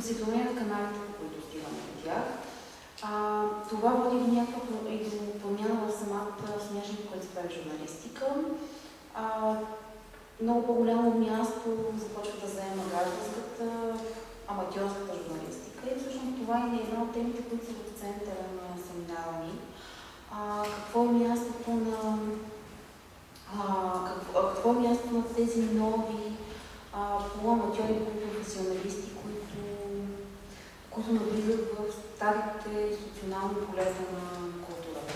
но се променят каналите, по които стигаме до тях. А, това води до някаква и до промяна в самата смешна, в която се прави журналистика. А, много по-голямо място започва да заема гражданската, аматьорската журналистика и всъщност това е една от темите, които са в центъра на семинара ни. А, какво е мястото на а, какво, какво е мястото на тези нови полуаматьори, професионалисти, които, навлизат в старите институционални полета на културата.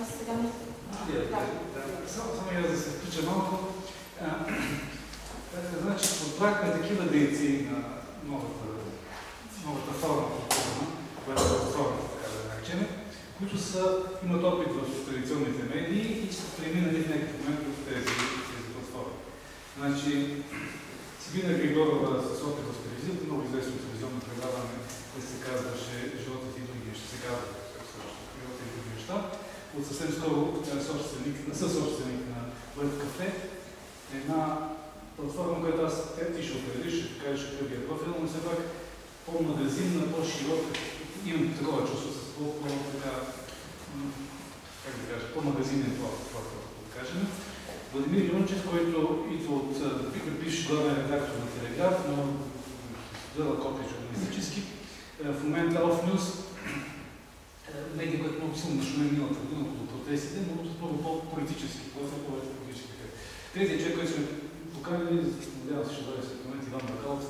Аз сега ми... Само, само я да се включа малко. значи, подбрахме такива дейци на новата, новата форма, която е форма, така да наречем, които са, имат опит в традиционните медии и са преминали в някакъв момент в тези, тези платформи. Значи, Сибина Григорова с опит в телевизията, много известно телевизионно предаване, което се казваше Животът и други ще се казва Животът и други неща. От съвсем скоро собственик, съсобственик на Web Cafe, една платформа, която аз те ти ще определиш, ще покажеш какъв е профил, но все пак по-магазинна, по-широка, имам такова чувство с по-така, как да кажа, по-магазинен профил, да кажем. Владимир Юнчев, който идва от бивш главен редактор на Телеграф, но дълъг опит журналистически. В момента Off News, медия, която много силно шуме миналата година около протестите, но от по-политически, по-повече политически. Третият човек, който сме поканили, надявам се, ще дойде след момент Иван Бакалов,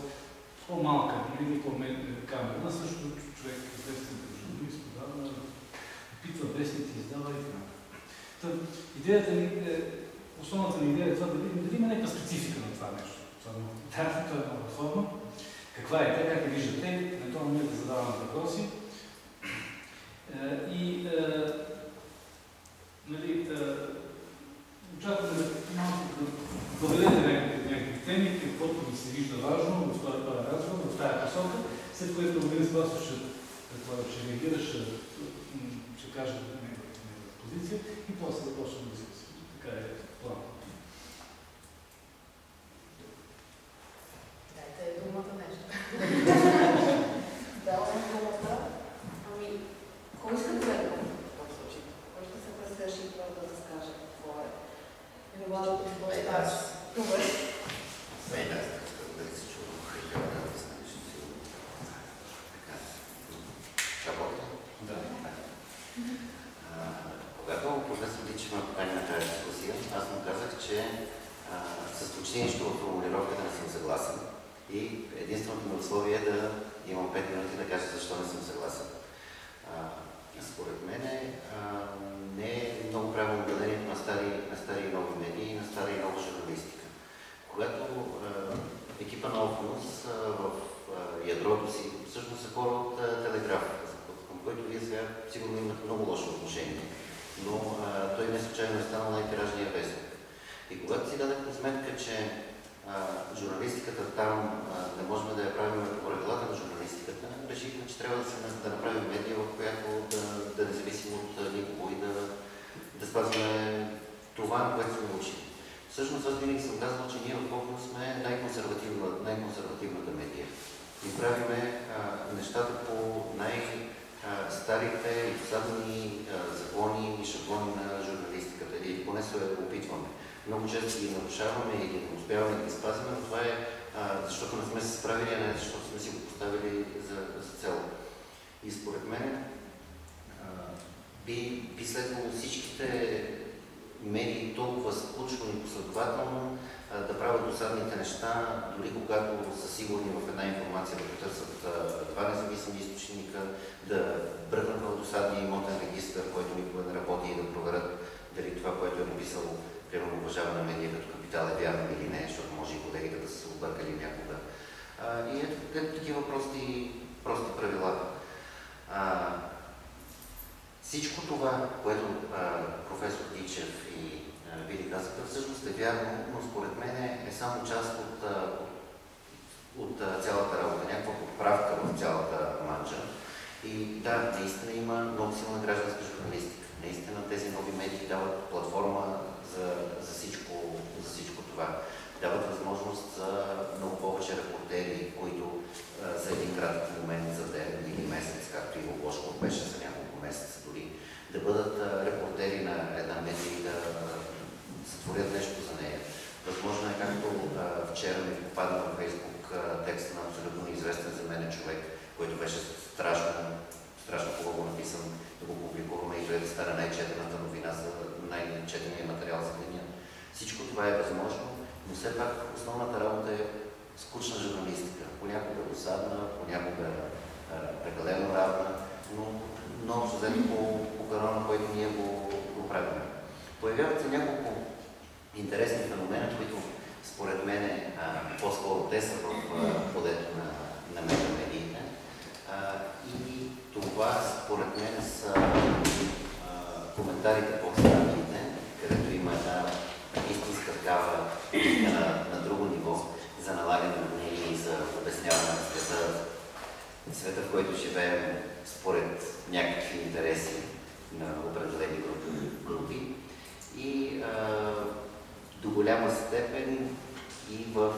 по-малка, или по-камерна, също човек, известен журналист, подава, питва вестници, издава и така. Идеята ни е основната ни идея е това да видим дали има някаква специфика на това нещо. Това е нова форма. Каква е тя, как я виждате, това ние да задаваме въпроси. Е, и е, нали, е, очакваме да въведете някакви теми, каквото ви се вижда важно в този разговор, в тази посока, след което Владимир Спасов ще, ще реагира, ще, ще каже неговата позиция и после да почнем дискусия. Така е Дайте думата нещо. Давам думата. Ами, кой иска да думата в този случай? Кой ще се пресрещи и да разкаже какво е? Регламентът е аз. Добре. Мен аз да се чувам хрикаване да станеш сигурно. Така. Работа? Да. Когато професор Дичев ме покани на тази дискусия, аз му казах, че а, с нищо в формулировката не съм съгласен. И единственото ми условие е да имам 5 минути да кажа защо не съм съгласен. А, според мен не е много правилно гледането на стари, на стари и нови медии, на стари и нова журналистика. Когато а, екипа на Офнус в а, ядрото си, всъщност са хора от Телеграф, към който вие сега сигурно имате много лошо отношение но а, той не случайно е станал най-тиражния вестник. И когато си дадахме сметка, че журналистиката там а, не можем да я правим по правилата на журналистиката, решихме, че трябва да, се, да направим медия, в която да, да не зависим от никого и да, да спазваме това, което сме учили. Всъщност аз винаги съм казвал, че ние в Кохно сме най-консервативна, най-консервативната медия. И правиме а, нещата по най- старите и досадни закони и шаблони на журналистиката, или поне се опитваме. Много често ги нарушаваме или не успяваме да ги спазваме, но това е а, защото не сме се справили, а не защото сме си го поставили за, за цел. И според мен а, би, би следвало всичките медии толкова скучно и последователно да правят досадните неща, дори когато са сигурни в една информация да потърсят два независими източника, да бръкнат в досадния имотен регистр, който никога не работи и да проверят дали това, което е написал примерно уважавана медия като капитал е вярно или не, защото може и колегите да са се объркали някога. А, и ето, такива прости, прости правила. А, всичко това, което а, професор Дичев и Вили казаха, всъщност е вярно, но според мен е само част от, от, от цялата работа, някаква подправка в цялата манджа. И да, наистина има много силна гражданска журналистика. Наистина тези нови медии дават платформа за, за, всичко, за всичко това. Дават възможност за много повече репортери, които за един кратък момент, за ден или месец, както и Лошков беше за няколко месеца дори, да бъдат репортери на една медия и да сътворят нещо за нея. Възможно е, както вчера ми попадна в Фейсбук текста на абсолютно неизвестен за мен човек, който беше страшно, страшно хубаво написан, да го публикуваме и той да стане най-четената новина за най-четения материал за деня. Всичко това е възможно, но все пак основната работа е скучна журналистика. Понякога досадна, понякога а, прекалено равна, но, но общо взето по, по канона, който ние го, го правим. Появяват се няколко интересни феномена, които според мен по-скоро те са в полето на, на метамедиите. И това според мен са коментарите по статиите, където има една истинска такава на, на друго ниво за налагане на мнение и за обясняване на света, света, в който живеем според някакви интереси на определени групи. групи. И а, до голяма степен и в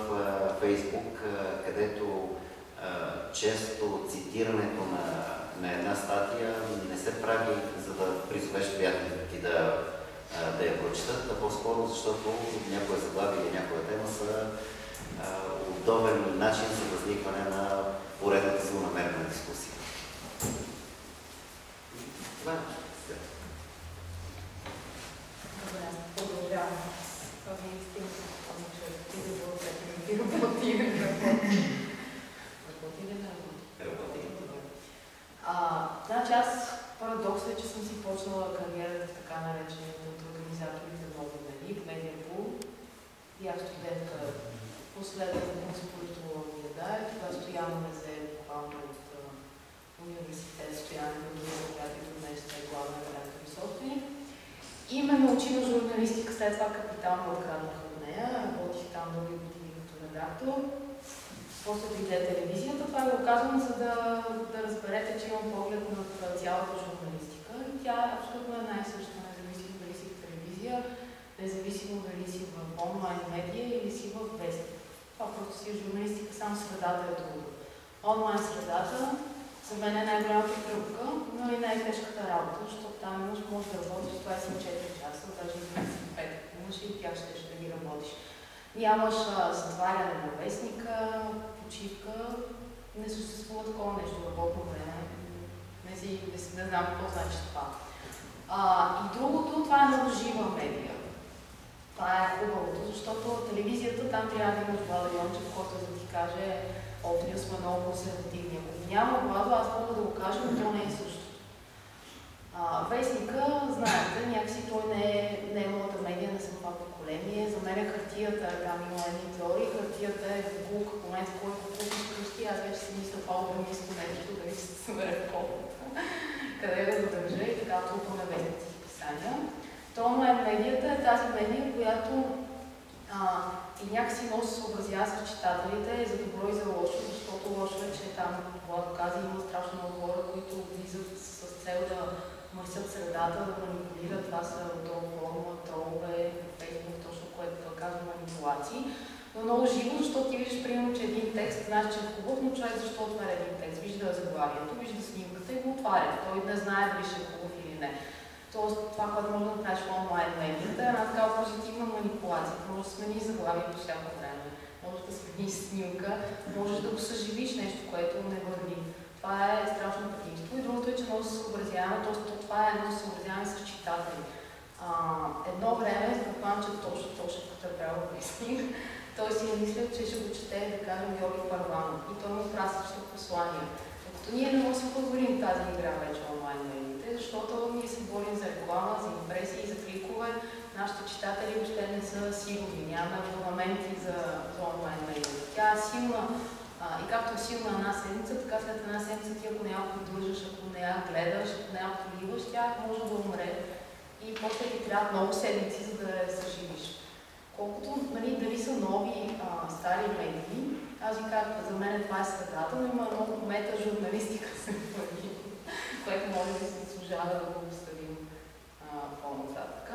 Фейсбук, където а, често цитирането на, на една статия не се прави за да призовеш приятелите да, да я прочитат, а по-скоро защото някоя заглавие или някоя тема са а, удобен начин за възникване на поредната злонамерена дискусия. Това е. Добре, продължавам. Това е истина, че ти да работи или не работи. Работи или не работи? Работи. Значи аз парадоксът е, че съм си почнала кариерата в така наречените от организаторите нови медии, в Медиапул. Бях студентка последен курс политология, да, и това стояно ме взе буквално от университет, стояно от която днес е главен редактор и собственик. И ме научи на журналистика, след това капитално откраднах от нея, работих там дълги години като редактор. После дойде телевизията, това го казвам, за да, да разберете, че имам поглед над цялата журналистика. И тя е абсолютно една и съща, независимо дали си в телевизия, независимо дали си в онлайн медия или си в вестник. Това просто си е журналистика, само средата е друга. Онлайн средата за мен е най-голямата тръпка, но и най-тежката работа, защото там имаш, може да работиш 24 часа, даже 25. Имаш и тях ще, ще ги работиш. Нямаш затваряне на вестника, почивка, не съществува такова нещо, работно време. Не, си, не, не знам какво значи това. А, и другото, това е много жива медия. Това е хубавото, защото телевизията там трябва да имаш Владо Йончев, който да ти каже, о, ние сме много консервативни. Ако няма Владо, аз мога да го кажа, но то не е също. А, вестника, знаете, някакси той не е, не е моята медия, не съм това поколение. За мен хартията, там има едни теории, хартията е в момента, в който купиш вкъщи, аз вече си мисля по-огромисто нещо, дали ще се събере къде да го държа и така трупаме вестници и писания. То е медията е тази медия, която а, и някакси да се съобразява с читателите за добро и за лошо, защото лошо е, че там, Владо каза, има страшно много хора, които влизат с цел да мърсят средата, да манипулират. Това са долу форма, тролове, казва манипулации. Но много живо, защото ти виждаш, примерно, че един текст, знаеш, че е хубав, но човек защо отваря един текст? Вижда заглавието, вижда снимката и го отваря. Той не знае дали ще е хубав или не. Тоест, това, което може да направиш в онлайн медията, е една такава позитивна манипулация. Може да смениш заглавието всяко време, може да смениш снимка, можеш да го съживиш нещо, което не върви. Това е страшно предимство. И другото е, че може да се съобразяваме, т.е. това е едно съобразяване с читатели. А, едно време, предполагам, че точно точно потърпял вестник, той си мислил, че ще го чете, да кажем, Георги Първанов. И той му праща послание. Докато ние не можем да позволим тази игра вече онлайн медиите, защото ние се борим за реклама, за импресии, за кликове. нашите читатели въобще не са сигурни. Нямаме регламенти за, за онлайн медиа. Тя е силна а, и както е силна една седмица, така след една седмица ти ако не я поддържаш, ако не я гледаш, ако не я поливаш, тя може да умре. И после ти трябва много седмици, за да я съживиш. Колкото нали, дали са нови, а, стари медии, аз ви казвам, за мен това е средата, но има много мета журналистика се което може да се заслужава да го обсъдим по-нататък.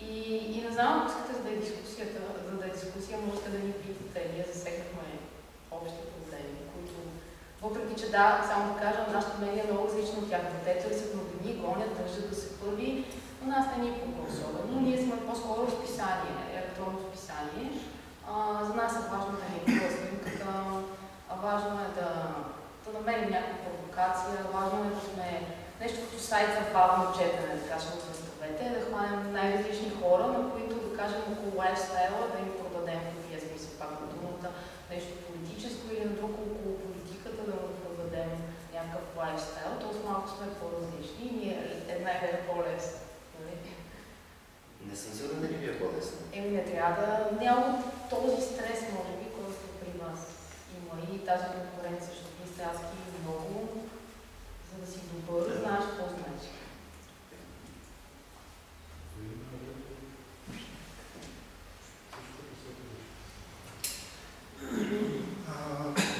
И, и не знам, ако искате, да е дискусията, за да е дискусия, можете да ни питате. Ние засегнахме общи проблеми, които, въпреки че да, само да кажа, нашата медия е много различна от тях. Те търсят новини, гонят, държат да се първи, но нас не ни е особено. Ние сме по-скоро разписание, електронно списание. За нас е важно да ни е снимката, важно е да, да намерим някаква провокация, важно е да сме нещо като сайт за бавно четене, така ще го представете, да хванем най-различни хора, на които да кажем около лайфстайла, да им продадем в вие смисъл пак на думата, нещо политическо или на друго около политиката, да му продадем някакъв лайфстайл, т.е. малко сме по-различни и ние една идея е по-лесна. Не съм сигурен дали ви е по-лесно. Еми не трябва да няма този стрес, може би, който при вас има и тази конкуренция, защото ви страски много, за да си добър, знаеш какво значи.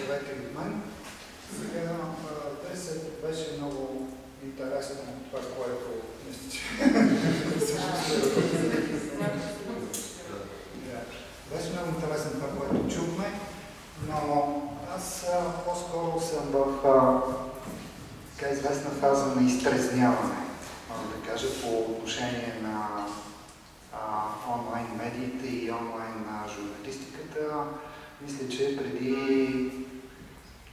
Здравейте от мен. Сега днес беше много интересно това, което мисля, че Беше много интересно това, което чухме, но аз по-скоро съм в така известна фаза на изтрезняване, мога да кажа, по отношение на а, онлайн медиите и онлайн а, журналистиката. Мисля, че преди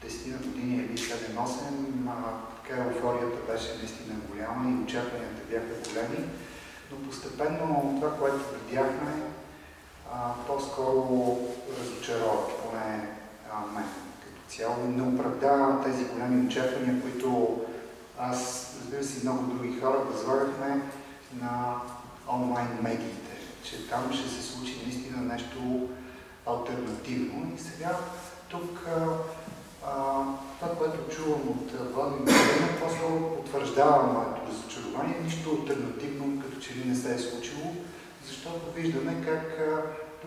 10 години или 7-8 така еуфорията беше наистина голяма и очакванията бяха големи, но постепенно това, което видяхме, по-скоро разочарова, поне а, мен като цяло. Не оправдава тези големи очаквания, които аз, разбира се, и много други хора възлагахме на онлайн медиите, че там ще се случи наистина нещо альтернативно. И сега тук а, това, което чувам от Владимир Марина, по-скоро моето разочарование. Нищо альтернативно, като че ли не се е случило, защото виждаме как а,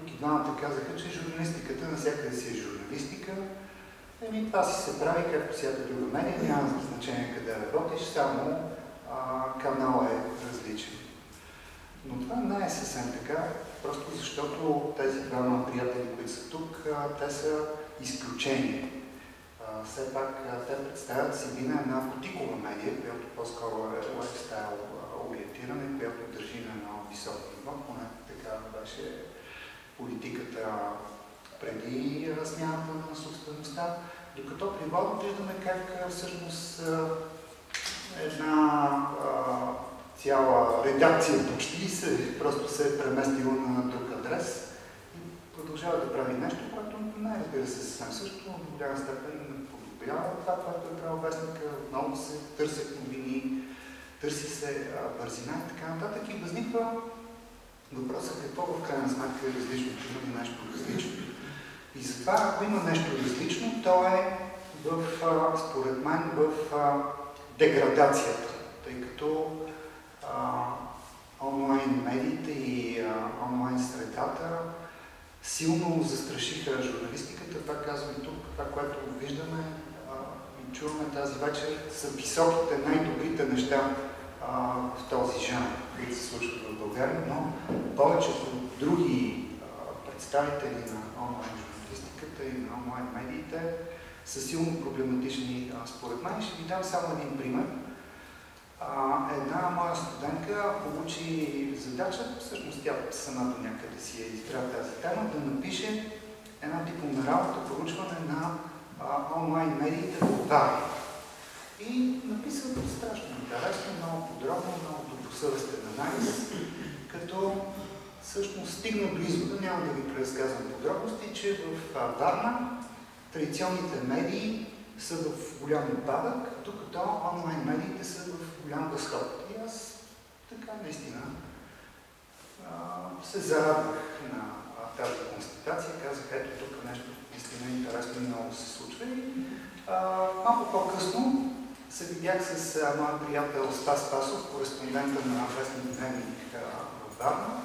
и двамата казаха, че журналистиката навсякъде си е журналистика. Еми, това си се прави, както всяка друга медия, няма значение къде работиш, само а, канал е различен. Но това не е съвсем така, просто защото тези двама приятели, които са тук, те са изключения. А, все пак те представят си на една бутикова медия, която по-скоро е лайфстайл ориентирана, която държи на едно високо ниво, поне така беше политиката преди смяната на собствеността, докато при Водо виждаме как всъщност една цяла редакция почти се, просто се е преместила на друг адрес и продължава да прави нещо, което не разбира се, съвсем също, в голяма степен подобрява това, което е правил вестника, отново се търсят новини, търси се бързина и така нататък. И възниква въпросът какво в крайна сметка е различно, че има нещо различно. И затова, ако има нещо различно, то е в, според мен в деградацията, тъй като а, онлайн медиите и а, онлайн средата силно застрашиха журналистиката. Това казвам тук, това, което виждаме и чуваме тази вечер, са високите, най-добрите неща а, в този жанр, които се случват в България, но повечето други представители на онлайн журналистиката и на онлайн медиите са силно проблематични според мен. Ще ви дам само един пример. Една моя студентка получи задача, всъщност тя сама до някъде си е избра тази тема, да напише една дипломна работа, проучване на онлайн медиите в България. И написал страшно интересно, много подробно, много добросъвестен анализ, като всъщност стигна до извода, няма да ви преразказвам подробности, че в Варна традиционните медии са в голям упадък, докато онлайн медиите са в голям възход. И аз така наистина се зарадвах на тази констатация. Казах, ето тук нещо наистина интересно и много се случва. И, малко по-късно се видях с а, моя приятел Спас Спасов, кореспондента на Вестник Дневник в Варна.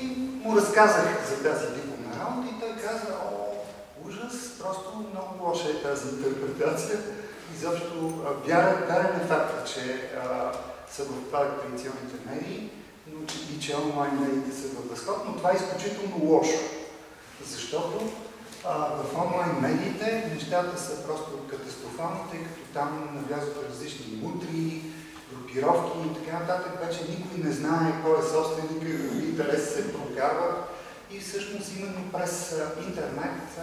И му разказах за тази дипломна работа и той каза, о, ужас, просто много лоша е тази интерпретация. Изобщо а, вярен, е факта, че а, са традиционните медии, но и че онлайн медиите са в възход, но това е изключително лошо. Защото в онлайн медиите нещата са просто катастрофални, тъй като там навлязат различни мутри, групировки и така нататък. Вече никой не знае кой е собственик и какви интереси се прокарват. И всъщност именно през интернет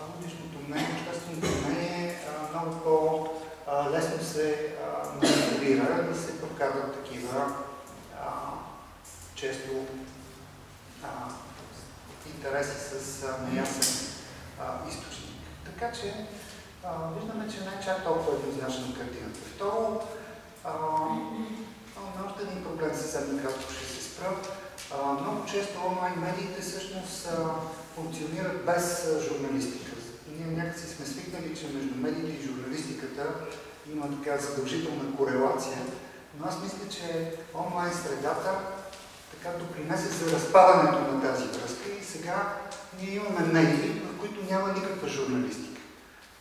публичното мнение, общественото мнение много по-лесно се манипулира да се прокарват такива често интереси с неясен източник. Така че виждаме, че не е чак толкова еднозначна картината. Второ, на още един проблем съвсем накратко ще се спра. Много често онлайн медиите всъщност функционират без журналистика. Ние някакси сме свикнали, че между медиите и журналистиката има така задължителна корелация, но аз мисля, че онлайн средата така допринесе за разпадането на тази връзка сега ние имаме медии, в които няма никаква журналистика.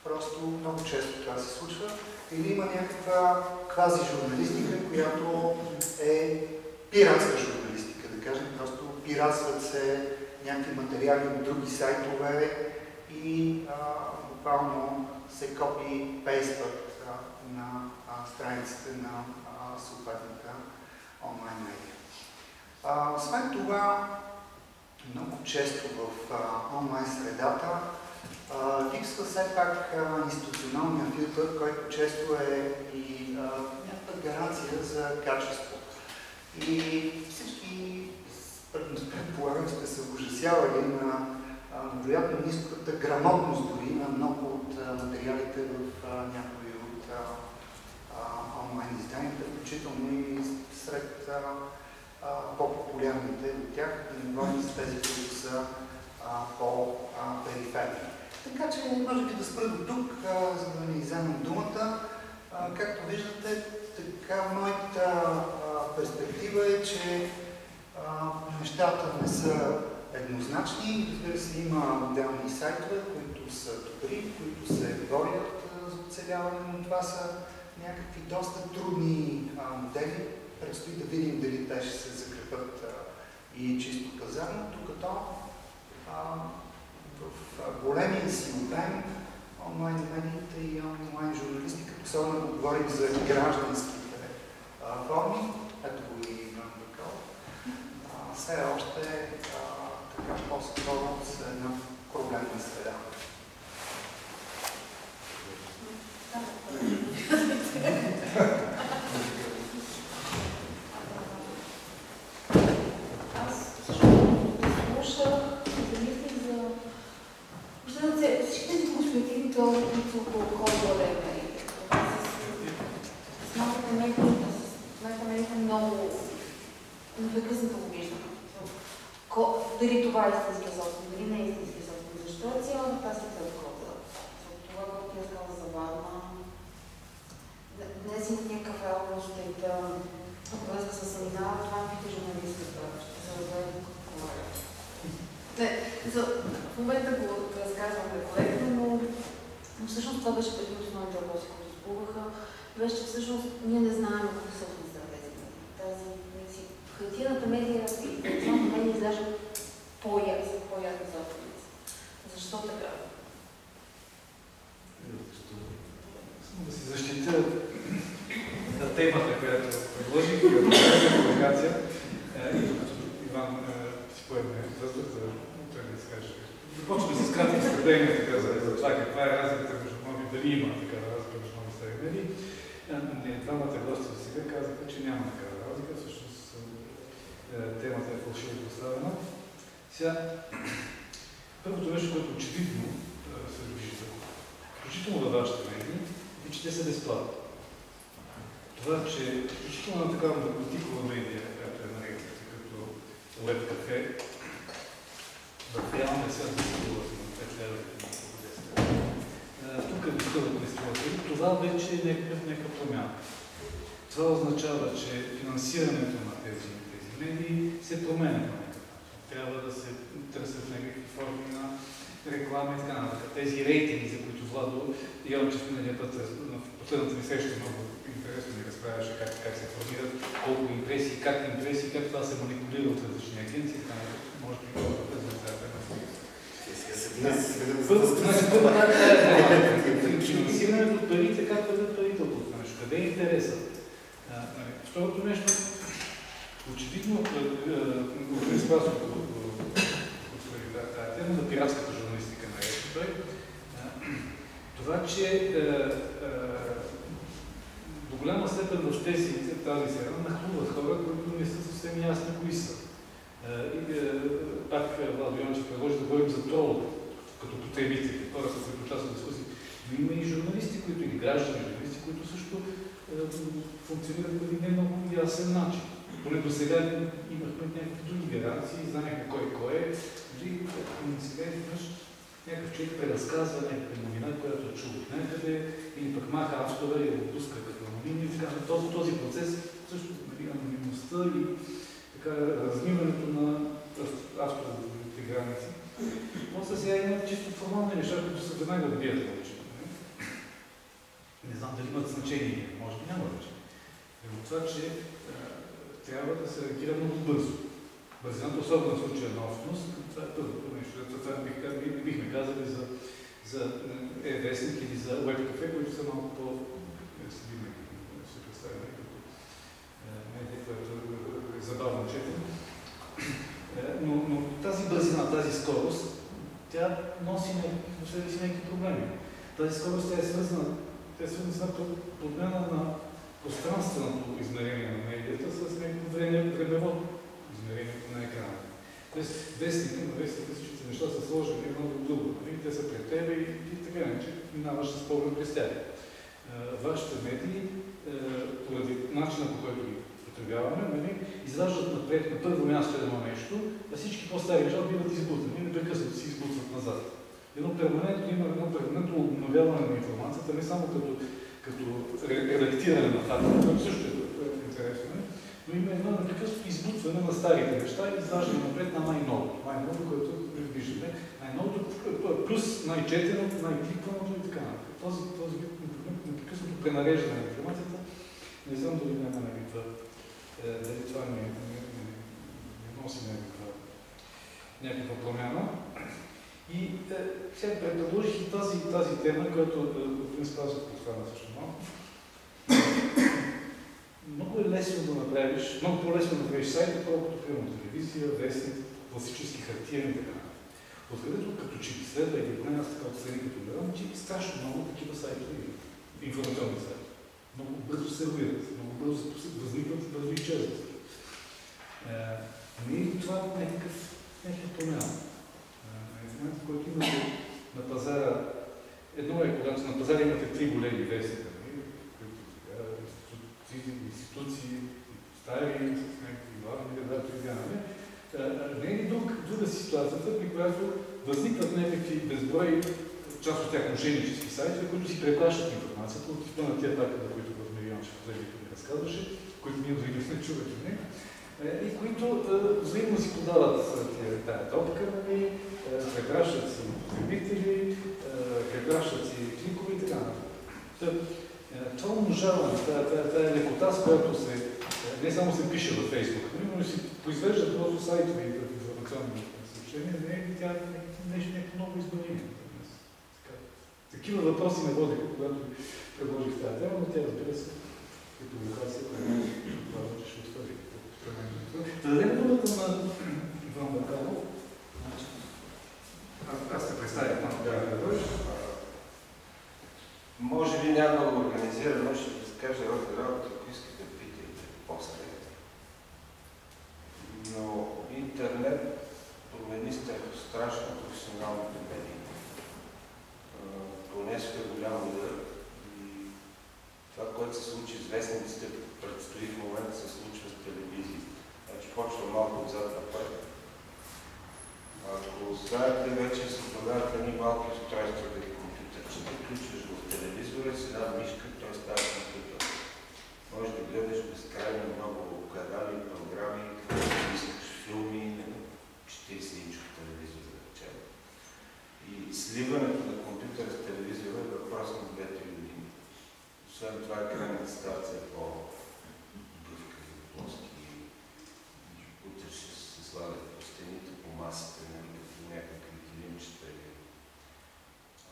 Просто много често това се случва. Или има някаква квази журналистика, която е пиратска журналистика, да кажем. Просто пиратстват се някакви материали от други сайтове и а, буквално се копи-пействат на а, страниците на съответната онлайн медия. А, освен това, много често в а, онлайн средата а, липсва все пак институционалния филтър, който често е и някаква гаранция за качество. И всички, предполагам, сте се ужасявали на вероятно ниската грамотност дори на много от материалите в някои от онлайн изданията, включително и сред по-популярните от тях, да не говорим тези, които са по-периферни. Така че, може би да спра до тук, а, за да не вземам думата. А, както виждате, така моята а, перспектива е, че нещата не са еднозначни. Разбира се, има отделни сайтове, които са добри, които се борят за оцеляване, но това са някакви доста трудни модели. Предстои да видим дали те ще се закрепят и чисто пазарно, докато в големия си обем онлайн медиите и онлайн журналистиката, особено говорим за гражданските а, форми, ето го и имам такова, все още а, така по-скоро с една проблемна среда. Аз слушах, замислих за... Въобще за ця- всички тези около кода време. С малките медии, с малките медии много непрекъснато го виждам. Дали това е истинския собствен, дали не е истинския собствен. Защо е цялата тази кода? Това, което ти казала за Варна, Днес имах някакъв тета във връзка с семинара, това ми пита журналистката. Ще се разберем какво е. Не, за, в момента го разказвам некоректно, но, но всъщност това беше преди основните въпроси, които сплуваха. Беше, че всъщност ние не знаем какви са тези медии. Тази си, хартияната медия електронната медия изглежда по-ясни, по-ясни собственици. Защо така? да си защитя на темата, която предложих и от комуникация. Е, И докато Иван е, си поеме въздух, за. Започваме с кратки изстрадения така, за, за това каква е разликата между нови, дали има такава разлика между нови стари медии. Е, двамата гости за сега казаха, че няма такава разлика. Всъщност е, темата е фалшиво поставена. Сега, първото нещо, което очевидно е, се вижда, включително във вашите медии, и че те са безплатни. Това, че включително на такава наркотикова медия, както е нареката, като Web кафе, в реалния да се говори на 5 лева Тук е високото дестилатори. Това вече е някаква промяна. Това означава, че финансирането на тези, тези медии се променя по. Трябва да се търсят някакви форми на реклама и така нататък. Тези рейтинги, за които Владо Йончев миналия път на последната ми среща много интересно ми разправяше как, как се формират, колко импресии, как импресии, как това се манипулира от различни агенции, така. Може би това да бъде за Значи, първо финансирането от парите, как от това нещо? Къде е интересът? Второто нещо, очевидно, господин Спасов тема на пиратската журналистика на той, това, че до голяма степен в тези, тази сфера нахлуват хора, които не са съвсем ясни кои са. И пак Владо Йончев предложи да говорим за трол, като потребители, хора, с които участват в дискусии. Но има и журналисти, които или граждани, журналисти, които също функционират по един не много ясен начин. Поне до сега имахме някакви други гаранции, знаехме кой кой е. Или сега имаш някакъв човек преразказва някаква новина, която е чул от някъде, или пък маха автора и го пуска като анонимни. Този, този процес също нали, анонимността и така, размиването на авторовите граници. После сега има чисто формални неща, които са веднага да бият повече. Не знам дали имат значение, може би няма значение. От това, че трябва да се реагира много бързо. Бързината, особено в случая на общност, това е първото нещо. Това бих, бихме казали за, за е-вестник или за веб кафе, които са малко по стабилни, се представяме като медия, което е забавно четене. Но, но тази бързина, тази скорост, тя носи в си някакви проблеми. Тази скорост тя е свързана, тя е свързана с подмяна на пространственото измерение на медията с някакво времево измерение на екрана. Тоест, вестника на вестника всичките неща са сложени много дълго. Те са пред тебе и, и така иначе минаваш с поглед през тях. Вашите медии, поради начина по който ги потребяваме, нали, изваждат напред на първо място едно нещо, а всички по-стари неща биват избутани, непрекъснато си избутват назад. Едно перманентно, има едно перманентно обновяване на информацията, не само като, като редактиране на факта, което също е интересно, но има едно непрекъснато избутване на старите неща и изваждане напред на най-новото. Най-новото, което виждаме, най-новото плюс най-четеното, най-кликваното и така нататък. Този, този непрекъснато пренареждане на информацията, не знам дали няма някаква дали това не, не, не, не носи някаква, някаква промяна. И е, сега предложих и тази, тази тема, която господин Спасов подхвана също малко. Много е лесно да направиш, много по-лесно да направиш сайт, отколкото примерно телевизия, вестник, класически хартиен и така. Откъдето като че ги следва, или поне аз така отследих като гледам, че страшно много такива сайтове. Информационни сайти. Много бързо се сервират, бързо възникват, бързо изчезват. Е, и това е някакъв, някакъв промяна. В момента, в който имате на пазара, едно е, когато на пазара имате три големи вестника, които институции, стари, с някакви главни редактори Не е друг, друга ситуацията, при която възникват някакви безброй, част от тях мошеннически сайти, които си преплащат информацията от типа на тия атаки, за които господин Йончев разказваше, които ние дори не чуваме не, и които взаимно си подават тая топка, нали, препращат си потребители, препращат си кликове и така нататък. Това умножаване, тая лекота, с която се, не само се пише във Фейсбук, но си произвеждат просто сайтове и информационни съобщения, не е тя нещо много изгонимо. Такива въпроси не водиха, когато предложих тази тема, но тя разбира се, като локация, която ще отвори. Да дадем думата на Иван Бакалов. Аз те представя там, да дойдеш. Може би няма много организирано, ще ви скажа още работа, ако искате питайте после. Но интернет промени страшно професионалните медии. Понесоха голям удар и това, което се случи с вестниците, предстои в момента се случва с телевизиите. Значи почвам малко отзад напред. Ако знаете, вече се продават едни малки устройства като компютърчета, включваш го в телевизора с една мишка, той става компютър. Може да гледаш безкрайно много канали, програми, каквото искаш, филми, 40-инчов телевизор, да речем. И сливането на компютъра с телевизора е въпрос на 2-3 години. Освен това екранът става все по-гъвкави, плоски. Утре ще се слагат по стените, по масите, нали, като някакви килимчета. или-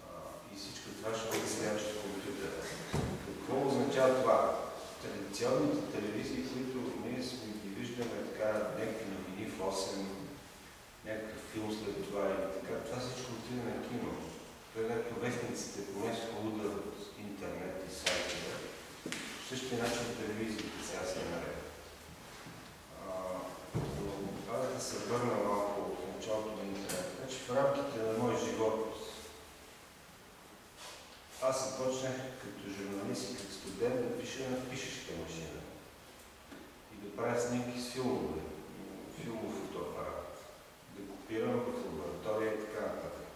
А, И всичко това ще бъде следващо в компютъра. Какво означава това? Традиционните телевизии, които ние сме ги виждаме така, някакви новини в 8, някакъв филм след това и така, това всичко отиде на кино. Това е както вестниците понесоха удар от интернет и сайтове. По същия начин телевизията сега се е наред. А, но това да се върна малко от началото на интернет. Значи в рамките на мой живот аз започнах като журналист и като студент да пиша на пишеща машина и да правя снимки с филмове, филмов фотоапарат, да копирам в лаборатория и така нататък.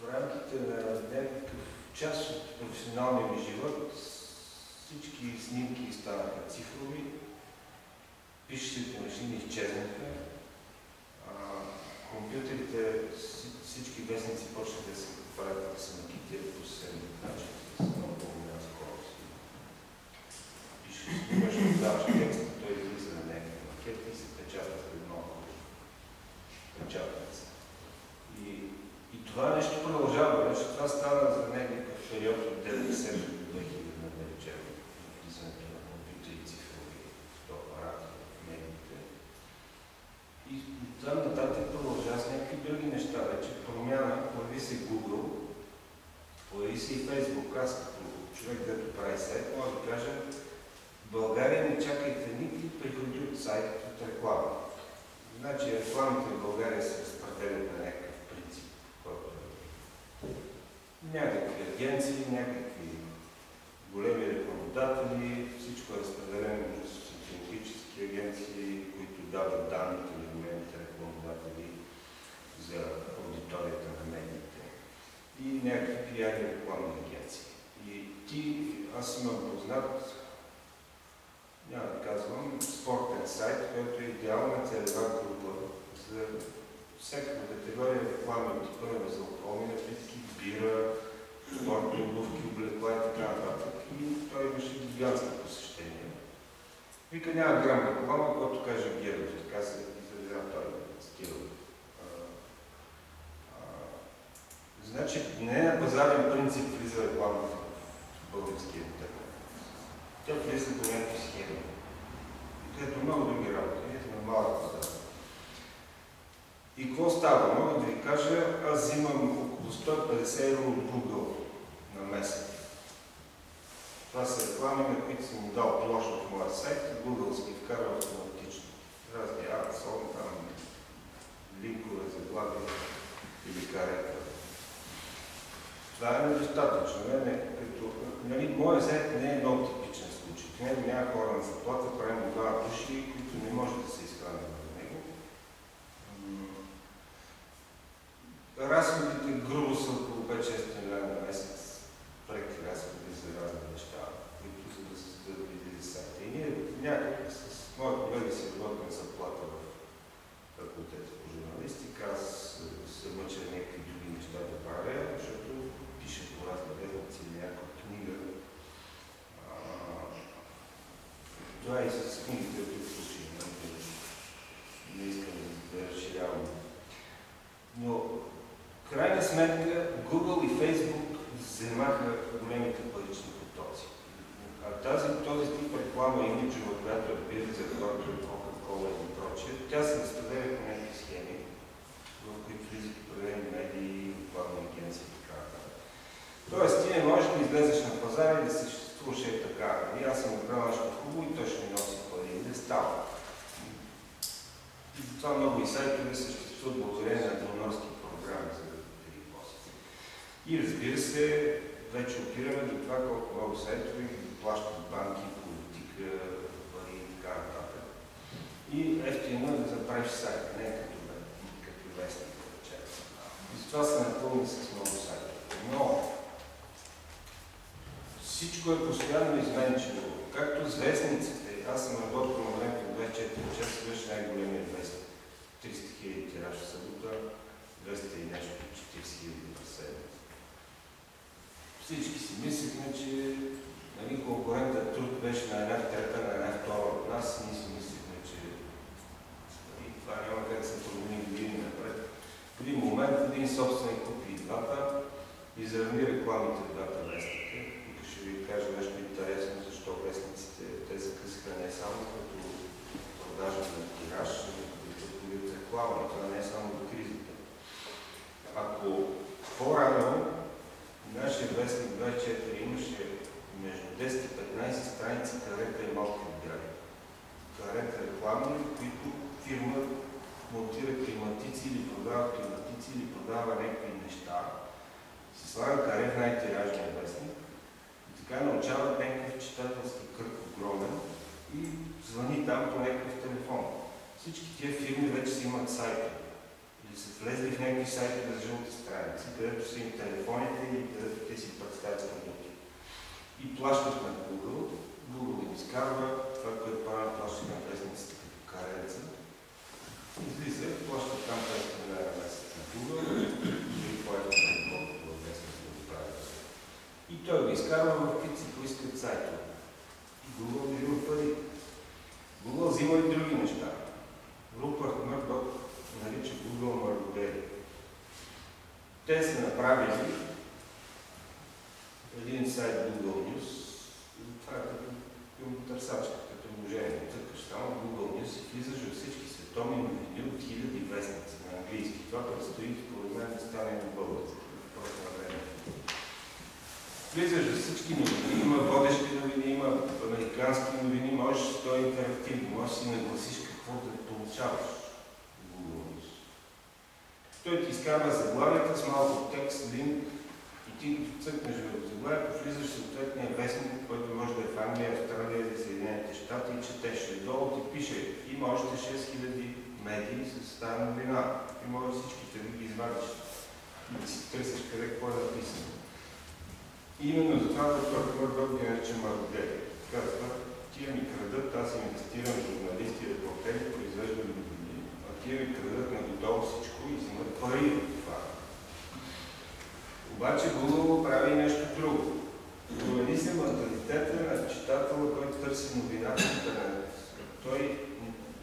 В рамките на някакъв част от професионалния ми живот всички снимки станаха цифрови, пишещите машини изчезнаха, компютрите, вси- всички вестници почнаха да се правят да се макетират по съвсем начин, с много по-голяма скорост. Пишеш, снимаш, даваш текста, той излиза на някакъв макет и се печата пред много печатница. И, и това нещо продължава, вече това стана за някакъв период от 90 до 2000, да речем, влизането на компютри, цифрови фотоапарати, медиите. И там нататък продължава с някакви други неща. Вече промяна, появи се Google, появи се и Facebook. Аз като човек, който прави сайт, мога да кажа, в България не чакайте никакви приходи от сайт, от реклама. Значи рекламите в България се разпределят на някакъв принцип, който е някакви агенции, някакви големи рекламодатели, всичко е разпределено между социологически агенции, които дават данните на големите рекламодатели за аудиторията на медиите и някакви пиари рекламни агенции. И ти, аз имам познат, няма да казвам, спортен сайт, който е идеална целева група за всяка категория реклама, типа на безалкохолни напитки, бира, спортни обувки, облекла и така нататък. И той имаше гигантско посещение. Вика, няма грам реклама, който каже Геров, така се изразява той стил. А, а, Значи, не на пазарен принцип влиза рекламата в българския интернет. Тя влиза по някакви схеми. И където много други работи, ние сме малък пазар. И какво става? Мога да ви кажа, аз взимам около 150 евро от Google на месец. Това са реклами, на които съм дал площ в моя сайт Google ги вкарва автоматично. Разни адсон, там линкове, заглавия или карета. Това е недостатъчно. Не, не, като, нали, моят сайт не е много типичен случай. В няма хора на заплата, правим два души, които не може да се изхранят в него. М, Разходите грубо са около 5-6 милиона на месец. Преки разходи за разни неща, които за да се създадат излиза сайта. И ние някак с моя колега си работим заплата в факултета по журналистика. Аз се мъча някакви други неща да правя, защото пиша по разни вестници или някаква книга. А, Това и с книгите в друг случай. нали, Не искам да разширявам. Но в крайна сметка Google и Facebook вземаха големите парични потоци. А тази, този тип реклама имиджова, която е бил за хората от Coca-Cola и прочее, тя се разпределя по някакви схеми, в които влизат определени медии, рекламни агенции и така нататък. Тоест, ти не можеш да излезеш на пазара и да съществуваш е така. И аз съм направил нещо хубаво и той ще ми носи пари. Не става. И затова много и сайтове съществуват благодарение на донорски програми за тези после. И разбира се, вече опираме до това колко много сайтове ги плащат банки, политика, пари и така нататък. И направиш сайт, не като, като вестник, да речем. И затова се напълни с много сайтове. Но всичко е постоянно изменчиво. Както с вестниците, аз съм работил на времето 24 часа, беше най-големият вестник. 300 хиляди тираж в събота, 200 и нещо, 40 хиляди в седмица. Всички си мислихме, че нали, конкурентът труд беше на една трета, на една втора от нас си мислихме, че нали, това няма как да се промени години напред. В един момент един собственик купи и двата, изравни рекламите в двата вестника. Тук ще ви кажа нещо интересно, защо вестниците те закъсаха не само като продажа на тираж, но вид реклама. Това не е само до кризата. Ако по-рано нашия вестник 24 имаше между 10 и 15 страници карета и малки отбирали. Карета реклами, които фирма монтира климатици или продава климатици или продава някакви неща. Се слага каре най-тиражния вестник и така научават някакъв читателски кръг огромен и звъни там по някакъв телефон. Всички тия фирми вече си имат сайта. Или са влезли в някакви сайтове за жълти страници, където са им телефоните и където те си представят продукти. И плащат на Google. Google им изкарва това, което правят плащат на вестниците като каренца. Излиза, плащат там 500 лева месец на Google и плащат на колкото вестник да го правят. И той го изкарва в каквито си поискат сайтове. И Google взима пари. Google взима и други неща. Рупърт Мърдок нарича Google Мърдодели. Те са направили един сайт Google News. Това е като търсачка, като вложение. Търкаш само Google News и влизаш във всички световни новини от хиляди вестници на английски. Това предстои, според мен, да стане на български. Влизаш във всички новини, има водещи новини, има американски новини, можеш то е интерактивно, можеш да си нагласиш какво да получаваш. Той ти изкарва заглавията с малко текст, линк ти цъкнеш в заглавието, влизаш в съответния вестник, който може да е в Англия, Австралия или Съединените щати и четеш. Долу ти пише, има още 6000 медии с тази новина. И може всичките да ги извадиш и да си търсиш къде какво е написано. Именно за това доктор Мърдок ги нарича Мърдодели. Казва, тия ми крадат, аз инвестирам журналисти, репортери, произвеждам новини, а тия ми крадат на готово всичко и взимат пари. Обаче Google прави нещо друго. Промени се менталитета на читателя, който търси новината в интернет. Той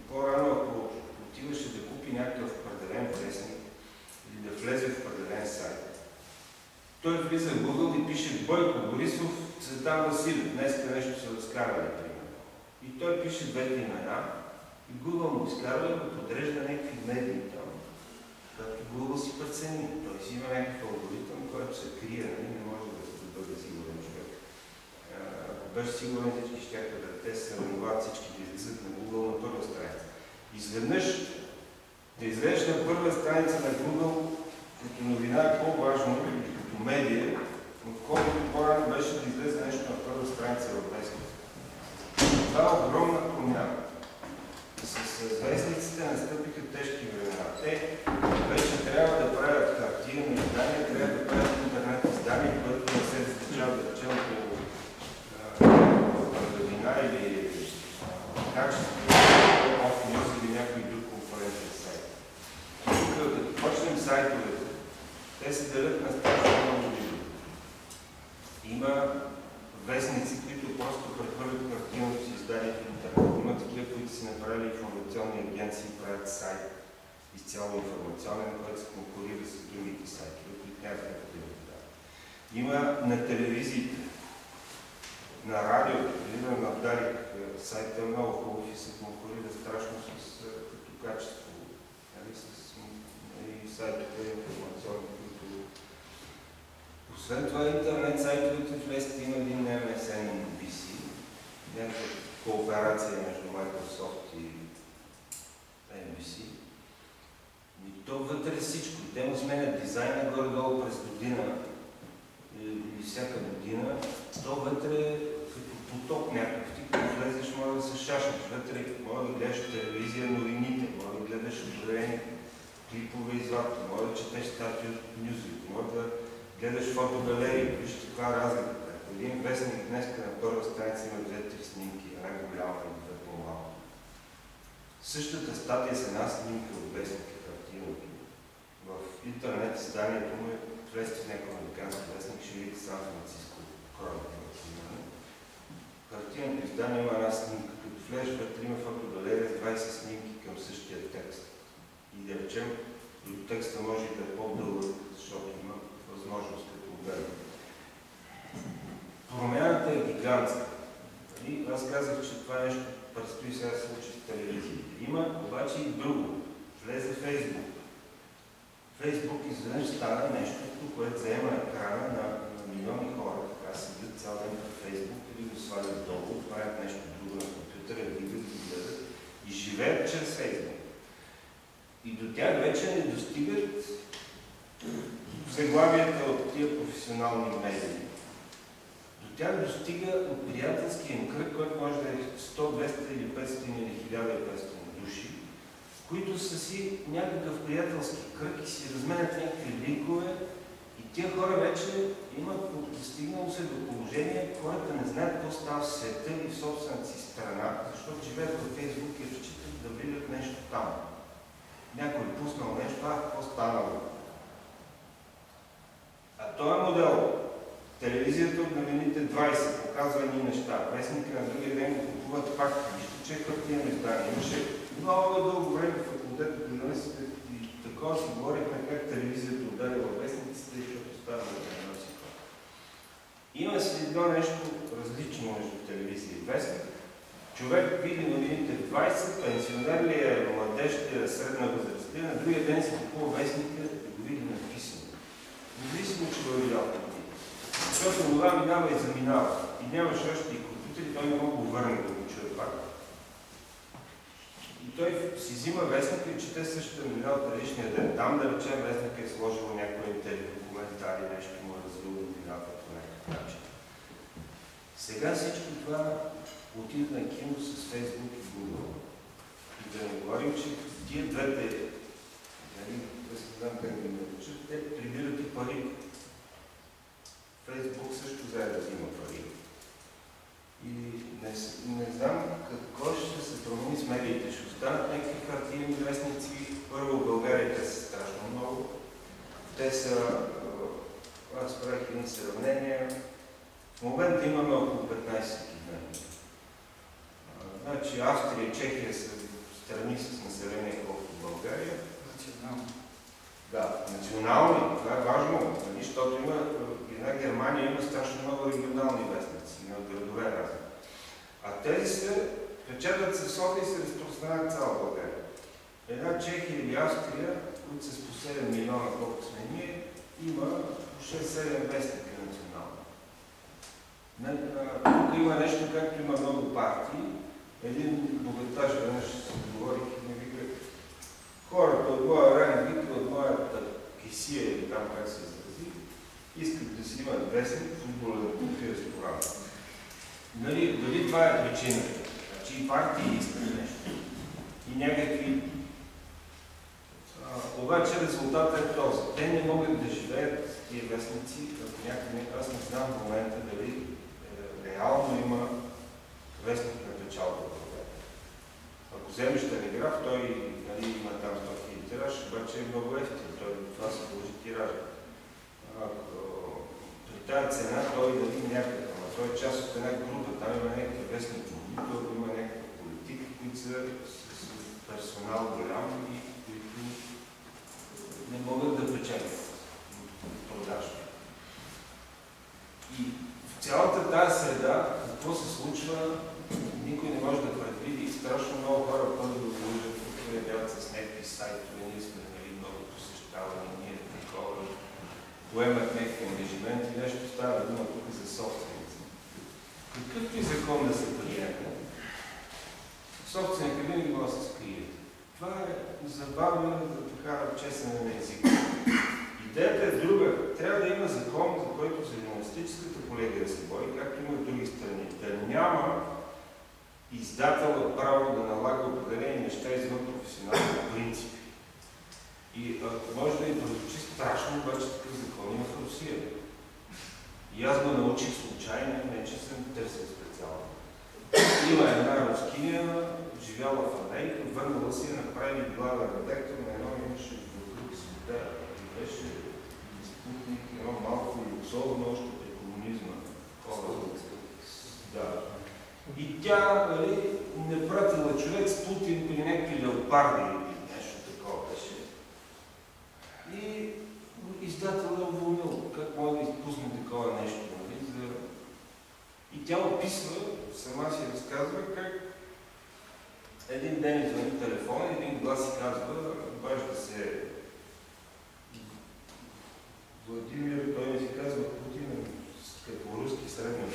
по-рано, ако отиваше да купи някакъв определен вестник или да влезе в определен сайт, той влиза в Google и пише Бойко Борисов, Цветан Василев. Днеска нещо са разкарали, примерно. И той пише двете имена и Google му изкарва и го подрежда някакви медии там, както Google си прецени. Той си има някакъв алгоритъм, който се крие, нали? не може да, бъде сигурен човек. Ако беше сигурен, всички ще да те се сравняват, всички да излизат на Google на първа страница. Изведнъж да излезеш на първа страница на Google като новина е по-важно, като медия, отколкото по-рано беше да излезе нещо на първа страница в вестник. Това е огромна промяна. С, с вестниците настъпиха тежки времена. Те вече трябва да правят хартиени издания, трябва Тези се печатат се в София и се разпространяват цяла България. Една Чехия или Австрия, които са с по 7 милиона, колко сме ние, има по 6-7 вестника национално. Тук има нещо, както има много партии. Един богаташ веднъж се говорих и ми вика, хората от моя район, вика от моята кисия или там как се изрази, искат да си имат вестник, футболен клуб и ресторант. Нали, дали това е причината? Значи и партии искат нещо. И някакви... Обаче резултатът е този. Те не могат да живеят тия вестници, ако някъде, аз не знам в момента дали е, реално има вестник на печалба в България. Ако вземеш телеграф, той нали, има там 100 хиляди тираж, обаче е много ефтин. Той това се дължи тираж. При тази цена той някакъв, ама той е част от една група, там има някакъв вестник монитор, има някаква политика, които са с персонал голям и които не могат да печелят продажи. И в цялата тази среда, какво се случва, никой не може да предвиди. Страшно много хора първо да го лъжат, появяват с някакви сайтове, ние сме нали, много посещавани, ние такова, поемат някакви ангажименти, нещо става дума тук за собственици. Какъвто и закон да се приеме, собственика винаги може се скрие. Това е забавно за така честен на език. Идеята е друга. Трябва да има закон, за който журналистическата колегия да се бори, както има в други страни. Да няма издателът право да налага определени неща извън професионални принципи. И може да ви прозвучи страшно, обаче такъв закон има в Русия. И аз го научих случайно, не че съм търсил специално. Има една рускиня, живяла в Америка, върнала си, направи главен редактор на едно имаше вокруг света и беше спутник, едно малко люксовно още при комунизма. Да. И тя нали, не пратила човек с Путин при някакви леопарди или нещо такова беше. И издателът е уволнил. Как може да изпусне такова нещо? Нали, за... И тя описва, сама си разказва как един ден извън телефон, един глас си казва, обажда се Владимир, той ми се казва Путин, като руски средно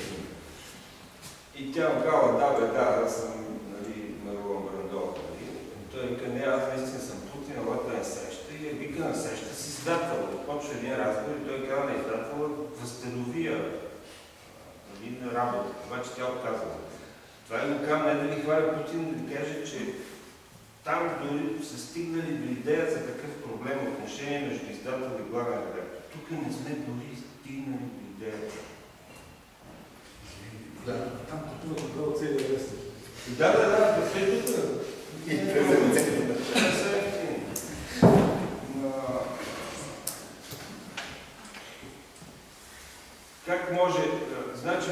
И тя му казва, да бе, да, аз съм нали, Марулан Брандов. Нали. Той вика, не, аз наистина съм Путин, да е среща. И е вика на среща с издател. Почва един разговор и той казва на издател, възстановия нали, на работа. Обаче тя отказва. Това е го не да ви хваля Путин, да ви каже, че там дори са стигнали до идея за такъв проблем отношение между издател и главен редактор. Тук не сме дори стигнали до идеята. Да, там пътуват отдолу целия вестник. Да, да, да, да се тук. И презентация. Как може, значи,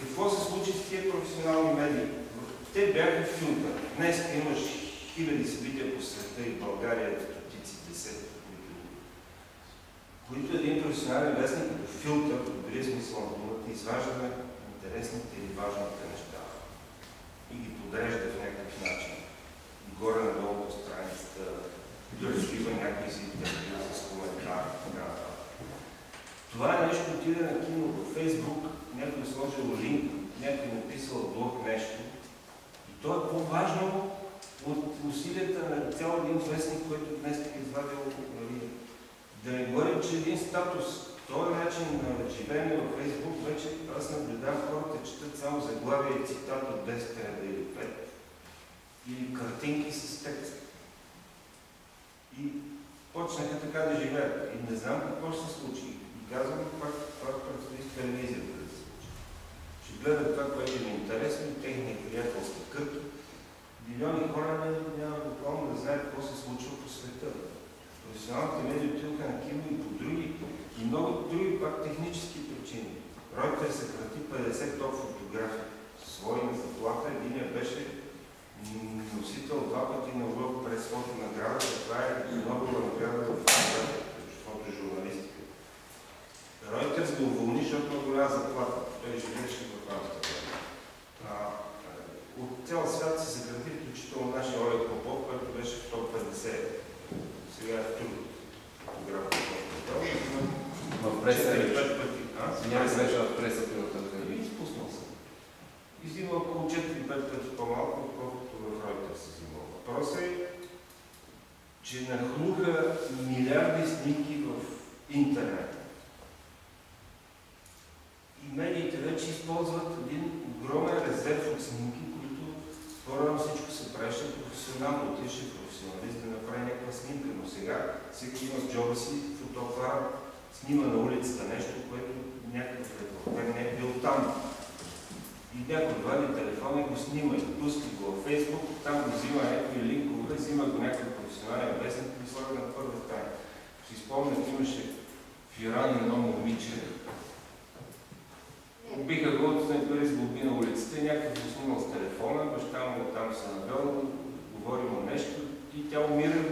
какво се случи с тия професионални медии? Те бяха филтър. Днес имаш хиляди събития по света и в България, стотици, десетки, които, които един професионален вестник като филтър, в добрия смисъл на думата, изважда интересните или важните неща и ги подрежда в някакъв начин. Горе-надолу по страницата, развива някакви си интервю с коментар. Така. Това е нещо, отиде на кино във Фейсбук, някой е сложил линк, някой е написал блог нещо. И то е по-важно от усилията на цял един вестник, който днес е извадил. Нали, да не говорим, че един статус, този начин на живеене във Фейсбук, вече аз наблюдавам хората, четат само заглавия и цитат от 10 реда или 5. Или картинки с текст. И почнаха така да живеят. И не знам какво ще се случи. Казвам, пак, пак предстои с да се случи. Ще гледат това, което им е интересно и техния приятелски кръг. Милиони хора няма буквално да знаят какво се случва по света. Професионалните медии отидоха на кино и по други, и много други пак технически причини. Ройтер съкрати 50 топ фотографии. Своя на заплата. Единия беше носител два пъти на World Press награда. Това е Нобелова награда в фотожурналистика. Ройтерс го уволни, защото много голяма заплата. Той живееше в Амстердам. От цял свят се съкрати, включително нашия Олег Попов, който беше в топ 50. Сега е в тур фотограф. В преса е. пъти. Няма среща в пресата от тази. И изпуснал съм. И взима около 4-5 пъти по-малко, отколкото в се взима. Въпросът е, че нахлуха милиарди снимки в интернет. Медиите вече използват един огромен резерв от снимки, които по-рано всичко се правеше професионално. Отише професионалист да направи някаква снимка, но сега всеки има в джоба си фотоапарат, снима на улицата нещо, което някакъв репортер не е бил там. И някой вади телефона и го снима и пуска го във Фейсбук, там го взима някакви линкове, взима го някакъв професионален вестник и слага на първа страница. Си спомнят, имаше в Иран едно момиче, Убиха го от снайпери с глоби на улицата и някакъв го снимал с телефона, баща му там се навел, говори му нещо и тя умира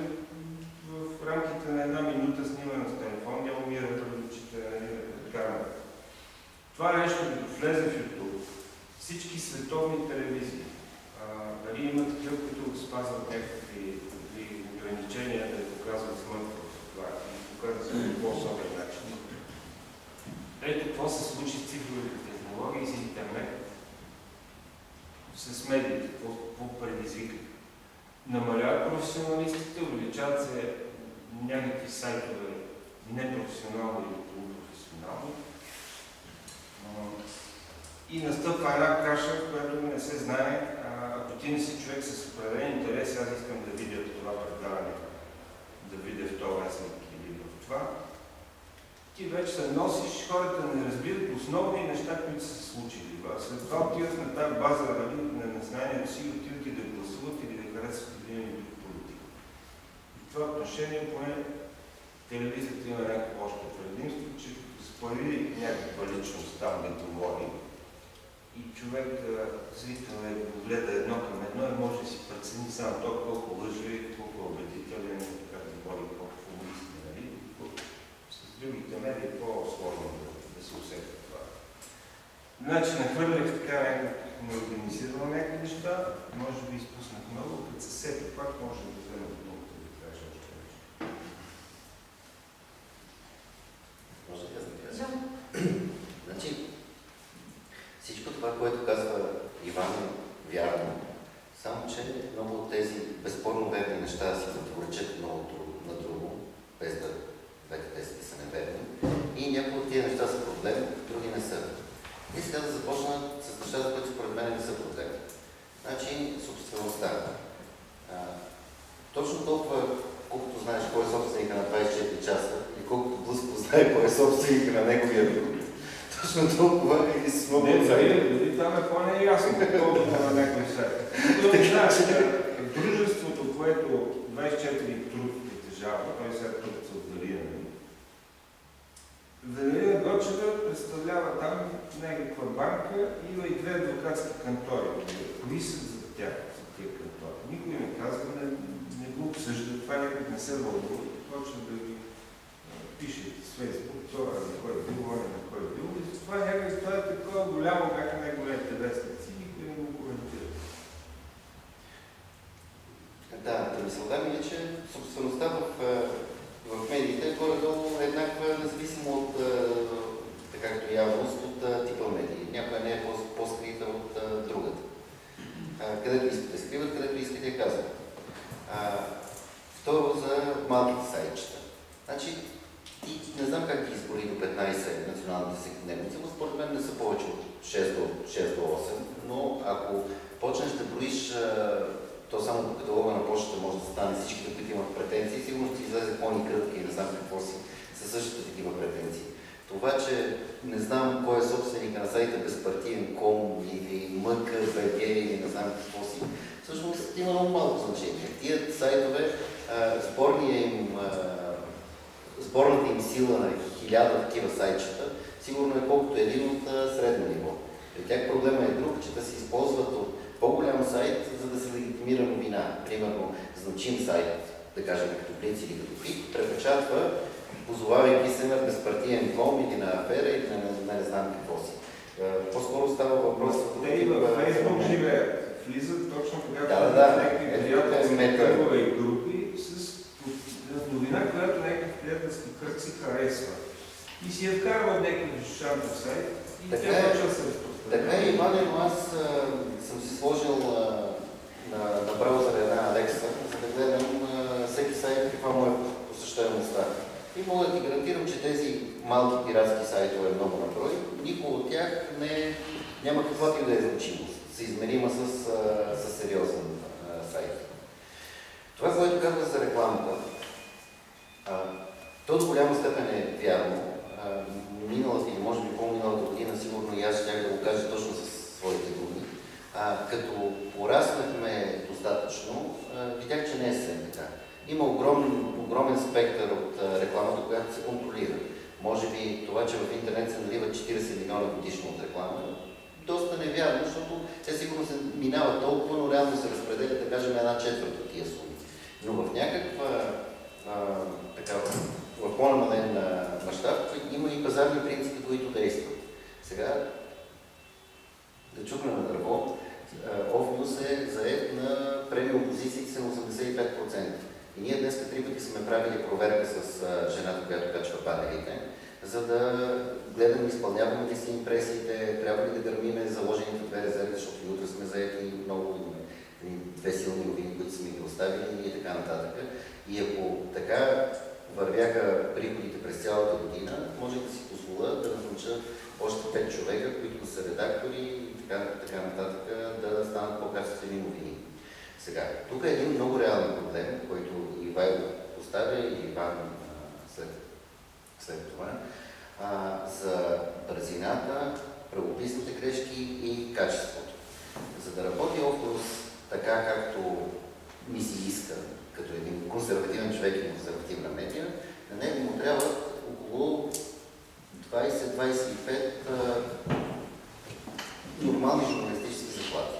в рамките на една минута снимана с телефон, тя умира пред очите на камера. Това нещо, влезе в YouTube, всички световни телевизии, а, дали има такива, които спазват някакви ограничения да показват смърт в това и показват по особен начин. Ето какво се случи с цифровите технологии, с интернет, с медиите, какво предизвика. Намаляват професионалистите, увеличават се някакви сайтове непрофесионално или полупрофесионално. и настъпва една каша, която не се знае, ако ти не си човек с определен интерес, аз искам да видя това предаване, да видя в този вестник или в това, ти вече се носиш, хората не разбират основни неща, които са се случили. След това отиват на тази база нали, на незнанието си, отиват и да гласуват или да харесват един или друг политик. И това отношение, поне телевизията има някакво още предимство, че появи някаква личност там да говори и човек, а, зрител е го гледа едно към едно и може да си прецени само то колко лъжи, колко убедителен, как да говори? С другите медии е по-сложно да, да се усети това. Значи нахвърлях така някак, не организирам някакви неща, може би изпуснах много, като се сети пак може да взема думата да кажа още нещо. Може ли да се каже? Значи, всичко това, което казва Иван е вярно, само че много от тези безспорно верни неща си противоречат много на друго, без да двете тези са неверни. И някои от тия неща са проблем, други не са. И сега да започна с нещата, които според мен не са проблем. Значи, собствеността. А, точно толкова, колкото знаеш кой е собственика на 24 часа и колкото блъско знае кой е собственика на неговия труд, точно толкова и с много Не, дали, там е по-неясно, колкото на някой сайт. Така че- Дружеството, което 24 труд притежава, той сега нали? Велина Гочева представлява там някаква банка, има и две адвокатски кантори. Кои са за тях, за тия кантори? Никой не казва, не, не го обсъжда, това някак не се вълнува. Почва да ги пише с Фейсбук, това на кой е бил, оня на кой е бил. И това някак това е такова голямо, как най-големите вестници, никой не го коментира. Да, та мисълта ми е, че собствеността в медиите е горе-долу еднаква, независимо от е, така като явност, от е, типа медии. Някоя не е по- по-скрита от е, другата. А, където искате да скриват, където искате я казват. А, второ, за малките сайтчета. Значи, ти не знам как ги изброи до 15 националните всекидневници, но според мен не са повече от 6 до, 6 до 8, но ако почнеш да броиш а, то само по каталога на почтата може да стане всичките, които имат претенции, сигурно ще излезе кони кръвки и не знам какво си, със същите такива претенции. Това, че не знам кой е собственика на сайта безпартиен ком или МКБГ или не знам какво си, всъщност има много малко значение. Тия сайтове, сборния им, сборната им сила на хиляда такива сайтчета, сигурно е колкото един от средно ниво. При тях проблема е друг, че да се използват от по-голям сайт, за да се легитимира новина. Примерно, значим сайт, да кажем като Блиц или като ПИК, препечатва, позовавайки се на безпартиен ком или на афера или на, на, не знам какво си. Е, По-скоро става въпрос... Те и във Фейсбук живеят. Влизат точно когато Да, да, да. някакви приятелски е и групи с новина, която някакъв приятелски кръг си харесва. И си я вкарва в някакъв шантов сайт и Така тя е. почва да се разпространява. Така е, Иване, но аз съм си сложил а, на, на браузъра една Алекса, за да гледам всеки сайт каква му е посещаемостта. И мога да ти гарантирам, че тези малки пиратски сайтове, много на брой, никой от тях не, няма каквато и да е значимост, се измерима с, а, с сериозен а, сайт. Това, което казва за рекламата, а, то до голяма степен е вярно. Миналата или може би по-миналата година, сигурно и аз ще да го кажа точно с своите думи. А, като пораснахме достатъчно, а, видях, че не е съвсем така. Има огромен, огромен спектър от а, рекламата, която се контролира. Може би това, че в интернет се наливат 40 милиона годишно от реклама, доста невярно, защото те сигурно се минават толкова, но реално се разпределят, да кажем, една четвърт от тия суми. Но в някаква а, такава, в по-намален мащаб има и пазарни принципи, които действат. Сега, да чукна на дърво, Офнюс е заед на премиум позициите си на 85%. И ние днес три пъти сме правили проверка с жената, която качва панелите, за да гледаме, изпълняваме ли си импресиите, трябва ли да гърмиме заложените две резерви, защото и утре сме заети много, две силни новини, които сме ги оставили и така нататък. И ако така вървяха приходите през цялата година, може да си позволя да назнача още 5 човека, които са редактори така, така нататък, да станат по-качествени новини. Сега, тук е един много реален проблем, който Ивайло поставя и Иван а, след, след това, а, за бързината, правописните грешки и качеството. За да работи Офлус така, както ми си иска, като един консервативен човек и консервативна медия, на него му трябва около 20-25 нормални журналистически заплати.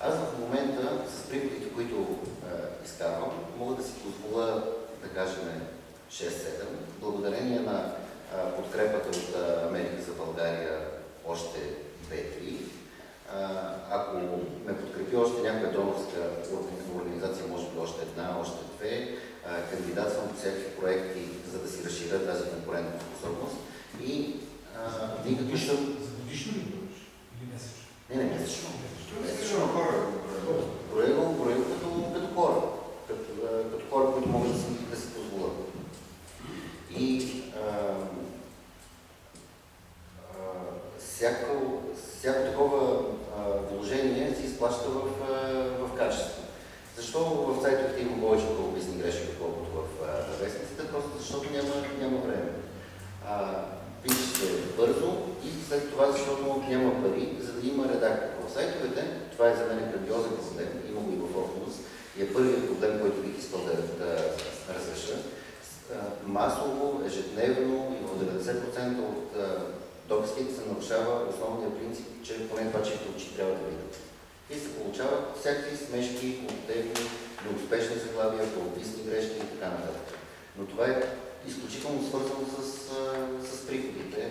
Аз в момента с приходите, които е, изкарвам, мога да си позволя да кажем 6-7, благодарение на е, подкрепата от е, Америка за България още 2-3. Ако ме подкрепи още някоя донорска организация, може би още една, още две, кандидатствам по всякакви проекти, за да си разширя тази конкурентна способност. И никакви ще... За годишно ли? Не, не, месечно. Месечно хора. Броя го, броя като, като хора. Като, като хора, които могат да си, да си позволят. И а, а, всяко, всяко такова вложение се изплаща в, в качество. Защо в сайтовете има повече правописни грешки, отколкото в вестниците? Просто защото няма, няма време. А, пише се бързо и след това, защото няма пари, за да има редактор. В сайтовете, това е за мен грандиозен проблем, има и в Орфунус, и е първият проблем, който бих искал да, да разреша. Масово, ежедневно и в 90% от дописките се нарушава основния принцип, че поне това, че очи трябва да видят. И се получават всякакви смешки, контекни, неуспешни заглавия, правописни грешки и така нататък. Но това е изключително свързано с, с приходите,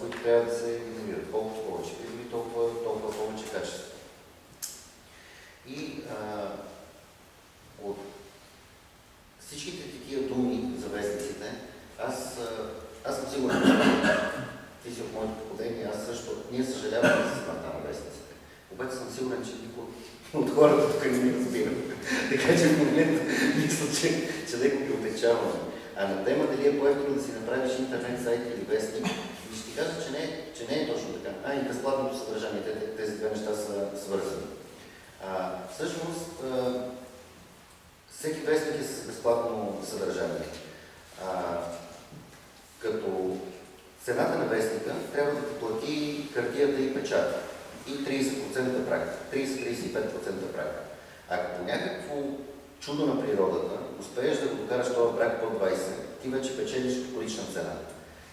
които трябва да се генерират. Колкото повече приходи, толкова, толкова повече качество. И а, от всичките такива думи за вестниците, аз, аз съм сигурен, че ти си от моето поколение, аз също, ние съжаляваме за смъртта на вестниците. Обаче съм сигурен, че никой от хората тук не ми разбира. така че в момента мисля, че, че леко ги отечаваме. А на тема дали е по-ефтино да си направиш интернет сайт или вестник, кажа, че не, че не е точно така. А, и безплатното съдържание, те- тези две неща са свързани. А, всъщност, а, всеки вестник е с безплатно съдържание. А, като цената на вестника трябва да ти плати хартията и печата и 30% прак, 30-35% прак. Ако по някакво чудо на природата успееш да го докараш този прак под 20, ти вече печелиш вторична цена.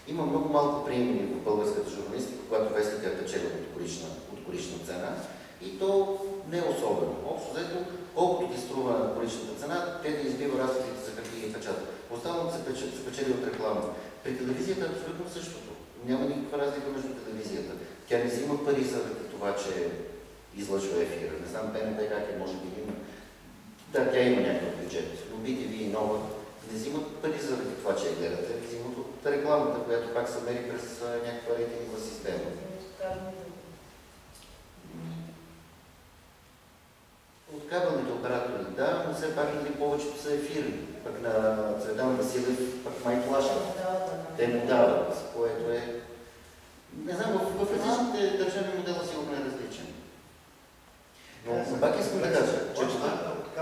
Има много малко примери в българската журналистика, когато вестника е печелил от вторична, от вторична цена и то не е особено. Общо взето, колкото ти струва вторичната цена, те да избива разходите за хартия и печата. Останалото се печели, се печели от реклама. При телевизията е абсолютно същото. Няма никаква разлика между телевизията. Тя не взима пари заради това, че излъчва ефира. Не знам БНТ как е, може би има. Да, тя има някакъв бюджет, но BTV и нова не взимат пари заради това, че я гледате, от рекламата, която пак се мери през някаква рейтингова система. От кабелните оператори, да, но все пак нали, повечето са ефирни. Пък на Цветан Василев пък май плащат. Те му дават, което е... Не знам, в, в различните държави модела сигурно е различен. Но пак искам да кажа, че това От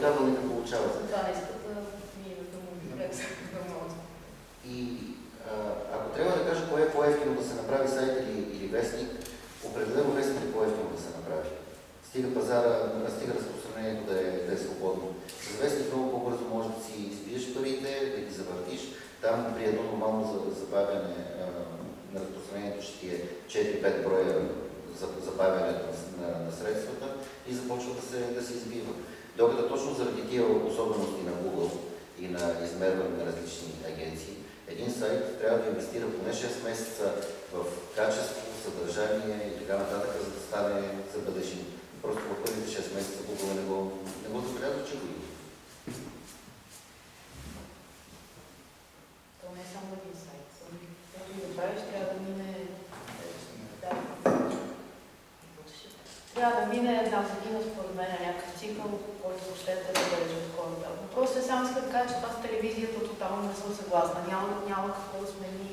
кабелните. Да. получават. Това не искат да ние да мултиплекс нормално. И ако трябва да кажа кое е по-ефтино да се направи сайт или, или вестник, определено вестник е по-ефтино да се направи. Стига пазара, стига разпространението да е, да е свободно. С вестник много по-бързо можеш да си избиеш парите, да ги завъртиш. Там при едно нормално за- забавяне на разпространението ще ти е 4-5 броя за забавянето на, на, на средствата и започва да се, да се избива. Докато точно заради тия особености на Google и на измерване на различни агенции, един сайт трябва да инвестира поне 6 месеца в качество, съдържание и така нататък, за да стане забележим. Просто в първите 6 месеца Google не го, не го забелязва, че го има. То не е само един сайт. И да правиш, трябва да мине... Да. Какво ще- трябва да мине една година, според мен, е някакъв цикъл, който въобще да доведе до хората. Въпросът е само иска да кажа, че това с телевизията тотално не съм съгласна. Няма, няма какво да смени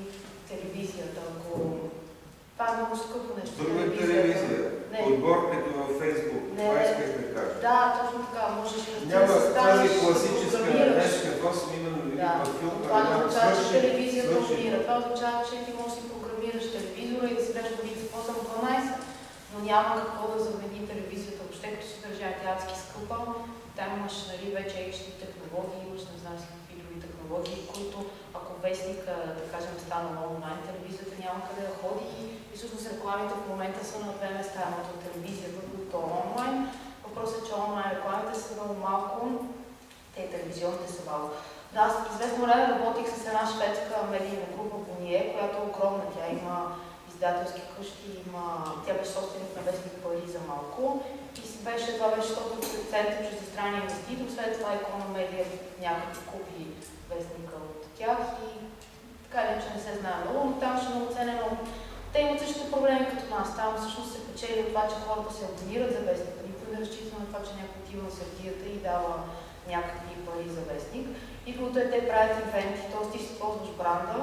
телевизията, ако... Това е много скъпо нещо. Друга е телевизия. Не. Отбор като във Фейсбук. Не. Това исках да кажа. Да, точно така. Можеш да Няма тази класическа нещо, какво съм именно Да, в филм. това не означава, че телевизията умира. Това означава, че ти можеш да си програмираш телевизора и да си гледаш по съм 12, но няма какво да замени телевизията. Въобще като се държа адски скъпа, там имаш нали, вече HD технологии, имаш не знам си какви други технологии, които ако вестник, да кажем, стана онлайн, телевизията няма къде да ходи и всъщност рекламите в момента са на две места. Едното от телевизията, другото е онлайн. Въпросът е, че онлайн рекламите са много малко, те телевизионните са малко. Да, аз известно време работих с една шведска медийна група Боние, която е огромна. Тя има издателски къщи, има... тя беше собственик на вестник Пари за малко. И си беше, това беше 100% чуждестранен инвеститор, след това Икона Медия някакви купи вестника от тях и така или иначе не се знае много, но там ще е много ценено. Те имат същите проблеми като нас. Там всъщност се печели от това, че хората се абонират за вестника. Никой не разчита на това, че някой отива на сърдията и дава някакви пари за вестник. И другото е, те правят ивенти, т.е. ти си ползваш бранда,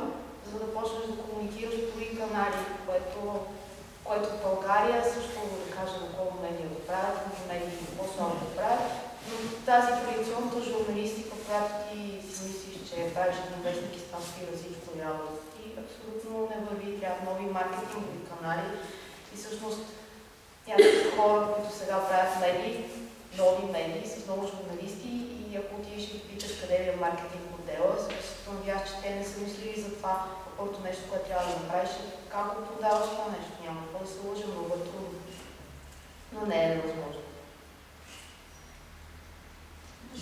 за да почнеш да комуникираш други канали, което, което в България също, да кажем, около медия го правят, много медии по-слабо го правят, но тази традиционната журналистика, която ти си мислиш, че правиш един вестник и спира всичко и абсолютно не върви, трябва нови маркетингови канали. И всъщност някакви хора, които сега правят медии, нови медии с много журналисти и ако отидеш и питаш къде е маркетинг модела, се установяваш, че те не са мислили за това, първото нещо, което трябва да направиш е как го продаваш това нещо. Няма какво да се лъжа, много е трудно. Но не е невъзможно.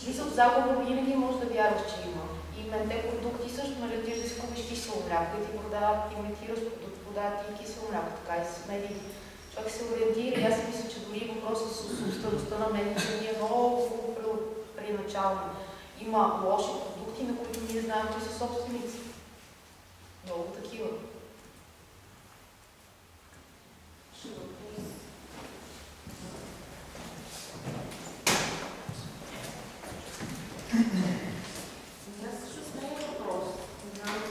Смисъл, загуба винаги може да вярваш, че има. И мен те продукти също, нали, ти да си купиш кисело мляко и ти продават, имитираш продукт, продават и кисело мляко, така и с медии. Човек се ориентира и аз мисля, че дори въпросът с усталостта на медиите ни е много преначално. Има лоши продукти, на които ние знаем, че са собственици. Много такива. Аз също с мен е въпрос. Не знам,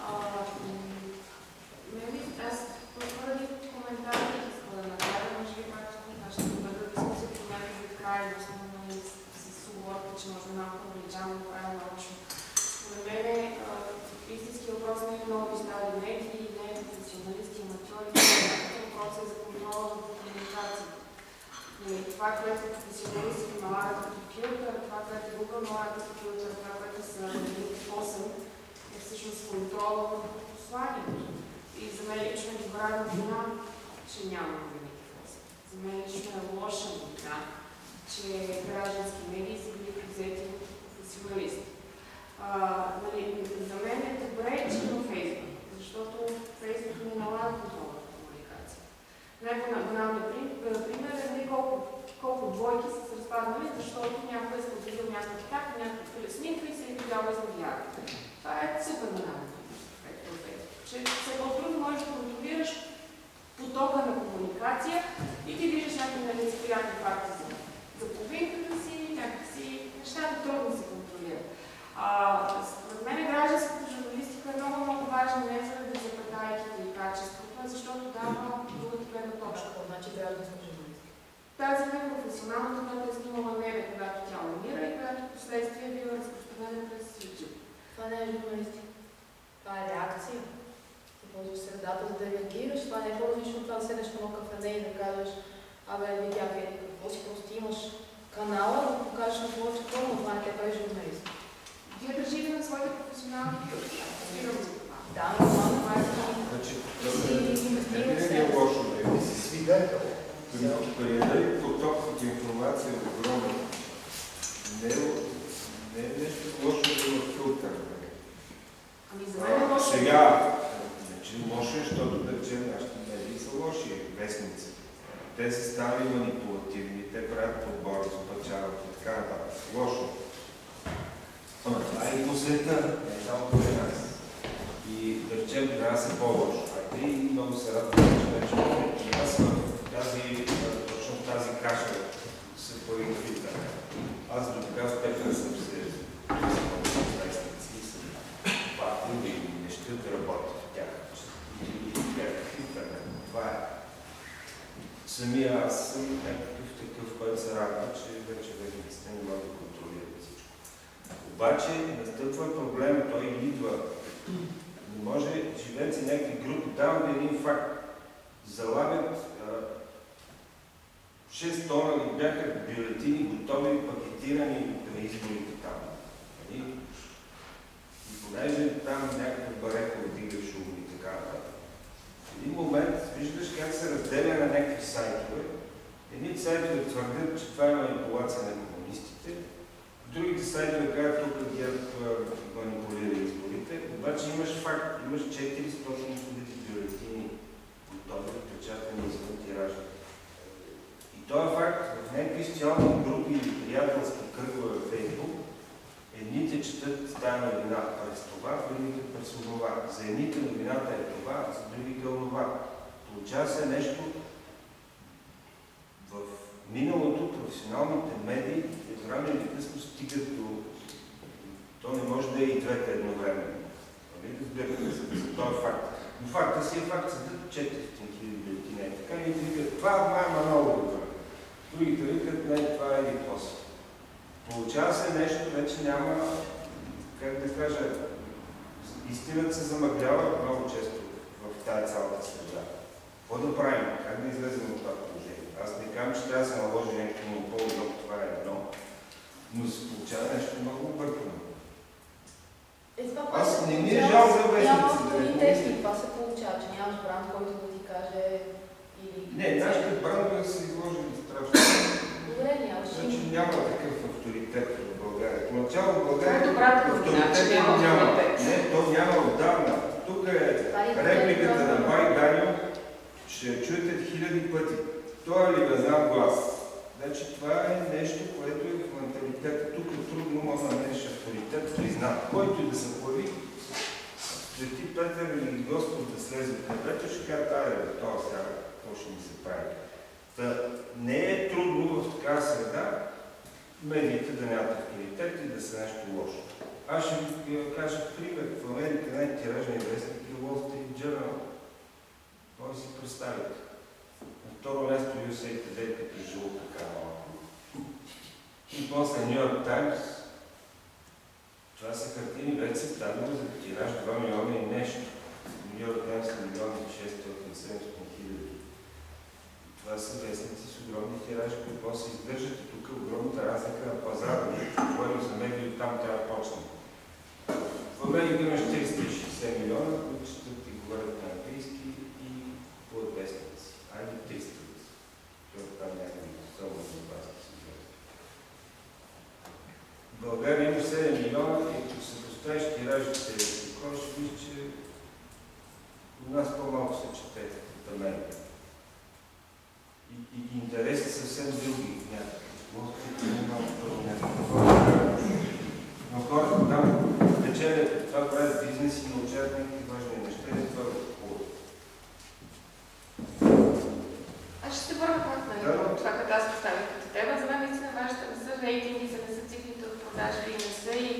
а, м, maybe аз поради коментарите искам да направя, може би пак ще бъда дискусия по някакви край, основно с оговорка, че може малко да увеличавам правилно научно. Според мен а, истински въпрос не е много издали медии, не е професионалисти, аматьори, въпрос е за контрола върху комуникацията. И това, което професионалистите налагат като филтър, това, което Google налага като филтър, това, което са разделите 8, е всъщност контрола върху посланието. И за мен лично е добра новина, че няма новините 8. За мен лично е лоша новина, че граждански медии са били взети от професионалисти. А, нали, за мен е добре, че има Фейсбук, защото Фейсбук ни налага контрола върху комуникация. Най-баналният пример е нали, колко, колко двойки са се разпаднали, защото някой е споделил някаква така, някаква снимка и се е видял изнавява. Това е супер банално. Че все по-трудно можеш да контролираш потока на комуникация и ти виждаш някакви нелицеприятни факти за, за половинката си, някакси нещата трудно се контролират. А, според мен гражданската журналистика е много, много важна не заради запретайките и качеството, а защото дава другата гледна точка. Какво значи гражданска журналистика? Тази мен професионалната, която е снимала небе, когато тя умира и която в последствие бива разпространена през YouTube. Това не е журналистика. Това е реакция. Ти ползваш средата, за да реагираш. Това не е по-различно от това да седнеш на кафене и да кажеш, абе, видях еди какво си, просто имаш канала да покажеш на твоята форма. Това не те прави журналист. Вие държите на своите професионални. Да, нормално, това е Значи, не в винаги е себе си. лошо, нали? си свидетел. При, при един поток от информация огромен, не не е нещо лошо да има филтър. Ами. Сега, значи лошо е, защото да речем нашите медии са лоши вестници. Те са станали манипулативни, те правят подбор, запачават и така нататък. Лошо. Ама това е и по света, не само при нас. И да речем, при нас е по-лошо. А и много се радвам, че вече и в тази, точно тази каша се появих в интернет. Аз до така степен съм се патил и не ще да работя тях. Това е. Самия аз съм някакъв такъв, който се радва, че вече наистина не мога да контролира всичко. Обаче настъпва проблем, той идва. Не може, живеят си някакви групи, давам един факт. Залагат 6 тона ли бяха бюлетини, готови, пакетирани на изборите там. Нали? И понеже там някакъв бареко вдига шум и така нататък. В един момент виждаш как се разделя на някакви сайтове. Едни сайтове твърдят, че това е манипулация на комунистите, другите сайтове казват, тук ГЕРБ манипулира изборите, обаче имаш факт, имаш 400 хиляди бюлетини готови, печатани извън тиража. Този факт в някакви социални групи или приятелски кръгове в Фейсбук, едните четат тази новина през това, другите през това. За едните новината е това, за другите е това. Получава се нещо в миналото професионалните медии рано или късно стигат до... То не може да е и двете едновременно. Нали? Разбирате за, за този факт. Но факта си е факт, са 400 хиляди бюлетини. Така и викат, това май много добре. Другите викат, не, това е и после. Получава се нещо, вече няма, как да кажа, истината се замъглява много често в тази цялата среда. Какво да правим? Как да излезем от това положение? Аз не казвам, че трябва да се наложи някакво монопол, но това е едно. Но се получава нещо много объркано. Е, това, Аз не ми е жал за Няма вестниците, авторитет да и това се получава, че нямаш бранд, който да ти каже или... Не, нашите брандове са изложени страшно. Добре. Значи няма такъв авторитет в България. Поначало в България е авторитет няма няма. Не, то няма отдавна. Тук е е репликата на добре. Бай Ганьо, ще я чуете хиляди пъти. Той е ли знам глас. Значи това е нещо, което е в менталитета. Тук е трудно може да намериш авторитет, признат. Който и да се появи, Свети Петър или Господ да слезе в небето, ще кажа, дай, бе, това сега, какво ще ми се прави. Та, не е трудно в такава среда медиите да нямат авторитет и да са нещо лошо. Аз ще ви е, кажа пример. В Америка най-тиражният вестник е Wall Street Journal. Може си представите. На второ място USA Today, като е жило така малко. И после Нью Йорк Таймс. Това са картини, вече станали за тираж 2 милиона и нещо. Нью Йорк Таймс са милиони и 600-700 хиляди. Това са вестници с огромни тиражи, които се издържат и тук е огромната разлика на пазара. Говорим за медии, там трябва да почнем. В Америка имаш 360 милиона, които четат и говорят на английски и купуват вестници. Айде 300 да са. Защото там някакви само за баски си. В България има 7 милиона и ако се поставиш тиражите и ще виж, че у нас по-малко се чете от Америка. И, и интереси съвсем други хора. Но хората там печелят, това правят бизнес и научават някакви важни неща и това е хубаво. Аз ще се върна пак на Да. това, като аз поставих като тема. За мен наистина важно не са рейтингите, не са цифрите от продажби, не са и,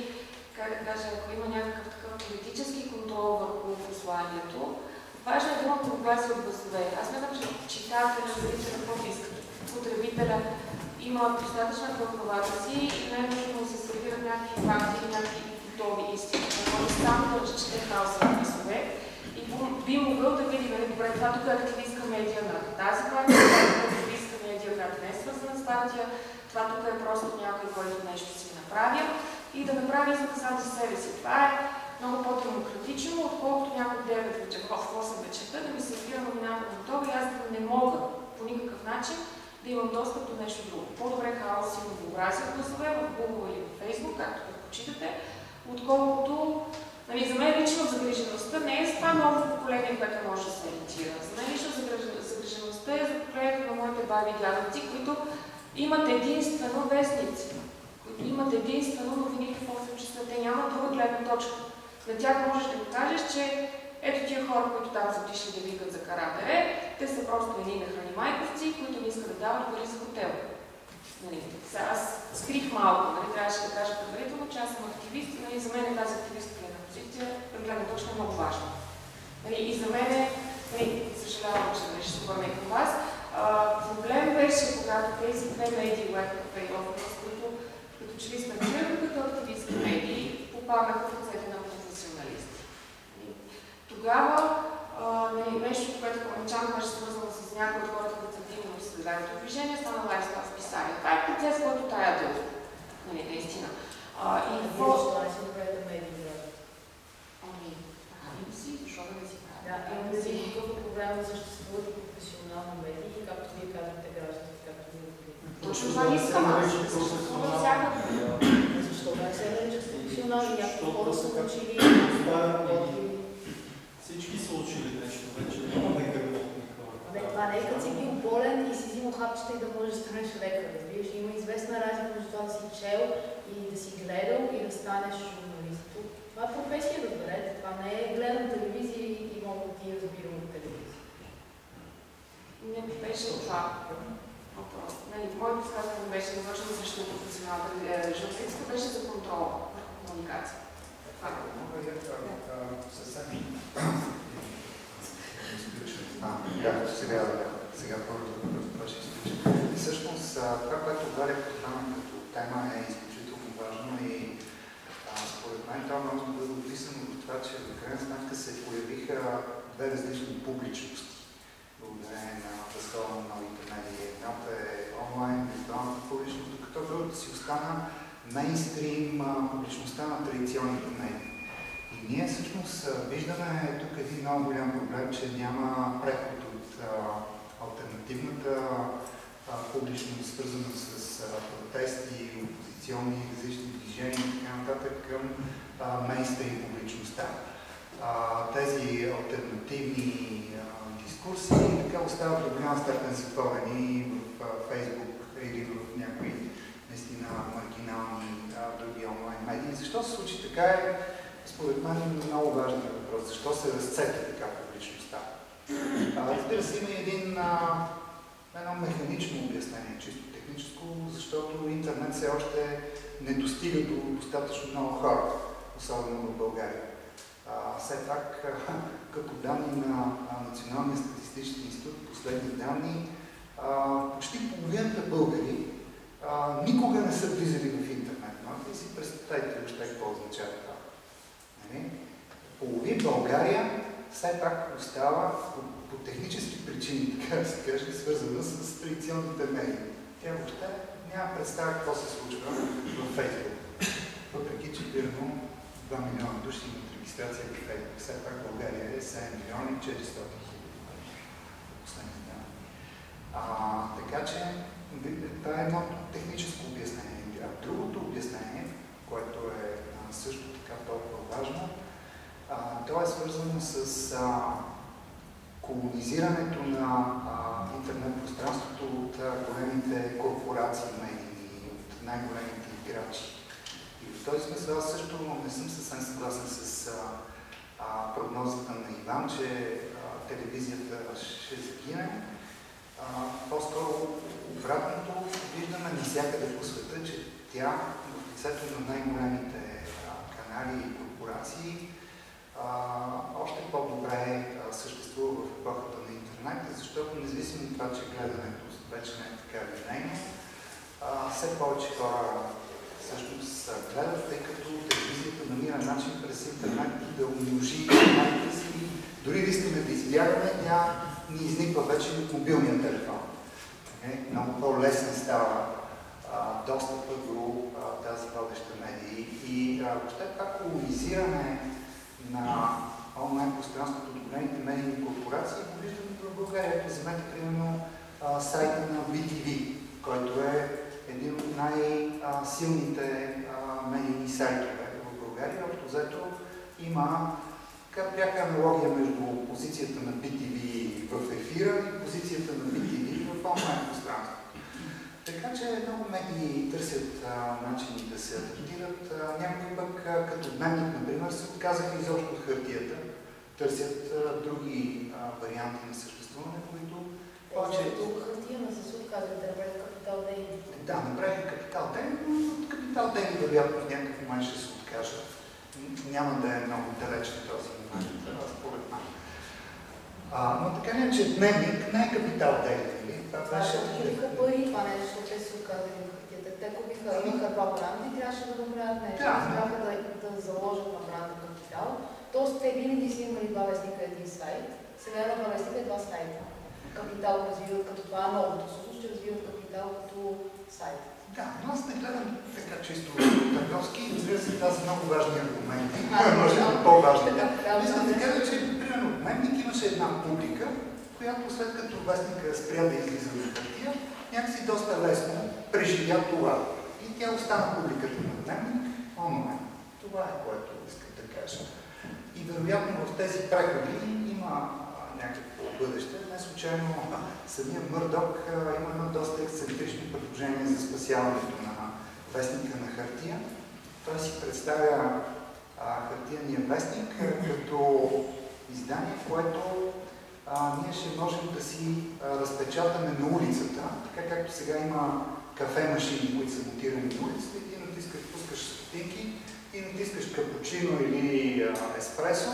как да кажа, ако има някакъв такъв политически контрол върху посланието, важно е да има прогласи от гласове. Аз смятам, че читателя, зрителя, каквото искат, потребителя има достатъчна главата си и най-нужно му се сервират някакви факти или някакви готови истини. Може само да чете хаоса на гласове и би могъл да види, нали, добре, това тук е активистка медия на тази партия, това е активистка медия, която не е свързана с партия, това тук е просто някой, който нещо си направил и да направи извода сам за себе си. Това е много по-демократично, отколкото някой 9 вечера, в 8 вечерта да ми се сервира новината готова и аз да не мога по никакъв начин да имам достъп до нещо друго. По-добре хаос и многообразие гласове в Google или в Facebook, както предпочитате, отколкото Нали, за мен лично загрижеността не е за това ново поколение, което може да се ориентира. За мен лично загрижен- загрижеността е за поколението на моите баби и дядовци, които имат единствено вестници, които имат единствено новините в 8 часа. Те нямат друга гледна точка. На тях можеш да им кажеш, че ето тия хора, които там са отишли да викат за каратере, те са просто едни нехрани майковци, които не искат да дават пари за хотел. Нали, аз скрих малко, нали, трябваше да кажа предварително, че аз съм активист и нали, за мен тази активистка позиция, от гледна точка е много важна. Нали, и за мен, нали, съжалявам, че нали, ще се върна и към вас, а, проблем беше, когато тези две медии, Web и Office, които като че ли чуем като активистки медии, попаднаха в ръцете на Тогава а, нали, нещо, което поначало беше свързано с някои от хората, които са активни в следването движение, стана лайфстайл списание. Това е процес, който тая дълго. Нали, наистина. А, и какво... не си направите медии? брат? Ами, правим си, защо да не си правим? Да, имам да си какъв е проблем да съществуват и професионални медии, както вие казвате граждански, както вие говорите. Точно това не искам аз. Съществува всяка Защо да не се наричат професионални? Някои хора са учили, работили. Всички са учили нещо вече. Нямаме грамотни хора. Абе, това не е като си бил болен и си взимал хапчета и да можеш да станеш лекар. Разбираш, има известна разлика между това да си чел и да си гледал и да станеш журналист. Това е професия, разберете. Това не е гледам телевизия и, мога да ти разбирам от телевизия. Не беше това. въпрос. Нали, моето изказване не беше насочено срещу професионалната е, журналистика, беше за контрол върху комуникация. Това е. Да съвсем. Да, сега, сега първо това ще изключим. И всъщност това, което Галя подхвана като тема е изключително важно и а, според мен това може да бъде описано в това, че в крайна сметка се появиха две различни публичности благодарение на възхода на новите медии. Едната е онлайн, виртуалната публичност, докато другата си остана мейнстрим публичността на традиционните медии. И ние всъщност виждаме тук един много голям проблем, че няма преход от а, альтернативната а, публичност, свързана с а, протести, опозиционни, различни движения и така нататък към а, мейнстрим публичността. Тези альтернативни дискурси така остават до голяма степен затворени в Фейсбук или в някои наистина маргинални други онлайн медии. Защо се случи така е, според мен, много важен въпрос. Защо се разцепи така публичността? Разбира се, има един, а, едно механично обяснение, чисто техническо, защото интернет все още не достига до достатъчно много хора, особено в България. А, все пак, като данни на Националния статистически институт, последни данни, а, почти половината българи а, никога не са влизали в интернет. Можете ли си представите въобще какво означава това? Нали? Полови България все пак остава по, по технически причини, така да се каже, свързана с традиционните медии. Тя въобще няма представа какво се случва в Фейсбук. Въпреки, че примерно 2 милиона души имат регистрация в Фейсбук, все пак България е 7 милиона и 400 хиляди. А, така че това е едно техническо обяснение. Другото обяснение, което е също така толкова важно, а, то е свързано с а, колонизирането на а, интернет пространството от а, големите корпорации медийни, от най-големите играчи. И в този смисъл аз също не съм съвсем съгласен с а, а, прогнозата на Иван, че а, телевизията ще загине. По-скоро обратното виждаме навсякъде по света, че тя в лицето на най-големите канали и корпорации още по-добре съществува в епохата на интернет, защото независимо от това, че гледането вече не е така линейно, все повече хора всъщност гледат, тъй като телевизията намира начин през интернет да умножи каналите си. Дори да искаме да избягаме, тя ни изниква вече от мобилния телефон. Okay? Много по-лесен става достъпа до тази водеща медии. И въобще това колонизиране на онлайн пространството от големите медийни корпорации го виждаме в България. Ето вземете примерно сайта на BTV, който е един от най-силните медийни сайтове в България. Общо взето има пряка аналогия между позицията на BTV в ефира и позицията на BTV в онлайн пространството. Така че много медии търсят а, начини да се адаптират. А, някои пък, а, като дневник, например, се отказаха изобщо от хартията, търсят а, други а, варианти на съществуване, които Повече тук хартияна се суд казва да направи капитал дейни. да, направиха капитал ден, но от капитал ден вероятно в някакъв момент ще се откажат. Няма да е много далеч на този момент, според мен. А, но така не, че дневник не е капитал ден, нали? Това беше... купиха пари, това не е, защото те се отказали на хартията. Те купиха, имаха два бранда и трябваше да направят нещо. Да. Трябваха да, да заложат на бранда капитал. Тоест те винаги са имали два вестника и един сайт. Сега има два вестника и два сайта. Капитал развиват като това новото. Всъщност ще развиват капитал като сайт. Да, но аз не гледам така чисто търговски. Разбира се, това са много важни аргументи. Може би по-важни. Искам да кажа, че примерно в Дневник имаше една публика, която след като вестника спря да излиза на хартия, някакси доста лесно преживя това. И тя остана публиката на Дневник онлайн. Това е което искам да кажа. И вероятно в тези преходи има някакво бъдеще. А, самия Мърдок има едно доста ексцентрично предложение за спасяването на вестника на хартия. Той си представя хартияния вестник като издание, което а, ние ще можем да си а, разпечатаме на улицата, така както сега има кафе машини, които са монтирани на улицата и ти натискаш, пускаш стотинки и натискаш капучино или а, еспресо,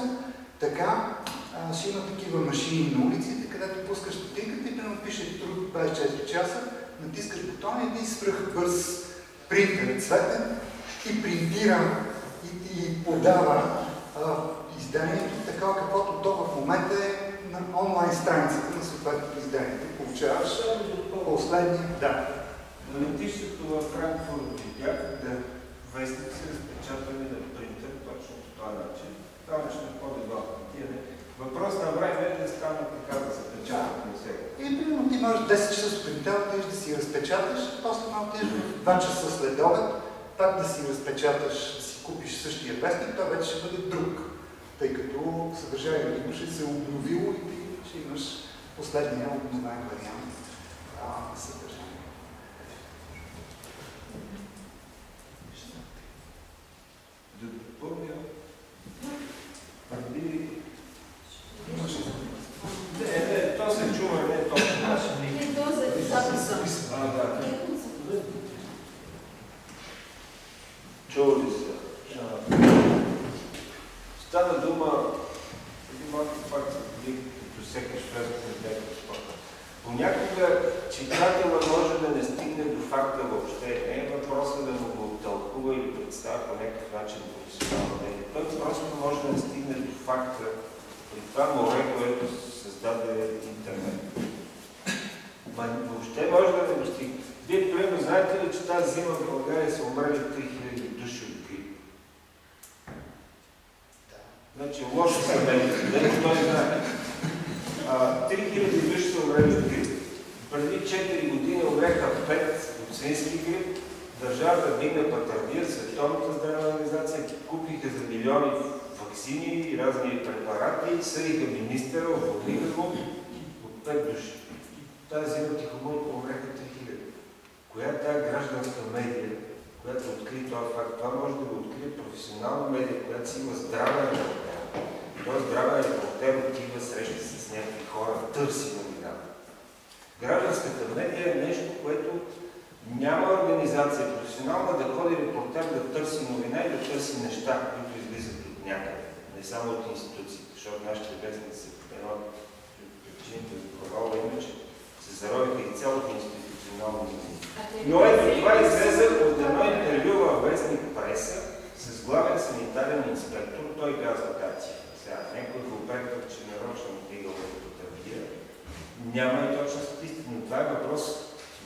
така а, ще има такива машини на улиците, където пускаш стотинката и примерно пише труд 24 часа, натискаш бутона и един свръх бърз принтер цветен и принтира и ти подава а, изданието, така каквото то в момента е на онлайн страницата на съответното издание. Ти получаваш последния, да, На летището в Франкфурт видях да, вестник се разпечатани на принтер точно по този начин. Там ще ходи два хартияне. Въпрос на време е да стане така да се печатат на. И примерно ти можеш 10 часа сутринта отидеш да си разпечаташ, после малко отидеш в 2 часа след обед, пак да си разпечаташ, да си купиш същия вестник, той вече ще бъде друг, тъй като съдържанието му ще се е обновило и ти ще имаш последния обновен вариант на съдържание. Да допълня. Преди... Не, не, то се чува, не точно. И то за записа. А, да. Чули се. А, Стана дума, един малко преди, като секаш влезохме в някакъв спорта. Понякога читателя може да не стигне до факта въобще. Не е въпросът да му го тълкува или представя по някакъв начин професионално. Той просто може да не стигне до факта това море, което създаде интернет. Ма въобще може да не го стигне. Вие, примерно, знаете ли, че тази зима в България са умрели 3000 души от грип? Значи лошо са дали той знае. А, 3000 души са умрели от грип. Преди 4 години умреха 5 от свински грип. Държавата вдигна патърдия, Световната здравна организация купиха за милиони вакцини разни препарати, съдиха министъра, уволниха го от 5 души. Тази зима тихомълко умреха 3000. Коя е тази гражданска медия, която откри това факт? Това може да го открие професионална медия, която си има здравен репортер. Той здравен репортер отива, среща се с някакви хора, търси новината. Гражданската медия е нещо, което няма организация професионална да ходи репортер да търси новина и да търси неща, които излизат от някъде, не само от институциите, защото нашите вестници са едно от причините за провала има, че се заровиха и цялото институционално мнение. Но ето това излезе от едно интервю във вестник Преса с главен санитарен инспектор. Той казва цифра. Сега някой го упреква, че нарочно вдигал като търпия. Няма и точна статистика, но това е въпрос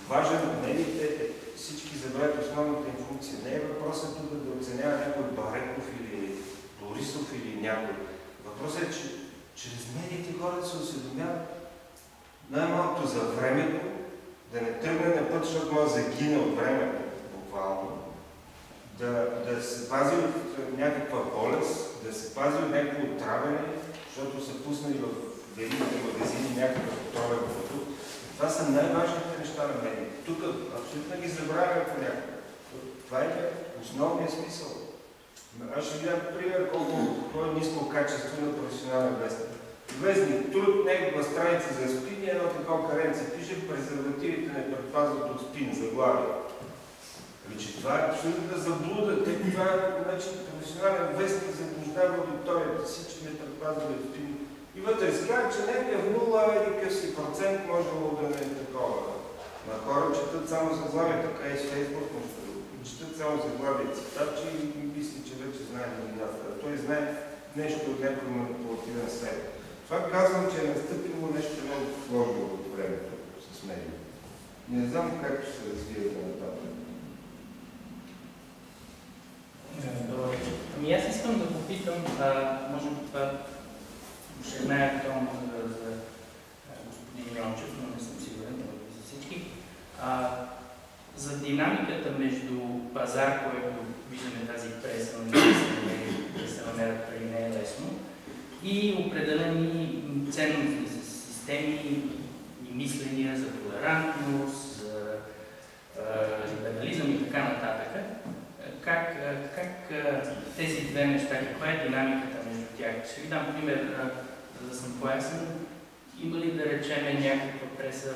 важен от медиите. Е, всички забравят основната им функция. Не е въпросът тук да оценява някой Бареков или Борисов или някой. Въпросът е, че чрез медиите хората се осведомяват най-малкото за времето, да не тръгне на път, защото може да загине от времето, буквално, да, да се пази от някаква болест, да се пази от някакво отравяне, защото са пуснали в великите магазини някакъв отровен продукт. Това са най-важните неща на медиите. Тук абсолютно ги забравяме понякога. Това е основният смисъл. Аз ще ви дам пример колко кой е ниско качество на професионален вестник. Вестник труд, негова страница за спин и едно такова каренце. Пише презервативите не предпазват от спин, заглавие. Значи това е абсолютна заблуда. Тъй това е значи, професионален вестник заблуждава аудиторията си, че не предпазва от спин. И вътре се казва, че някакъв нула къв си процент можело да не е такова. На хора четат само заглавие, така и с Фейсбук. Четат само заглавие и цитатчи и мисли, че вече знае новината. Той знае нещо от някой манипулативен сайт. Това казвам, че е настъпило нещо много сложно от времето с медиите. Не знам как ще се развие това нататък. Добре. Ами аз искам да попитам, а, може би това ще е най-актуално за, господин Йончев, но не съм сигурен, може би за всички. А, за динамиката между пазар, който виждаме тази преса, на да се намерят преди не е лесно, и определени ценностни системи и мисления за толерантност, за либерализъм и така нататък как, как тези две неща, каква е динамиката между тях? Ще ви дам пример, за да съм поясен. Има ли да речеме някаква преса,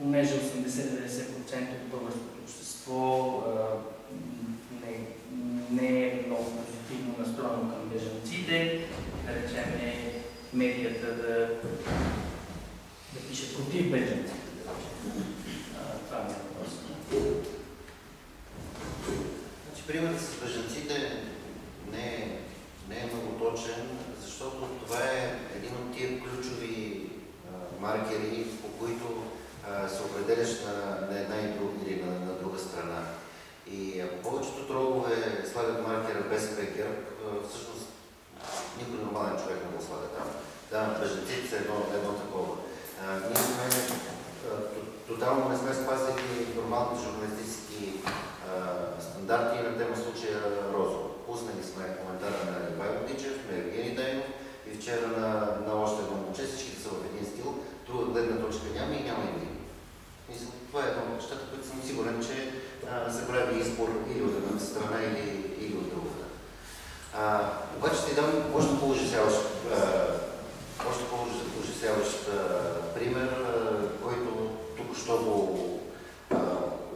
понеже 80-90% от българското общество не, не е много позитивно настроено към бежанците, да речеме медията да, да пише против бежанците. Това ми е въпрос. Значи, примерът с бежанците не е, не е много точен, защото това е един от тия ключови а, маркери, по които се определяш на, на една и друга, или на, на друга страна. И ако повечето тролове слагат маркера БСП ГЕРБ, всъщност никой нормален човек не го слага там. Да, бежанците са едно, едно такова. Ние сме тотално не сме спазили нормалните журналистически стандарти на тема случая Розо. Пуснали сме коментара на Ивайло Дичев, на Евгений Дайнов и вчера на, на още едно момче. Всичките са в един стил. Друга гледна точка няма и няма и това е едно от нещата, които съм сигурен, че а, се прави избор или от една страна, или, или от другата. А, обаче ти дам още по-ужасяващ, пример, а, който тук що го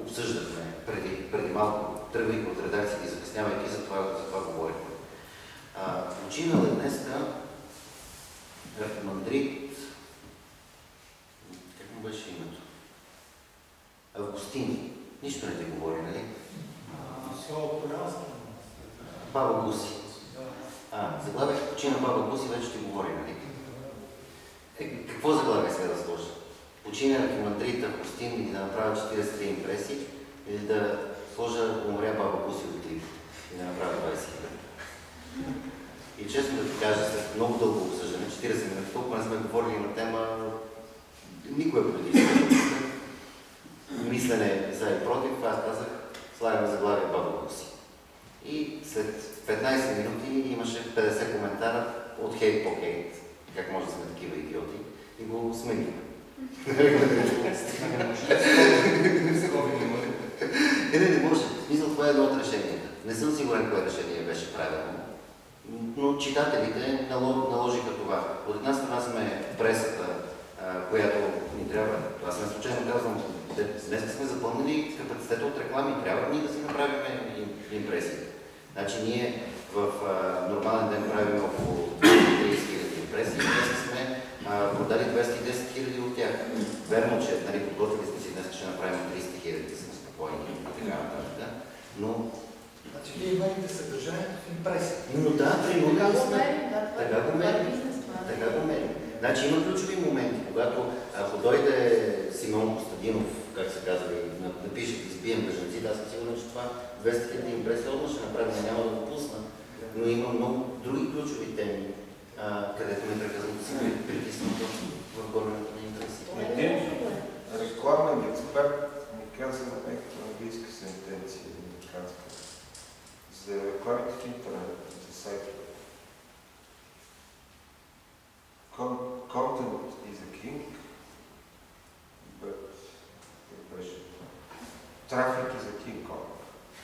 обсъждахме преди, преди малко, тръгвайки от редакцията и закъснявайки, за това, за това говорихме. Починал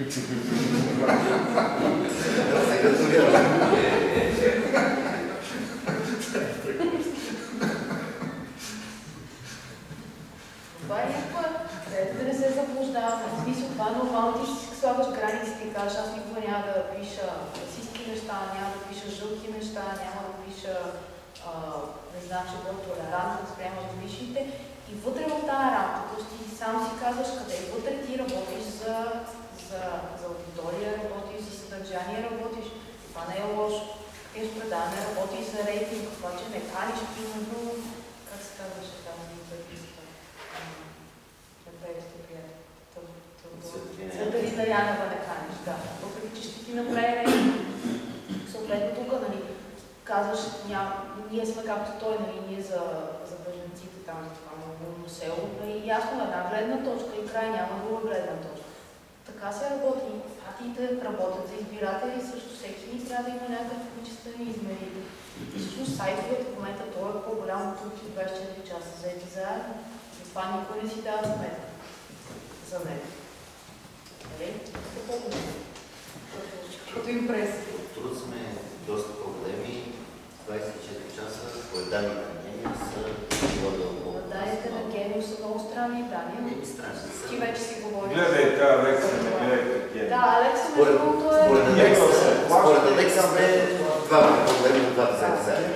but как беше? Traffic is a king Kong. Се гратулирам. Това е някаква, дайте да не се заблуждаваме. В смисъл, това е нормално, ти си слагаш границите и кажеш, аз никога няма да пиша расистски неща, няма да пиша жълти неща, няма да пиша, а, не знам, че бъда толерантен спрямо различните. И вътре в тази рамка, т.е. ти сам си казваш къде вътре ти работиш за, за, за аудитория, работиш за съдържание, работиш. Това не е лошо. Криеш предаване, работиш за рейтинг, това, че не каниш, примерно, как се казваше там, певицата? Не певицата приятел. Цветелина Цветелина Янева не каниш, да. Въпреки, че ще ти направи рейтинг. Съответно тук, нали, казваш, няма, ние сме както той, нали, ние за, за бежанците там, за това много село, нали, ясно е една гледна точка и край няма друга гледна точка. Така се работи. Партиите работят за избиратели, също всеки ни трябва да има някакъв количествен измерител. И всъщност сайтовете в момента това е по-голямо от 24 часа заети заедно. Затова никой не си дава сметка за него. Нали? Е по-голямо. Като им прес. Труд сме доста по-големи. 24 часа, според данните на Гения, са горе около. Данните на Генио са много странни данни, но Еми, страшни са. ти вече си говориш. Гледай тази лекция, не гледай такива. Да, Алекса Според, между другото е... според Алекса, Плаща. според Алекса сме два пъти по-големи от двата заедно заедно.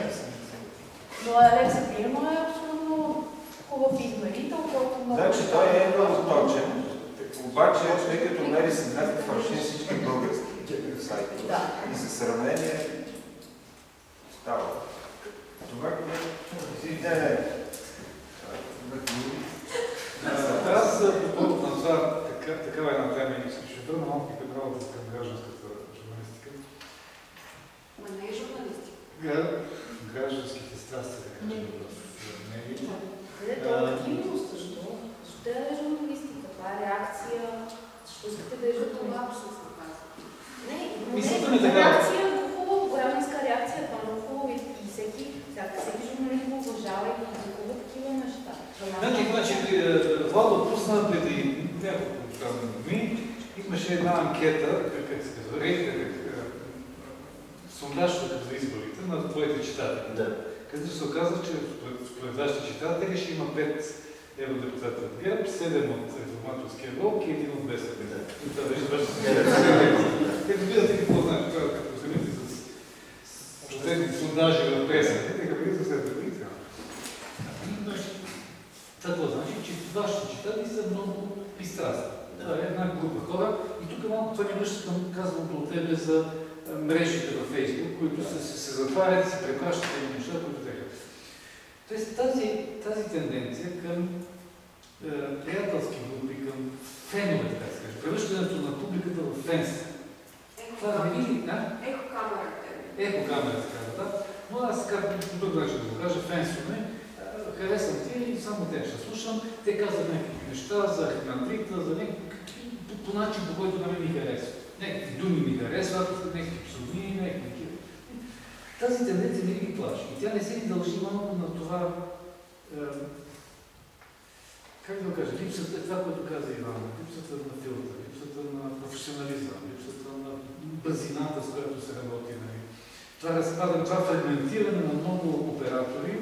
Но Алекса фирма е абсолютно хубав измерител, който много... Значи той е много точен, обаче тъй като мери са някакви фаршин всички български сайти. Да. И за сравнение става. Това, което... Не, не. Аз по повод на това, така- такава една тема и ще върна малко и към работата към гражданската журналистика. Ма не е журналистика. Гра- Гражданските страсти, да кажем, в медиите. Къде това е активност? Защо? Защо да е журналистика? Това е реакция. Защо искате да е Това. Не, Мисълта не, е така. реакция е хубаво, гражданска реакция, това е много хубаво и всеки, всеки журналист го уважава и публикува такива неща. Значи, значи, е, Владо пусна преди няколко дни, имаше една анкета, как, се казва, рейтинг, сондаж за изборите на твоите читатели. Да. Където се оказва, че според- вашите читатели ще има 5 евродепутата от ГЕРБ, 7 от реформаторския блок и един от БСП. Да. И това беше вашето Е. Ето видите какво значи, това като вземете с съответни сондажи в пресата, нека видите след това. Това какво значи, че вашите читатели са много пристрастни. Да. Това е една група хора. И тук малко това ни връща към казаното от тебе за мрежите във Фейсбук, които се, се, се затварят и се препращат едни неща, които те Тоест тази, тази тенденция към е, приятелски групи, към фенове, така да се каже, превръщането на публиката в. Това не ви ли, да? Но аз така по друг начин да го кажа, фенсове, а, харесвам те и само те ще слушам. Те казват някакви неща за архимандрита, за някакви, по, по начин, по който на мен ми харесва. Някакви думи ми харесват, някакви псовни, някакви. Тази тенденция не ги плаши. И тя не се ли дължи малко на това, е, как да кажа, липсата, това, което каза Иван, липсата на филтър, липсата на професионализъм, липсата на базината, с която се работи. Нали. Това разпадане, това фрагментиране на много оператори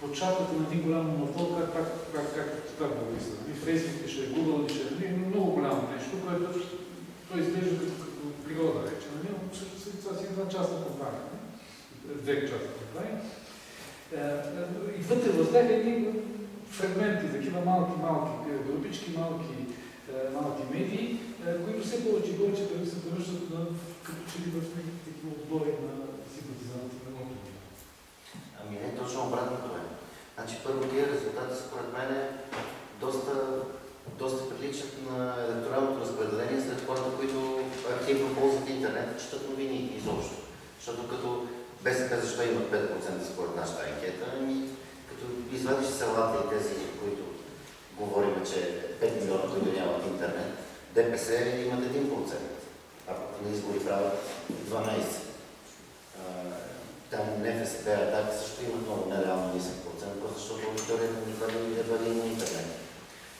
под шапката на един голям монопол, как, как, как, как това го мисля. И Фейсбук ли ще е, Google ли ще е, нали, много голямо нещо, което той изглежда като, като природа вече. Нали, но всъщност е- това си една частна компания. нали. Две частни компании. Е, е, И вътре в тях едни фрагменти, такива малки, малки е, групички, малки, е, малки медии, е, които все повече и повече се превръщат като че ли в някакви отбори на симпатизанти на ниво. Ами не, точно обратното е. Значи първо тия резултати според мен доста, доста приличат на електоралното разпределение сред хората, които активно ползват интернет, четат новини изобщо. Защото като БСП защо имат 5% според нашата анкета, ами като извадиш селата и тези, които говорим, че 5 милиона, които нямат интернет, ДПС имат 1%, а пък на избори правят 12%. А, Там НФСБ, Атака също имат много нереално нисък процент, просто защото аудиторията ни едва ли има интернет.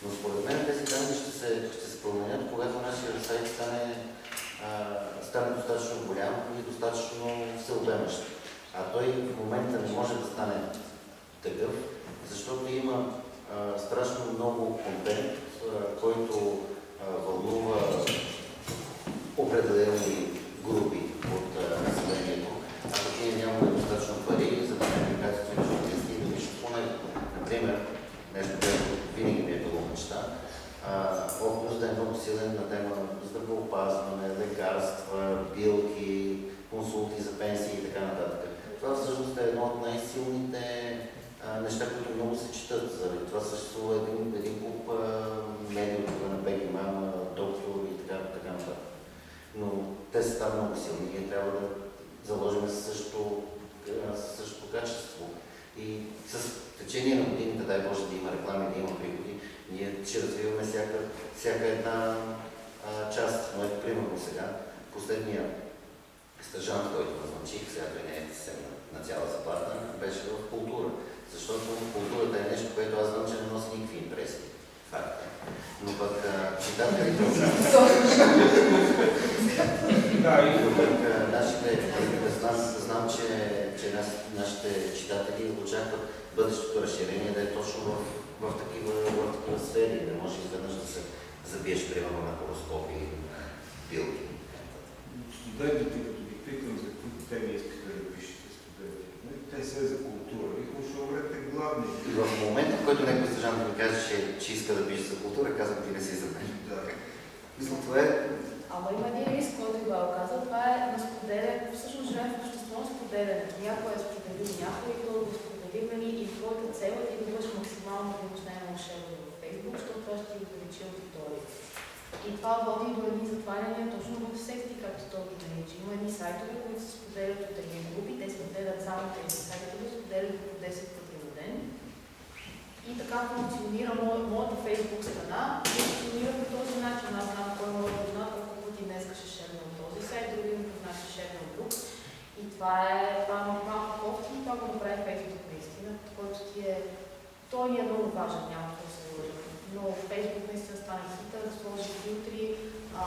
Но според мен тези данни ще се, ще се променят, когато нашия сайт стане стане достатъчно голям и достатъчно всеобемащ. А той в момента не може да стане такъв, защото има а, страшно много контент, а, който а, вълнува определени групи от а, населението. А пък ние нямаме достатъчно пари, за да качествени журналисти да пишат по него. Например, нещо, винаги ми е било мечта, Опус да е много силен на тема на здравеопазване, лекарства, билки, консулти за пенсии и така нататък. Това всъщност е едно от най-силните неща, които много се четат. Заради това съществува един, един куп медии от на Беги Мама, доктор и така, така нататък. Но те са там много силни. Ние трябва да заложим също, същото качество. И с течение на годините, дай Боже да има реклами, да има приходи, ние ще развиваме всяка, всяка една а, част. Но ето, примерно сега, последния стъжант, който назначих, сега той не е съвсем на цяла заплата, беше в култура. Защото културата е нещо, което аз знам, че не носи никакви импресии. Факт е. Но пък читателите... нашите, знам, знам че, че нас, нашите читатели очакват бъдещото разширение да е точно в, в, такива, в такива сфери. Не може изведнъж да се забиеш, примерно, на хороскопи и билки. Студентите, като ги питам за какви теми искате да пишете студенти, те са за култура. Ще умрете гладни. И в момента, в който някой стъжант ми каже, че, че иска да пише за култура, казвам, ти не си за мен. Да. Мисля, това е Ама има един риск, който Ивал каза, това е на споделяне, всъщност живеем в общество на споделяне. Някой е споделил някой, го споделим нали, и твоята цел е да бъдеш максимално демонстриран шерване в Facebook, защото това ще ти увеличи аудитория. И това води до едни затваряния точно в секти, както той ги нарича. Има едни сайтове, които се споделят от едни групи, те споделят само тези сайтове, споделят по 10 пъти на ден. И така функционира моята Facebook страна, функционира по този начин. Аз знам кой е моят познат, колко пъти днес ще шерна от този сайт, други ми познат ще шерна от друг. И това е малко кофти и това го направи Facebook който ти е... Той е много важен, няма какво се лъжа. Но Facebook наистина стане хитър, сложи филтри. А,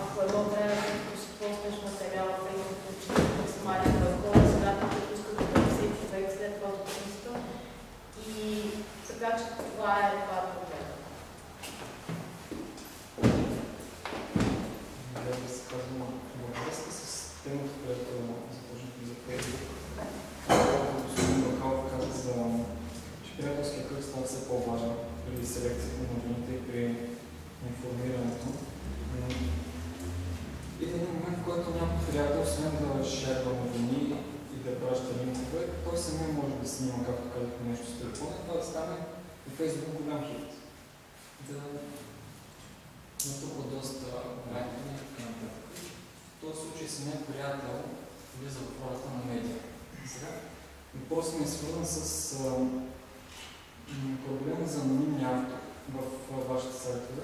ако едно време, си поснеш материал в Facebook, получи максимален хора, сега ти пускат до 50 човек, след това до 300. И така че това е, това е проблем. да се казвам във връзка с темата, която започнахме за Facebook. Господин Бакалов каза за, че приятелския кръг става все по-важен при селекцията на новините и при информирането. И един момент, в който някой приятел, освен да шерва новини и да праща линкове, той самия може да снима, както казахме, нещо с телефона, това да стане в Facebook голям хит. Да натрупа доста лайкове и така нататък. В този случай самият приятел влиза в ролята на медия. Сега, въпросът ми е свързан с проблема за анонимния автор в вашите сайтове.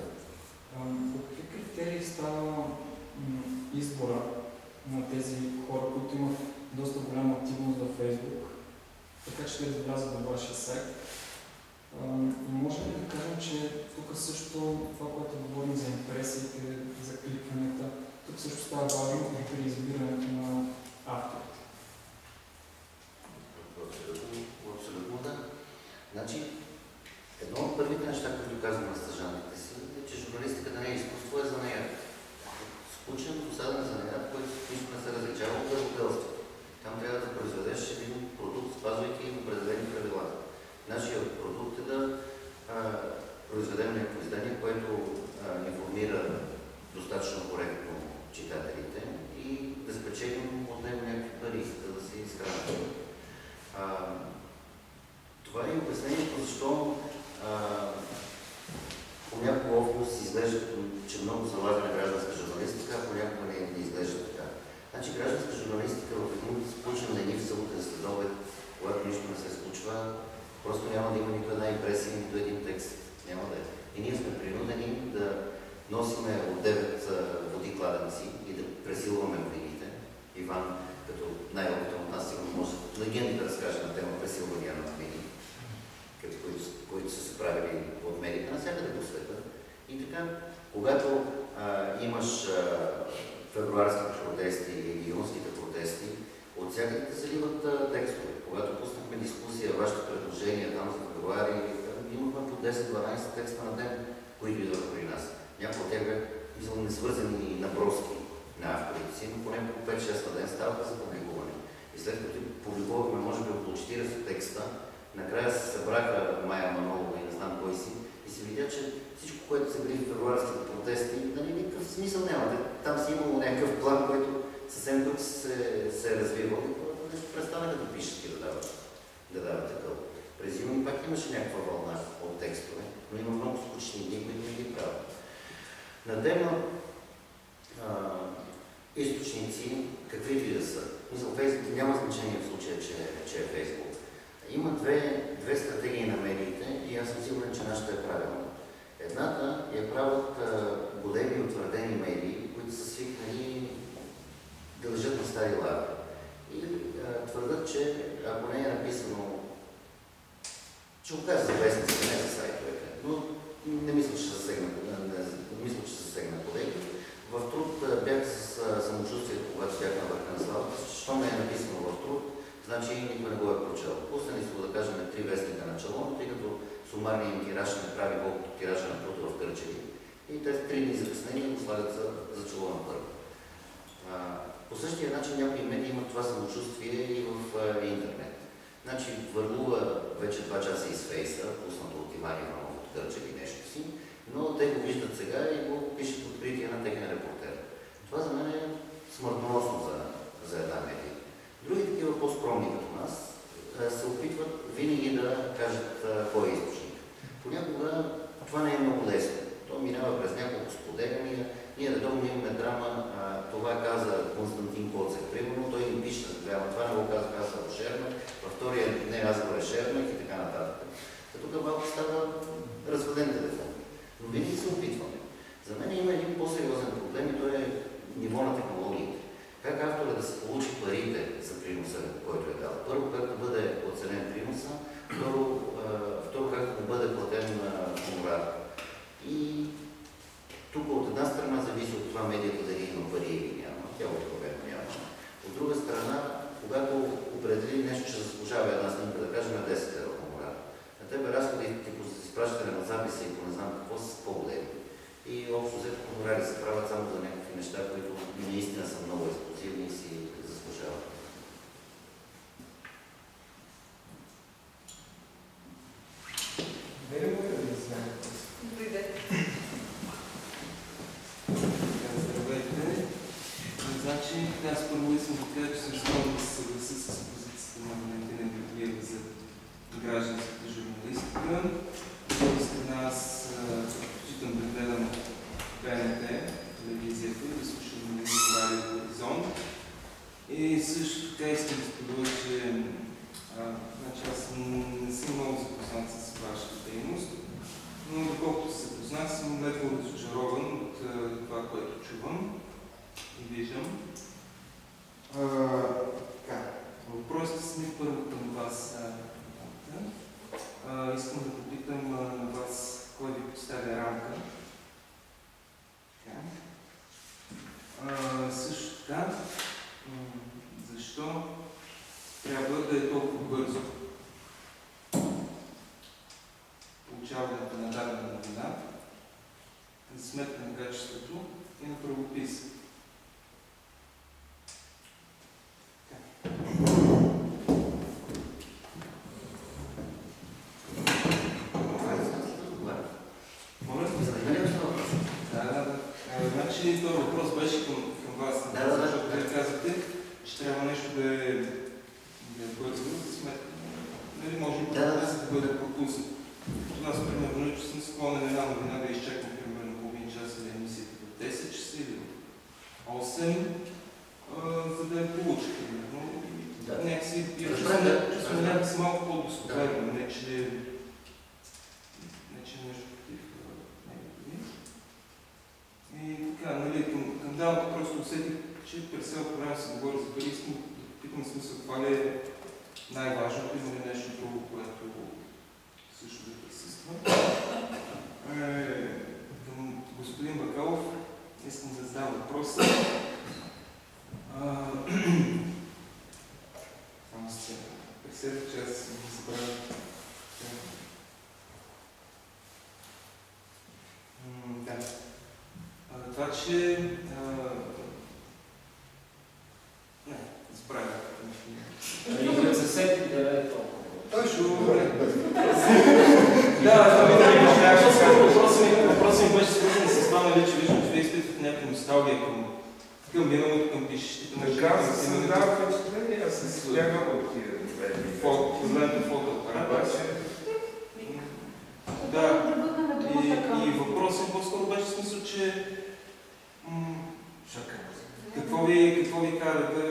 По какви критерии става избора на тези хора, които имат доста голяма активност във Facebook, така че те да влязат във вашия сайт? И може ли да кажем, че тук също това, което говорим за импресиите, за кликванията, тук също става важно и при избирането на авторите? Абсолютно да. Значи, едно от първите неща, които казвам на стъжантите си, е, че журналистиката не е изкуство, е занаят. Скучен, досаден занаят, който нищо не се различава от работелството. Там трябва да произведеш един продукт, спазвайки определени правила. Нашия продукт е да а, произведем някакво издание, което а, информира достатъчно коректно читателите и да спечелим от него някакви пари, за да се изхранят. Това е обяснението защо понякога област изглежда, че много залага на гражданска журналистика, а понякога не, не изглежда така. Значи гражданска журналистика в един скучен ленив съботен следобед, когато нищо не се случва, Просто няма да има нито една импресия, нито един текст. Няма да е. И ние сме принудени да носиме от 9 води кладенци и да пресилваме новините. Иван, като най-опитен от нас, сигурно може легенди да разкаже на тема пресилвания на които, които са се правили от медиите навсякъде по света. И така, когато а, имаш а, февруарските протести и юнските протести, от всякъде да заливат а, текстове. Когато пуснахме дискусия, вашите предложения там за февруари, имахме по 10-12 текста на ден, които идваха при нас. Някои от тях бяха несвързани наброски на авторите си, но поне по 5-6 на ден ставаха за публикуване. И след като публикувахме, може би, около 40 текста, накрая се събраха Майя Манолова и не знам кой си, и се видя, че всичко, което се били в февруарските протести, нали, никакъв смисъл няма. Там си имало някакъв план, който съвсем друг се, се е развивал и хората нещо престанаха да пишат и да дават, да дават такъв. През юни пак имаше някаква вълна от текстове, но има много скучни дни, които не ги правят. На тема източници, каквито и да са. Мисля, Фейсбук няма значение в случая, че, че е Фейсбук. Има две, две стратегии на медиите и аз съм сигурен, че нашата е правилна. Едната я правят а, големи утвърдени медии, които са свикнали да лежат на стари лави. И а, твърдат, че ако не е написано, ще го кажа за вестниците, не за сайтовете, но не мисля, че ще засегна, не, не, не мисля, че ще засегна колеги. В труд а, бях с а, самочувствието, когато бях на върха на славата, що не е написано в труд, значи никой не го е прочел. Пуснали са го да кажем три чело, тъй като сумарният им тираж не прави колкото тиража на труд в Кърчеви. И те с три дни закъснение го слагат за, за чело на първо. По същия начин някои медии имат това самочувствие и в интернет. Значи върлува вече два часа из фейса, пуснато от Иван Иванов от Кърчеви нещо си, но те го виждат сега и го пишат откритие на техен репортер. Това за мен е смъртноносно за, за една медия. Други такива по-скромни като нас се опитват винаги да кажат кой е източник. Понякога това не е много лесно. То минава през няколко споделяния. Ние редовно имаме драма, това каза Константин Коцев, примерно, той им пише драма, това не го каза, каза Шерна, във втория не аз го Шерна и така нататък. А тук малко става разведен телефон. Но винаги се опитваме. За мен има един по-сериозен проблем и той е ниво на технологиите. Как автора да се получи парите за приноса, който е дал? Първо, как да бъде оценен приноса, второ, второ как да бъде платен хонорар. И тук от една страна зависи от това медията дали има пари или няма. Тя откровено няма. От друга страна, когато определи нещо, че заслужава една снимка, да кажем 10 евро хонорар, на тебе разходите по изпращане на записа и по не знам какво са по-големи. И общо взето хонорари се правят само за някакви неща, които наистина са много експлозивни и си ви Дойде. Здравейте. Значи, аз първо искам да кажа, че съм да се съглася с позицията на Валентина Георгиева за гражданската журналистика. От страна, аз предпочитам да гледам БНТ, телевизията и да слушам Хоризонт. И също така искам да споделя, че а, значи аз не съм много запознат с вашата дейност, но доколкото се запознах, съм леко разочарован от а, това, което чувам и виждам. А, така, въпросите са ми първо към вас. а, искам да попитам на вас кой ви поставя рамка. Така. А, също така, защо трябва да е толкова бързо получаването на дадена новина, за сметка на качеството и на правопис. Значи, този въпрос беше към, към вас, Да, да, да. защото вие казахте, че трябва нещо да е, да е бързо, за сметка. Нали, може Да, да, да. да бъде пропуснат. Като аз, примерно, че съм склонен една новина да изчакам, примерно, половин час или емисията в 10 часа или в 8, а, за да я получа, примерно. Да. Някакси, да. чувствам Разбрах. някакси малко по-достоверно, че не че И така, нали, към, към дамата просто усетих, че през цял време се говори за пари, искам да питам смисъл, това ли е най-важното, има ли е нещо друго, което също да присъства. Е, към господин Бакалов искам да задам въпроса. Само се, през следващия аз не забравя. znaczy кажуть,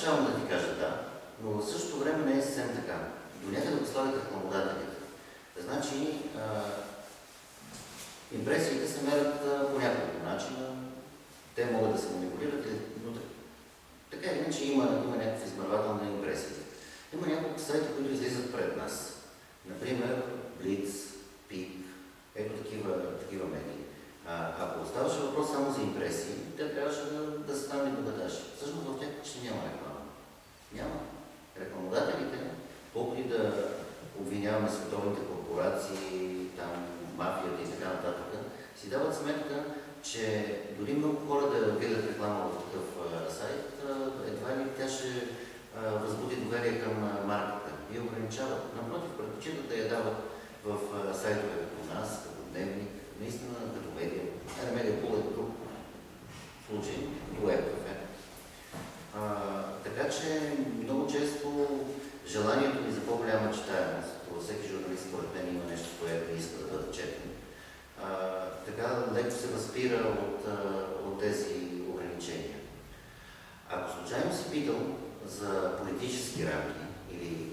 这样的地方。разбира от, от тези ограничения. Ако случайно си питал за политически рамки или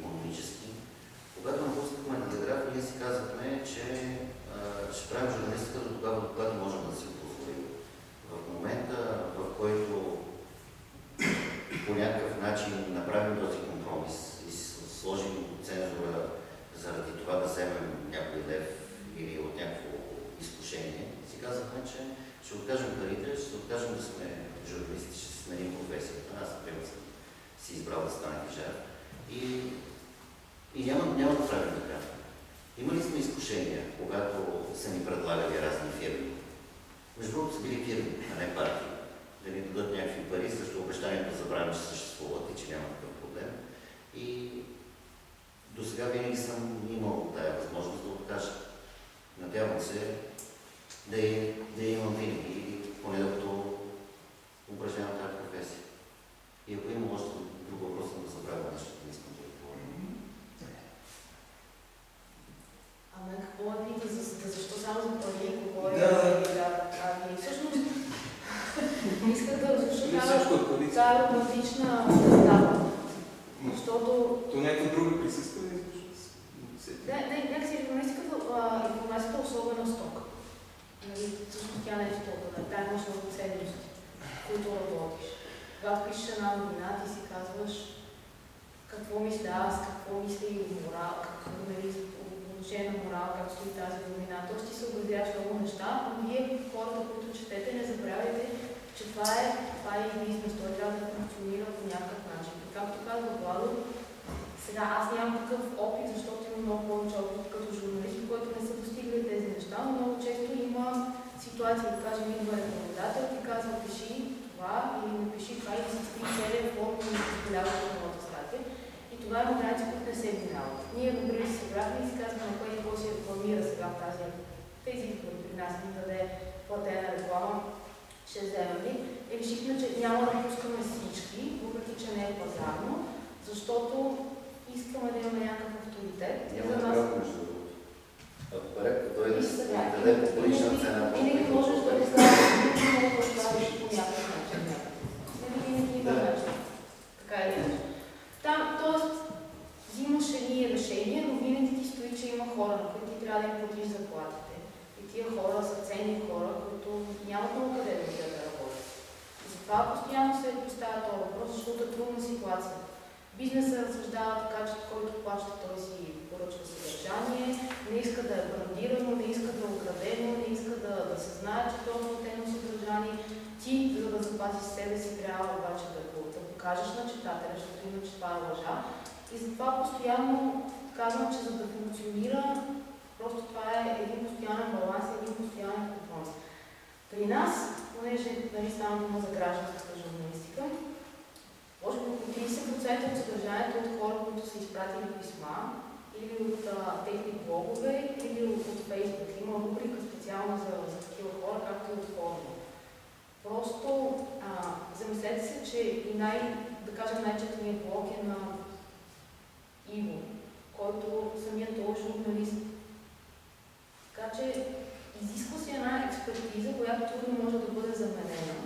че и най, да кажем, най-четеният блок е на Иво, който самият той е журналист. Така че изисква се една експертиза, която трудно може да бъде заменена.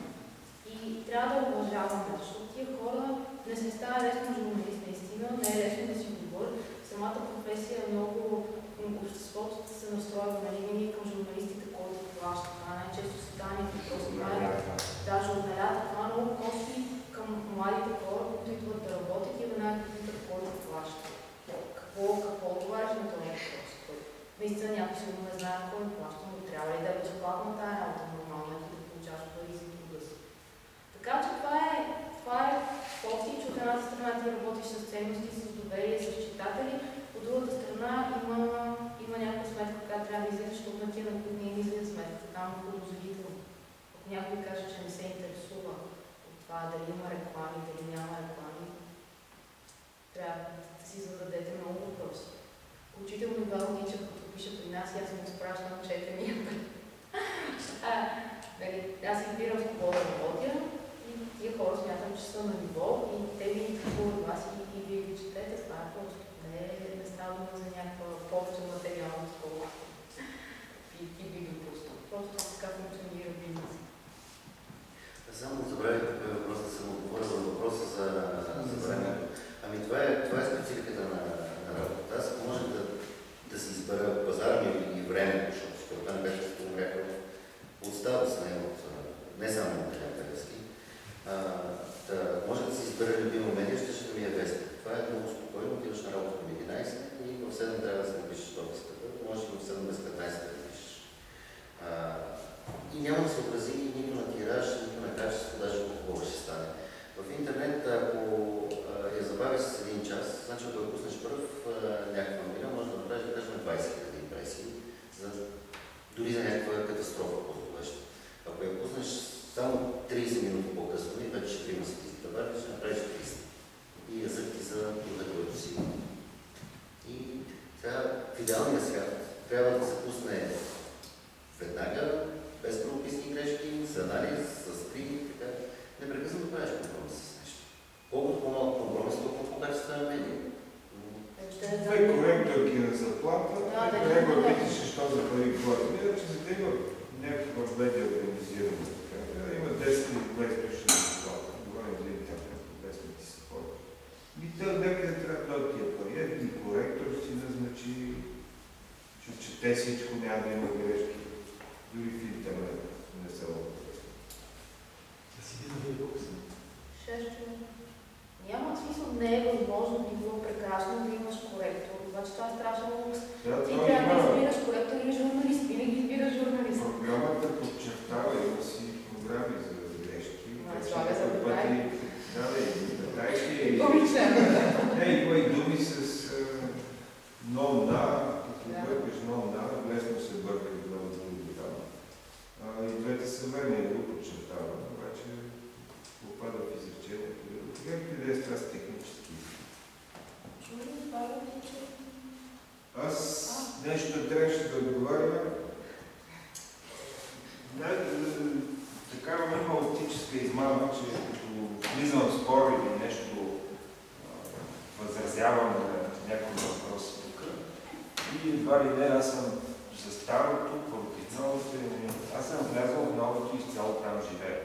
И трябва да уважаваме, защото тия хора не се става лесно журналист, наистина, не е лесно да си говорят. Самата професия е много обществото се настроя на винаги към журналистите, който плаща. Това най-често се стане въпрос. Да, журналята, това е много кофи младите хора, които идват да работят и веднага питат кой да плаща. Какво, какво отговаряш на този въпрос? Наистина някой сигурно не знае кой плаща, но трябва ли да е безплатна тази работа? това дали има реклами, дали няма реклами, трябва да си зададете много въпроси. Учително ми Иван Гичев, като пише при нас, аз му спращам четения. нали, аз избирам с кого да работя и тия хора смятам, че са на ниво и те видят какво от вас и, и вие ги четете. Това е просто не, не става за някаква повече материална школа. И, и би ги. Просто така функционира. Само забравих какъв е въпрос да съм отговорил на въпроса за, за времето. Ами това е, това е спецификата на, на работата. Аз може да, да си избера от пазара е и времето, защото според мен беше споменаха остава с него, не само на Делян Пелевски. Да, може да си избера любимо медиа, ще ми е вестник. Това е много спокойно, отиваш на работа към 11 и в 7 трябва да се напишеш дописката. Може и в 7 без 15 да напишеш няма да се отрази нито на тираж, нито на качество, даже по-хубаво ще стане. В интернет, ако я забавиш с един час, значи ако я пуснеш първ някаква новина, може да направиш, да кажем, 20 000 импресии, за, дори за някаква катастрофа по-зловеща. Ако я пуснеш само 30 минути по-късно и вече ще има статистика, ще направиш 300. И язък за труда, който си. И сега в идеалния свят трябва да се пусне веднага, без правописни грешки, с анализ, с три, така. Непрекъснато правиш компромис с нещо. Колкото по-малко компромис, толкова по-качествена медия. Две коректорки на заплата, Да, да, питаш защо за пари говори. Мисля, че за да има някаква медия организирана, трябва да има 10 или 20 души на заплата. Говорим за интернет, без да ти се хора. И те някъде трябва да дойдат тия пари. И коректор си назначи, че чете всичко, няма да има грешки. Дори в интернет не се мога Да си Вейбокс. Шест човека. Няма смисъл, не е възможно, би било прекрасно да имаш коректор. Обаче това е страшно лукс. Да, Ти трябва да избираш коректор или журналист. Винаги избираш журналист. Програмата подчертава, има си програми за грешки. Слага някой запетаи. пъти- Да, да, и запетайки, и-. Не, има и думи с е, но на, като Да. бъркаш но на, лесно се бърка и много други там. И двете не го подчертавам, обаче попада в изречението. Както и да е технически. Това е че... Аз нещо трябваше да отговаря. Да, е, такава има оптическа измама, че като влизам в спор или нещо възразявам на някой въпрос тук. И едва ли не, аз съм за старото, против новото. и- Аз съм влязъл в новото и изцяло там живея.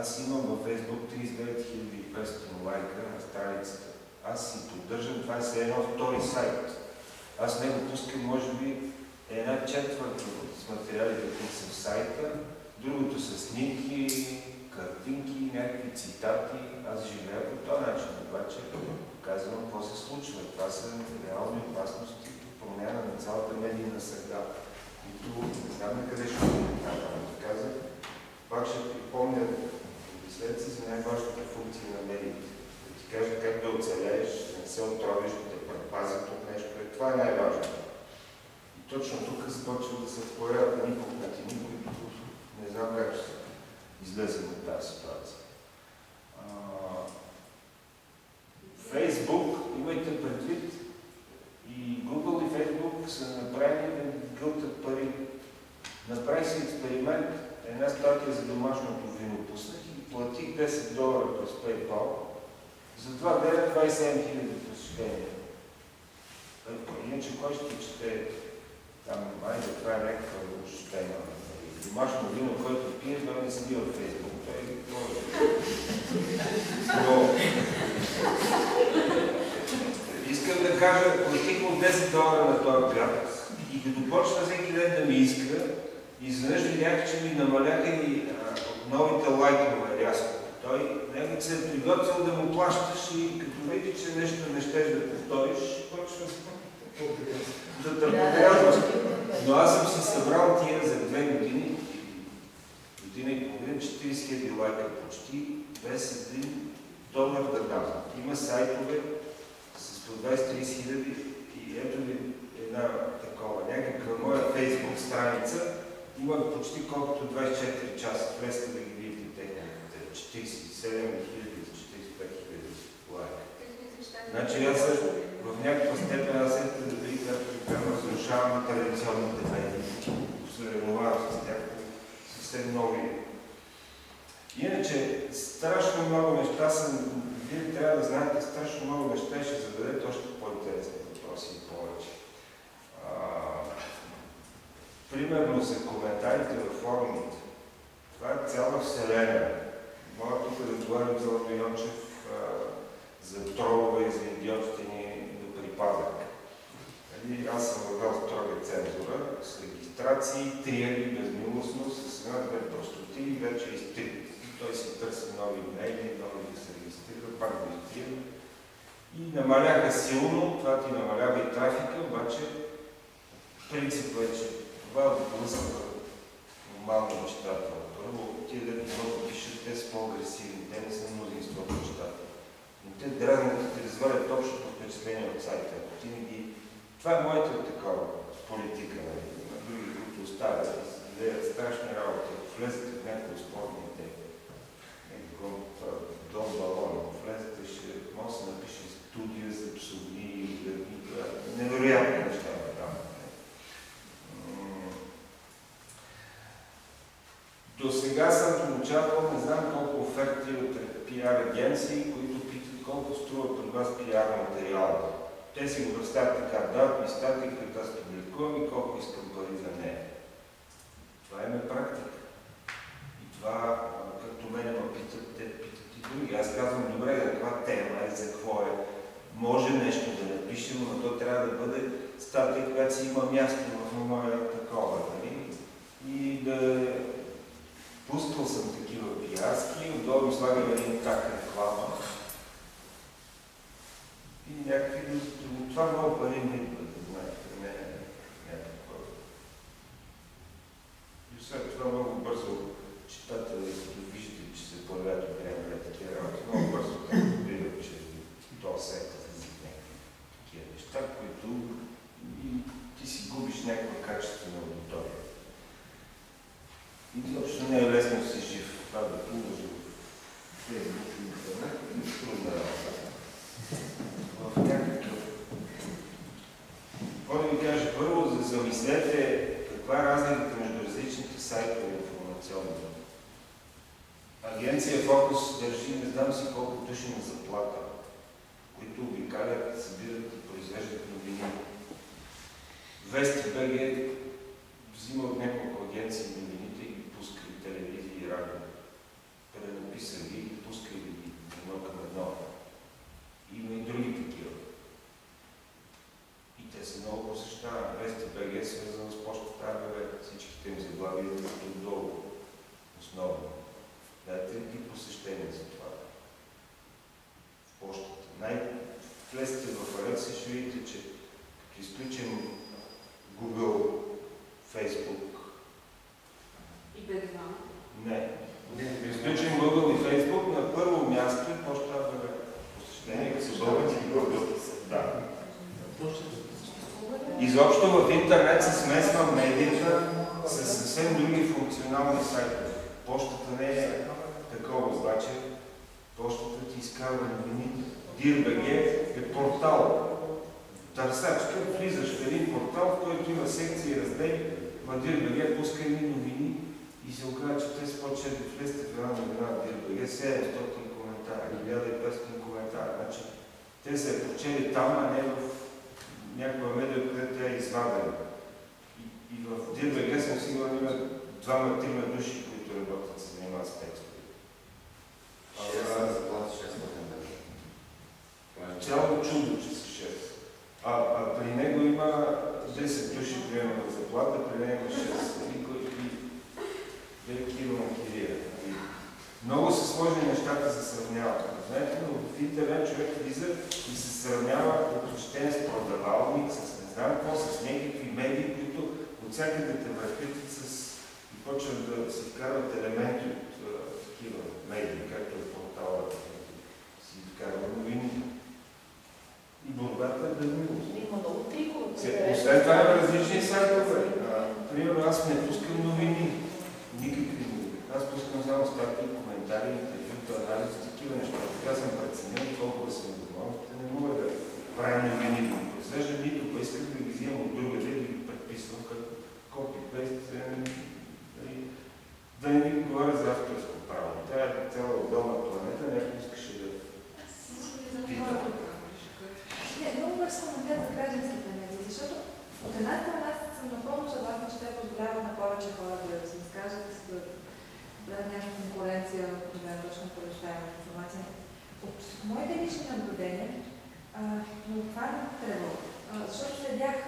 Аз имам във Facebook 39 500 лайка на страницата. Аз си поддържам, това е все едно втори сайт. Аз него пускам, може би, една четвърт от материалите, които са в сайта, другото са снимки, картинки, някакви цитати. Аз живея по този начин, обаче казвам какво се случва. Това са реални опасности, промяна на цялата медийна среда. Не знам на къде ще отидем, както казах. Пак ще припомня след си за най-важната функция на медиите. Да ти кажа как да оцелееш, да не се отровиш, да те предпазят от нещо. Е, Това е най-важното. И точно тук започва да се появяват едни пукнатини, които не знам как ще излезем от тази ситуация. Фейсбук, имайте предвид, и Google и Facebook са направени гълтат пари. Направи се експеримент, една статия за домашното вино пуснах и платих 10 долара през PayPal. За два дена 27 000 посещения. Е, Иначе кой ще чете там, айде, това е някаква лош тема. Домашно вино, който пие, той не седи във Фейсбук. Той Но искам да кажа, платих му 10 долара на този град и като почна всеки ден да ми иска, изведнъж видях, че ми намаляха и новите лайкове рязко. Той него се е приготвил да му плащаш и като види, че нещо не щеш да повториш, почва да те. Но аз съм си събрал тия за две години, година и половина, 40 хиляди лайка почти, без един долар да дам. Има сайтове с по 20-30 хиляди и ето ви една такова, някаква моя фейсбук страница, има почти колкото 24 часа, влезте да ги видите техните 47 хиляди, 45 хиляди лайка. Значи аз в някаква степен аз ето да видя как разрушаваме традиционните медии, съревновавам с тях съвсем нови. Иначе, страшно много неща съм, вие трябва да знаете, страшно много неща и ще зададете още по-интересни въпроси и повече. Примерно за коментарите във форумите. Това е цяла вселена. Мога тук да говорим за Лъвно Йончев за тролове и за идиотите до припадък. Нали, Аз съм въвел строга цензура с регистрации, триери, безмилостно, с една-две простоти и вече е изтрит. Той си търси нови имейли, нови да се регистрира, пак да изтрира. И намаляха силно, това ти намалява и трафика, обаче принципът е, че това отблъсква нормалния читател. Първо, тия дето много пишат, те са по-агресивни, те не са мнозинството читател. Но те дразнят да те развалят общото впечатление от сайта. Ти не ги... Това е моята такава политика, нали? на други, които оставят се гледат страшни работи. Ако влезете в някои спортните някакво дом балон, ако влезете, ще може да се напише студия за псовни невероятни неща там. М, До сега съм получавал не знам колко оферти от пиар агенции, които питат колко струва при вас пиар материал. Те си го представят така, да, ми като аз публикувам и колко искам пари за нея. Това е практика. И това, както мене ме питат, те питат и други. Аз казвам, добре, за каква тема е, за какво е. Може нещо да напишем, но то трябва да бъде статия, която си има място в моя такова, нали? И да Пускал съм такива пиарски, отдолу слагам един так реклама. И някакви... От това много пари не идват, да знаете, не е някакво. И след това много бързо читатели, като виждате, че се появяват от време на такива работи, много бързо разбират, че то се език някакви такива неща, които и ти си губиш някаква качествена аудитория. Изобщо не е лесно да си жив. Това да плуваш в Фейсбук и интернет е трудна работа. В някакъв... Какво да ви кажа? Първо, за замислете каква е разликата между различните сайтове информационни. Агенция Фокус държи не знам си колко души на заплата, които обикалят, събират и произвеждат новини. Вести БГ взима от няколко агенции новините и ги пуска и телевизия и радио. Пренаписа ги и пуска ги едно към едно. Има и други такива. И те са много посещавани. Вести БГ е свързано с почтата АБВ. Всичките им заглавия идват отдолу. Основно. Дайте ли посещения за това? В почтата. Най-влезте в ред си ще видите, че като изключим Google, Facebook, И бедна. не. Изключим Google и Facebook, на първо място е почта АБВ. Посещение с български Google. Да. Изобщо в интернет се смесва медията с съвсем други функционални сайтове. Почтата не е такова, обаче почтата ти изкарва новините. DIRBG е портал. Търсач, тук влизаш в един портал, в който има секции и раздели, в DIRBG пуска едни новини и се оказва, че те спочват да влезете в една новина в DIRBG, 700 коментара, 1500 коментара. Значи, те са я прочели там, а не в някаква медия, където тя е извадена. И, и в DIRBG съм сигурен, има двама-трима души, които работят, се занимават с текстове. Шест заплата, 600 държа. Цяло чудо, че са 6. А, а при него има 10 души приема заплата, при него 6. И кой и велики има кирия. Много са сложни нещата за сравняване. Знаете, но в интернет човек влиза и се сравнява като четен с продавалник, с не знам какво, с някакви медии, които от всякъде те въртят с и почват да си вкарват елементи от а, такива медии, както е портала, си вкарва новини. И борбата е да милост. Има много трикове. Се- Освен това има различни сайтове. Примерно аз не пускам новини. Никакви новини. Аз пускам само статии, коментари, интервюта, анализ, такива неща. Така съм преценил, толкова съм възможности. Не мога да правя новини, да ги произвеждам, нито па исках да ги взимам от другаде и да ги предписвам като копи-пейст. нали, Да не ви говоря за авторско право. Тя е цяла отделна планета, някой искаше да пита. Не, много бързо на гледа гражданските медии, защото от една страна съм напълно съгласна, че те позволяват на повече хора да се изкажат, да дадат някаква конкуренция, е точно предоставяме информация. От моите лични наблюдения, това не тревога, защото следях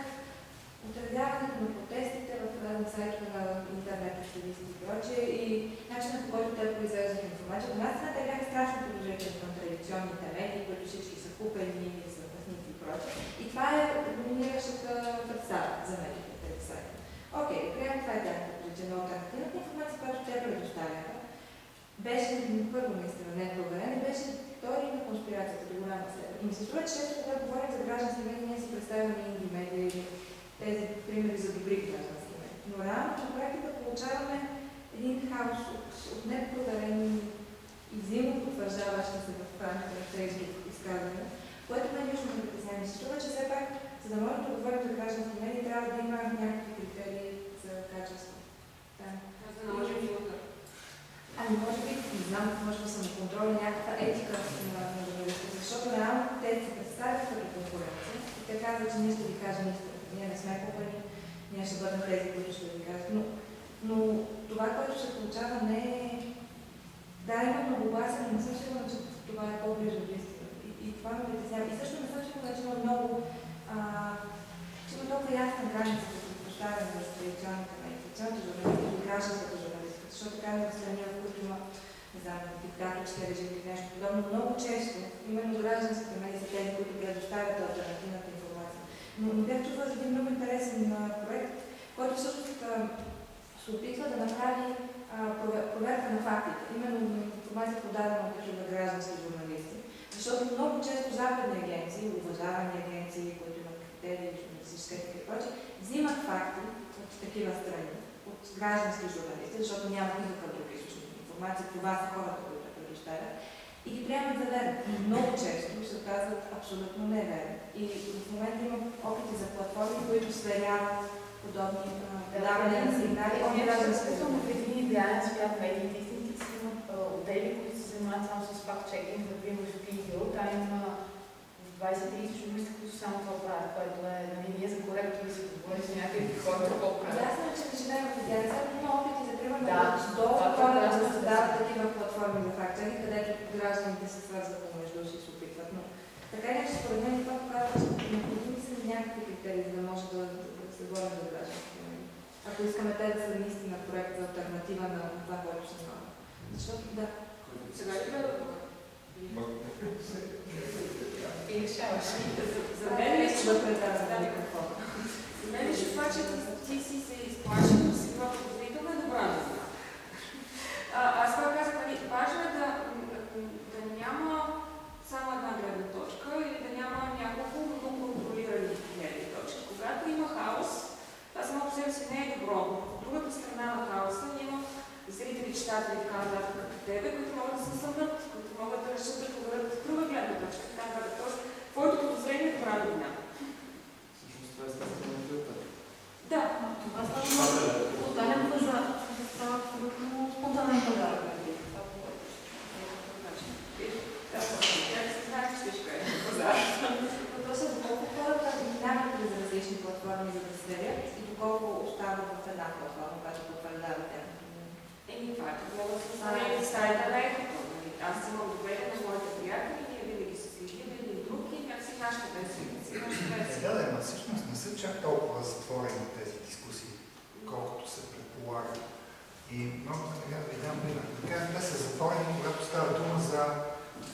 отразяването на протестите в на сайтове на интернет активисти и прочее и начинът по който те произвеждат информация. От една страна те бяха страшно положителни към традиционните медии, които всички са купени са късници и прочее. И това е доминиращата представа за медиите, тези сайти. Окей, приемам това е тяхната че много таргетираната информация, която те предоставяха, беше първо наистина не проверена, беше теория на конспирацията до голяма степен. И ми се струва, че често, когато говорим за граждански медии, ние си представяме инди медии или тези примери за добри граждански медии. Но реално на практика получаваме един хаос от, от непроверени и взаимно потвърждаващи се в рамките на Facebook изказвания, което ме лично ме притеснява. Ми се струва, че все пак, за да можем да говорим за граждански медии, трябва да има някакви критерии за качество. Да. За да можем филтър. Ами може би, не знам, може би самоконтрол и някаква етика на на журналистите, защото реално те се представят като конкуренция и те казват, че ние ще ви кажем истината. Ние не сме купени, ние ще бъдем тези, които ще ви кажат. Но, но това, което се получава, не е... Да, има многогласие, но не съм сигурна, че това е по-близо. И, и това ме притеснява. И също не съм сигурна, че има много... А, че има толкова ясна граница, като поставяне за традиционните медии, традиционните журналисти и гражданската журналистика. Защото така има страни, в които има не знам, диктаторски режим или нещо подобно. Много често именно гражданските медии са тези, които предоставят альтернативната информация. Но, бях чувала за един много интересен проект, който всъщност се опитва да направи проверка на фактите, именно информация подадена от такива граждански журналисти. Защото много често западни агенции, уважавани агенции, които имат критерии, журналистическа и прочее, взимат факти от такива страни, граждански журналисти, защото нямат никакъв друг източник на информация, това са хората, които я предоставят, и ги приемат за верни. Много често се оказват абсолютно неверни. И в момента има опити за платформи, които сверяват подобни а, подавания на сигнали Изключително в един идеален свят медиите истински си имат отдели, които се занимават само с факт-чекинг, например в видео. Там има 20-30 журналисти, които само това правят, което е, нали, ние за коректори си говорим с някакви хора, какво правят. Ясно е, че идеален свят, но има опити за примерно Да, до това хора да създават такива платформи за факт-чеки, където гражданите се свързват помежду си и се опитват. Но така иначе, според мен, това показва, че необходими са някакви критерии, за да може да, да се борим за граждански медии. Ако искаме те да са наистина проект за альтернатива на това, което се знае. Защото да. Сега ли да И решаваш. За мен е микрофона. За мен лично това, че ти, си се изплашил, да си била подозрителна е добра новина. Аз това казах, нали, важно е да, да няма само една гледна точка или да няма няколко много контролирани гледни точки. Когато има хаос, това само по себе си не е добро. От другата страна на хаоса има зрители, читатели така нататък тебе, които могат да се съмнат, които могат да решат да проверят друга гледна точка. Така нататък. Тоест, твоето е добра новина. Всъщност това е естествено филтър. Да, Това става спонтанен пазар. Това става абсолютно спонтанен пазар. Е пазар. Въпросът е доколко хората минават през различни платформи, за да се сверят и доколко остават в една платформа, която потвърждава тяхното. Еми, това е такова с сайта на ехото. нали? Аз имам доверие на моите приятели, ние винаги се следим един друг и някакси нашата версия. Да, да, ама всъщност не са чак толкова затворени тези дискусии, колкото се предполага. И много така да ви дам пример. Те са затворени, когато става дума за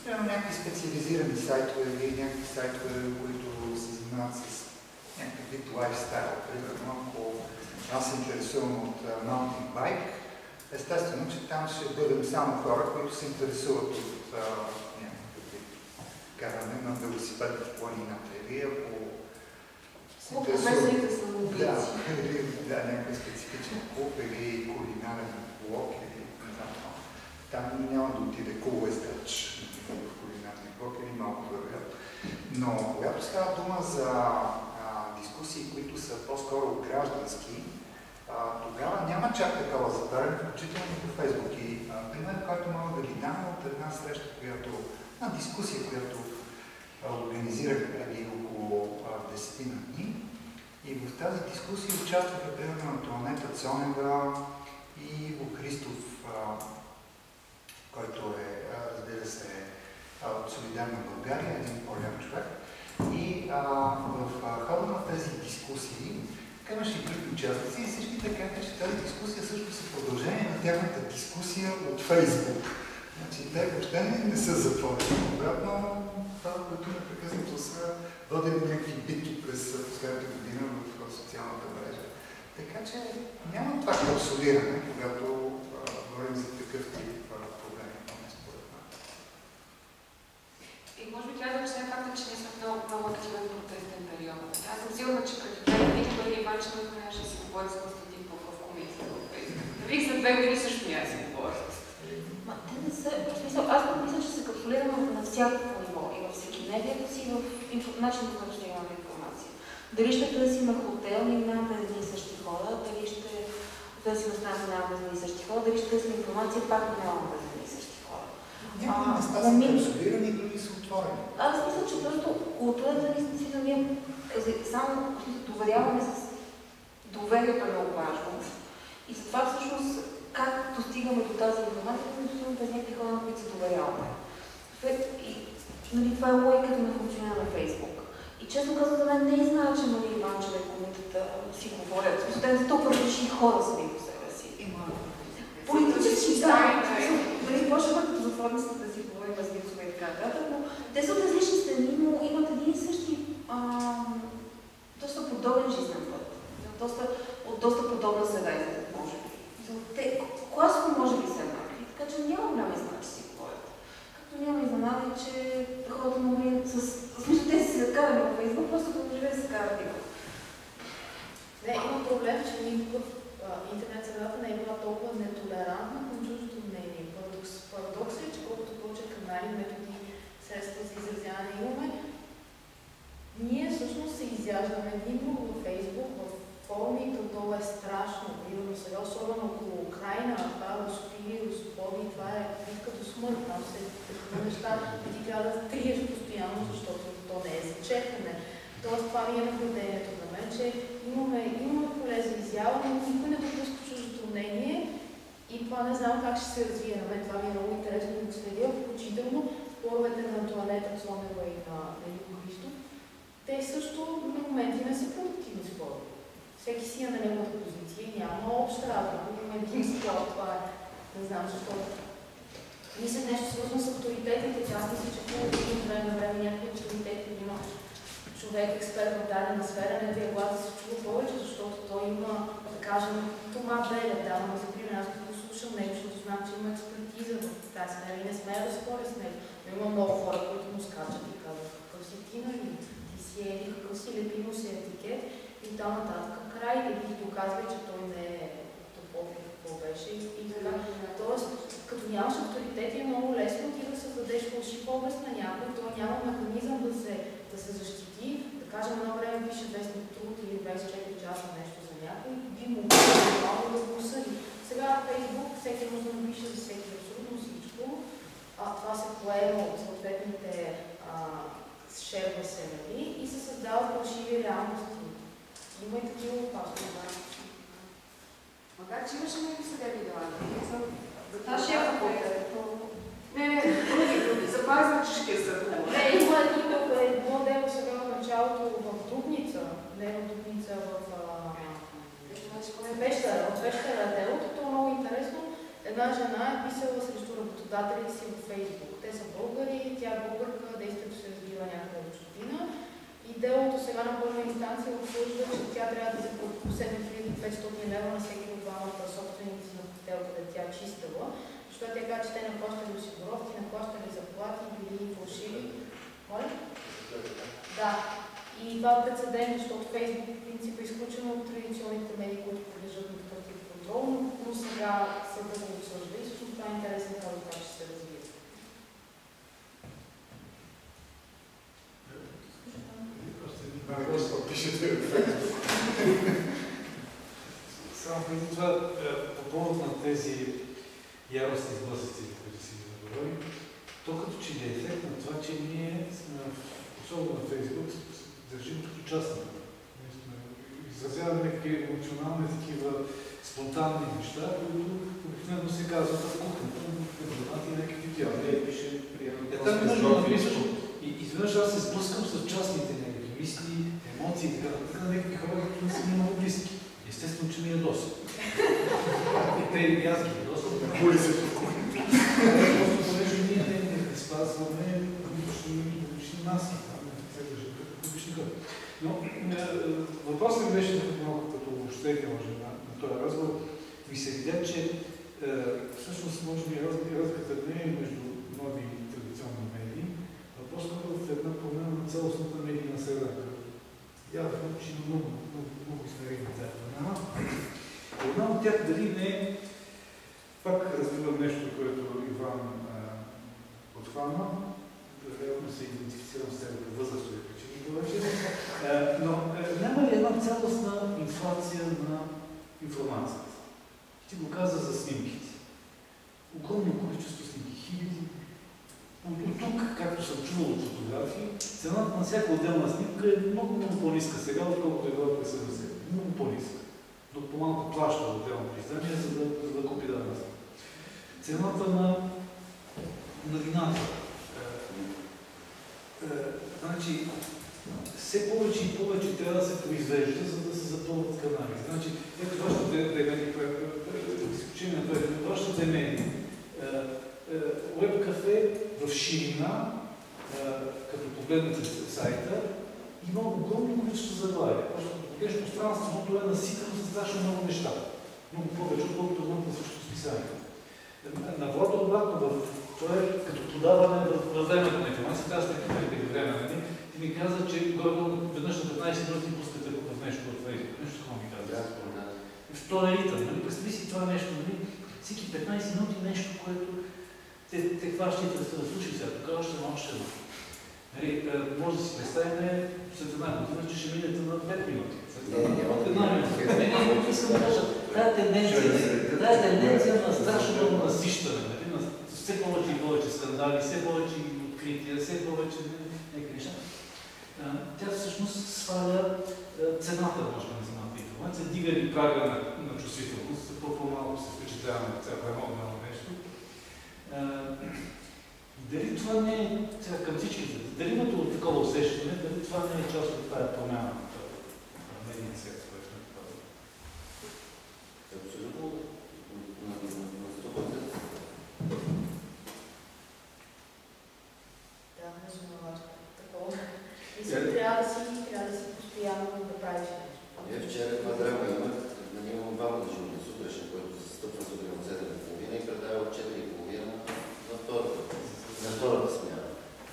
примерно, някакви специализирани сайтове или някакви сайтове, които се занимават с някакъв вид лайфстайл. Примерно, ако аз се интересувам от маунтинг байк, естествено, че там ще бъдем само хора, които се интересуват от някакъв вид каране на велосипед в планината. Или ако се са да, или да, някакъв специфичен клуб или кулинарен блок или не знам. Там няма да отиде например, в кулинарния блок или малко вероятно. Но когато става дума за а, дискусии, които са по-скоро граждански, а, тогава няма чак такова затваряне, включително и по Фейсбук. И а, пример, който мога да ви дам е от една среща, която, една дискусия, която а, организирах преди около а, 10 на дни. И в тази дискусия участваха примерно Антуанета Цонева и Иво Христов, който е, разбира се, от Солидарна България, един по-голям човек. И а, в хода на тези дискусии така имаше и други участници и всички така, че тази дискусия също е продължение на тяхната дискусия от Фейсбук. Значи те въобще не, не са затворени. Обратно, това, което непрекъснато са водили някакви битки през последната година в социалната мрежа. Така че няма това капсулиране, когато а, говорим за такъв тип проблеми, поне според мен. И може би трябва да начнем факта, че ние сме много, много активен протестен период. Аз съм сигурна, че преди две години Мария Иванчева трябваше да си говори с Константин Попов в комисията в Фейсбук. За две години също няма си говори. Ма, те не са, в смисъл, аз мисля, че се капсулираме на всякакво медието си, в инфо... начин, по който ще имаме информация. Дали ще търсим хотел, ние нямаме през едни и същи хора, дали ще търсим настаняване през едни и същи хора, дали ще търсим информация, пак през едни и същи хора. Някои места са капсулирани, други са отворени. Аз мисля, че просто културата ни си ние е, само доверяваме с доверието е много важно. И затова всъщност как достигаме до тази информация, да достигаме през някакви хора, на които се доверяваме. И нали, това е логиката на функциониране на Фейсбук. И честно казвам, за мен не е знае, че Мария Иванчева и комитета си говорят. Смисъл, те са толкова различни хора сами по себе си. Политически, да. Нали, можем като затворим се да си говорим с и така нататък, но те са от различни страни, но имат един и същи доста подобен жизнен път. Доста, от доста подобна среда излизат, може би. Мисъл, Те класово може би са еднакви, така че няма голяма изненада, че си говорят. Както няма изненада, и че хората могли с... В смисъл, те си се карали във Фейсбук, просто като живее се карат и в- Не, има проблем, че никога а, интернет средата не е била толкова нетолерантна към чуждото мнение. Парадокс, парадоксът е, че колкото повече канали, методи, средства за изразяване имаме, ние всъщност се изяждаме един друг във Фейсбук, в форми, то това е страшно. Примерно сега, особено около Украина, това е русофили, русофоби, това е до смърт. Там се такива неща, ти трябва да триеш постоянно, защото то не е зачекане. Тоест, това ми е наблюдението на мен, че имаме, имаме поле за изява, но никой не допуска чуждото мнение и това не знам как ще се развие. На мен това ми е много интересно да го следя, включително споровете на Антуанета Цонева и на, на Юго Христов. Те също на моменти не са продуктивни спорове. Всеки си е на неговата позиция и няма обща работа. Има един спор, това е, не знам защо. Мисля нещо свързано с авторитетите, че аз мисля, че хубаво има време на време някакви авторитети, има човек, експерт в дадена сфера, неговия глас да се чува повече, защото той има, да кажем, Тома Белев, давам за пример, аз го слушам него, защото знам, че има експертиза в тази сфера и не смея да споря с него. Но има много хора, които му скачат и казват, какъв си ти, нали? Ти си еди, какъв си лепимо си етикет и там нататък. Край и доказва, че той не е топов и какво беше и така. Тоест, като нямаш авторитет е много лесно ти да създадеш фалшив образ на някой, той няма механизъм да се, да се защити. Да кажем, едно време пише вестник труд или 24 часа нещо за някой, би могъл нормално да го осъди. Сега в Фейсбук всеки може да напише за всеки абсолютно всичко. А, това се поема от съответните шерва се, нали? И се създават фалшиви реалности. Има и такива опасности. Макар, че имаше някакви съдебни дела. За, за А шефа кой е? Не, не, други, други. За пазничешкия съд. Не, има едно, едно дело сега в началото в Дубница, не в Дубница, в Пещера, в Пещера е делото, то е много интересно. Една жена е писала срещу работодателите си във Фейсбук. Те са българи, тя е българка, действието се разбива някъде в чужбина. И делото сега на първа инстанция обсъжда, че тя трябва да заплати 7500 лева на всеки от двамата собственици на хотел, където тя е чистила. Защото тя каза, че те не плащали осигуровки, не плащали заплати, били фалшиви. Моля? Да. И това е прецедент, защото Фейсбук в принцип е изключено от традиционните медии, които подлежат на такъв тип контрол, но, но сега съда го обсъжда и всъщност това е интересен казус как ще се развие. Въпрос пишете в Фейсбук. Само преди това, е, по повод на тези яростни сблъсъци, които си ги заговорим, то като че ли е ефект на това, че ние в- особено на Фейсбук, държим като частни. Изразяваме някакви емоционални такива спонтанни неща, които обикновено се казват в кухнята, в и някакви тя. Не, пише, примерно, Е, там може да напишеш и изведнъж аз се сблъскам с частните някакви мисли, емоции и така нататък на някакви хора, които не са много близки. Естествено, че ми ядоса. И те и аз ги ядосвам. Хули се в кухнята. Просто понеже ние не, спазваме публични, маси, се. Но е, въпросът ми беше малко като обобщение. може на, на този разговор, ми се видя, че е, всъщност може би раз- разликата не е между нови и традиционни медии, а по-скоро в една промяна на цялостната медийна среда. Явно, че има много, много, много измерения Една от тях дали не е, пак развивам нещо, което Иван подхвана, вероятно се идентифицирам с по възрастови причини повече, но няма ли една цялостна инфлация на информацията? Ти го каза за снимките. Огромно количество снимки, хиляди. От тук, както съм чувал от фотографии, цената на всяка отделна снимка е много, много по-ниска сега, отколкото е била през 70. Много по-ниска. Докато по-малко плаща отделно издание, за да, за да купи дадена. Цената на новината. Е, е, значи, все повече и повече трябва да се произвежда, за да се запълнят канали. Значи, ето вашите демени, изключение на това, вашите демени, Web кафе в ширина, е, като погледнете сайта, има огромно количество заглавия. Просто погледнеш пространството, е наситено с страшно много неща. Много повече, отколкото на същото списание. Наврода обратно, в, това е като подаване в, във времето на информация, трябва да сте време, нали? Ти ми каза, че горе веднъж на 15 минути пускате в нещо от Facebook. Нещо такова ми каза. Втора ритъм, нали? Представи си това нещо, нали? Всеки 15 минути нещо, което те, те хващат да се слушай сега, тук още едно, още едно. Нали, е, може да си представим след една година, че ще минете на 5 минути. Не, искам да кажа, тая тенденция, тая на страшно много насищане, нали, на все повече и повече скандали, все повече и открития, все повече някакви неща. Тя всъщност сваля цената, може би, на самата информация, дига и прага на, на чувствителност, за по-малко се впечатляваме от всяко едно нещо. Дали това не е, сега към всички, дали имате от такова усещане, дали това не е част от тази промяна в медийния сектор? Абсолютно на, на, на 100%. Да, разумно такова. Мисля, трябва да си, трябва да си постоянно да правиш нещо. Ние вчера това драма имах, нали имам двама дежурни сутрешни, който се стъпва сутрин от 7.30 и предава от 4.30 на втората, на втората смяна.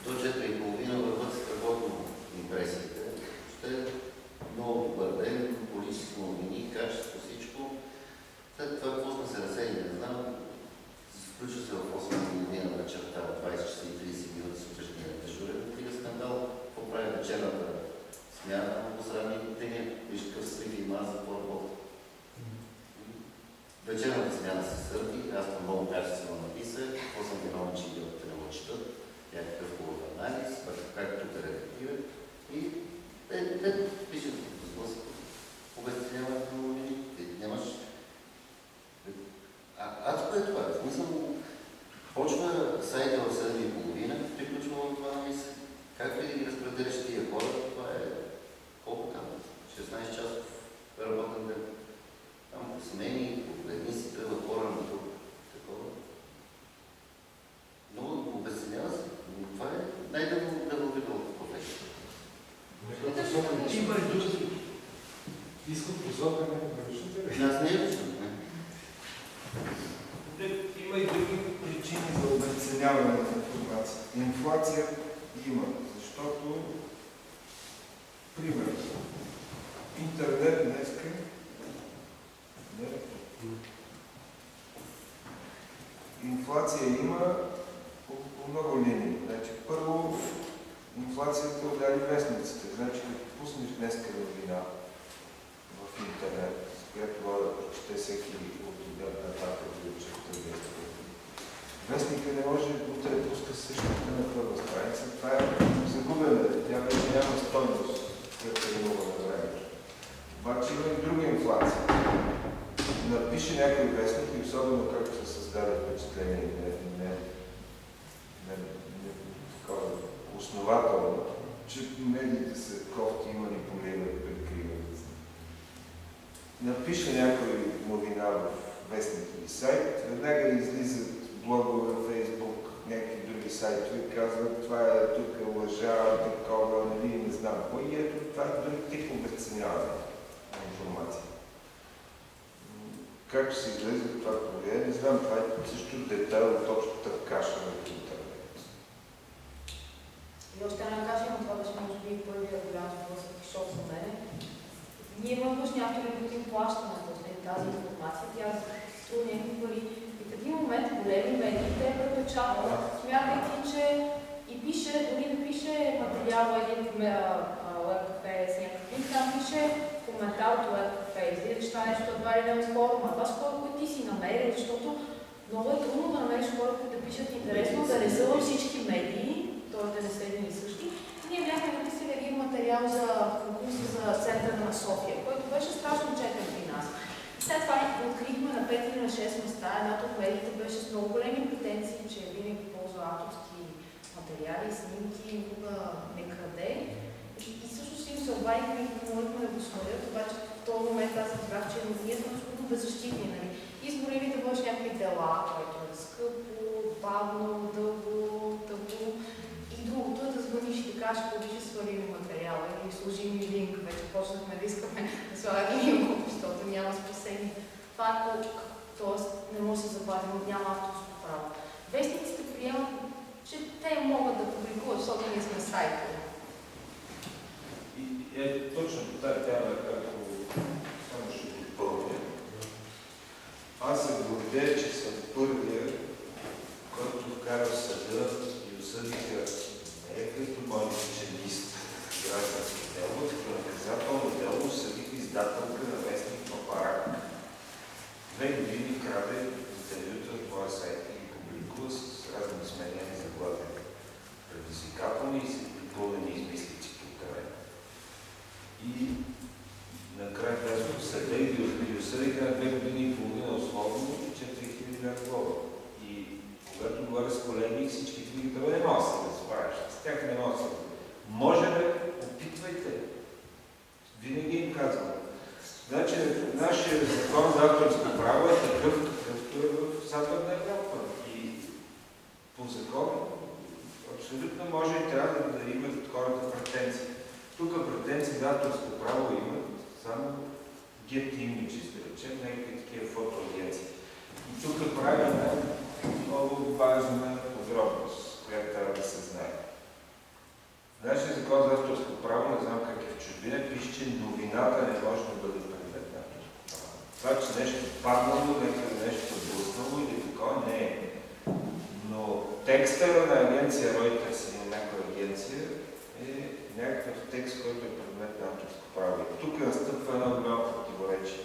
До 4.30 върват страхотно импресиите. Ще е много добър ден, количество новини, качество, всичко. След това какво сме се разсеяли, не знам. Включва се в 8.30 на вечерта, 20 часа и 30 минути сутрешния дежурен. Тига скандал, какво прави вечерната смяна, много сравни деня. Виж какъв срив има за какво работа. Вечерната смяна се сърди, аз по много качествено написах, какво съм виновен, че идиотите четат, някакъв анализ, пък как тук редактира. И те, те пишат с глас, обясняват на новини, ти нямаш... А, адско е това, смисъл, почва сайта в 7.30, приключва в 12. Как ли да ги разпределяш тия хора, това е колко там? 16 часов работен ден. Там по смени, по едни си тръгва хора на друг. Такова. Много обяснява се. Но Това е най-дълновителната професия. Има и други. Искат посока на ли? Аз не не. Има и други причини за обесценяване на информация. Инфлация има, защото, пример, интернет днеска не, инфлация има по, много линии. Значи, първо, инфлацията удари вестниците. Значи, като пуснеш днеска новина в интернет, с която прочете всеки от отдел нататък да чета вестника. Вестника не може утре да пуска същата на първа страница. Това е загубена. Тя вече няма стойност, която е мога да времето. Обаче има и друга инфлация. Напише някой вестник и особено както се създаде впечатление, такова основателно, че медиите са кофти и манипулират, прикриват. Напише някой новина в вестник или сайт, веднага излизат блогове, фейсбук, някакви други сайтове, казват това е тук е лъжа, такова, нали, не знам кой. И ето това е друг тип обесценяване на информация. как ще се излезе това положение, не знам, това е също детайл от общата каша на интернет. И още една каша, но това беше може би първият голям сблъсък и шок за мен. Ние имаме външни автори, които им плащаме тази информация, тя струва някакви пари. И в един момент големи медии те препечатват, смятайки, че и пише, дори да пише материал един веб кафе с някакъв линк, там пише коментар от веб кафе, излиза, че това нещо едва ли не форума. Това хора, които ти си намерил, защото много е трудно да намериш хора, които да пишат интересно, да не са във всички медии. Да не са едни и същи. Ние бяхме написали един материал за конкурса за центъра на София, който беше страшно четен при нас. След това открихме на 5 или на 6 места. Едната от медиите беше с много големи претенции, че винаги ползва авторски материали, снимки, никога не краде. И, и всъщност им се обадихме и помолихме да го свалят, обаче в този момент аз разбрах, че ние сме абсолютно беззащитни. Нали? Избори ви да бъдеш някакви дела, което е скъпо, бавно, дълго, тъпо. И другото е да какво ще свалим материала или сложим и линк. Вече почнахме да искаме да слагаме линк, защото няма спасение. Това е колко, т.е. не може да се запазим, няма авторско право. Вестниците приемат, че те могат да публикуват, защото ние сме сайтове. Е точно по тази тема, както само ще допълня. Аз се гордея, че съм първия, който вкара съда и осъдиха не като мой специалист граждански дело, като наказателно дело осъдиха издателка на вестник Папарак. Две години краде интервюта в моя сайт и публикува с разни сменени заглавия. Предизвикателни и пълнени измислици по интернет. И накрая съда и ги осъдиха на две години и половина условно и 4000 лева глоба. И когато говоря с колеги, всички ти викат, не мога да се справиш. С тях не мога да се Може да опитвайте. Винаги им казвам. Значи, нашия закон за авторско право е такъв, какъвто е в Западна Европа. И по закон абсолютно може и трябва да, да имат хората претенции. Тук претенции за авторско право имат само Get Images, да речем, някакви такива фотоагенции. И тук една много важна подробност, която трябва да се знае. Нашия закон за авторско право, не знам как е в чужбина, пише, че новината не може да бъде предмет. Това, че нещо паднало, някъде нещо блъснало или такова, не е. Но текста на агенция Reuters или някаква агенция е някакъв текст, който е предмет на авторско право. И тук настъпва едно голямо противоречие.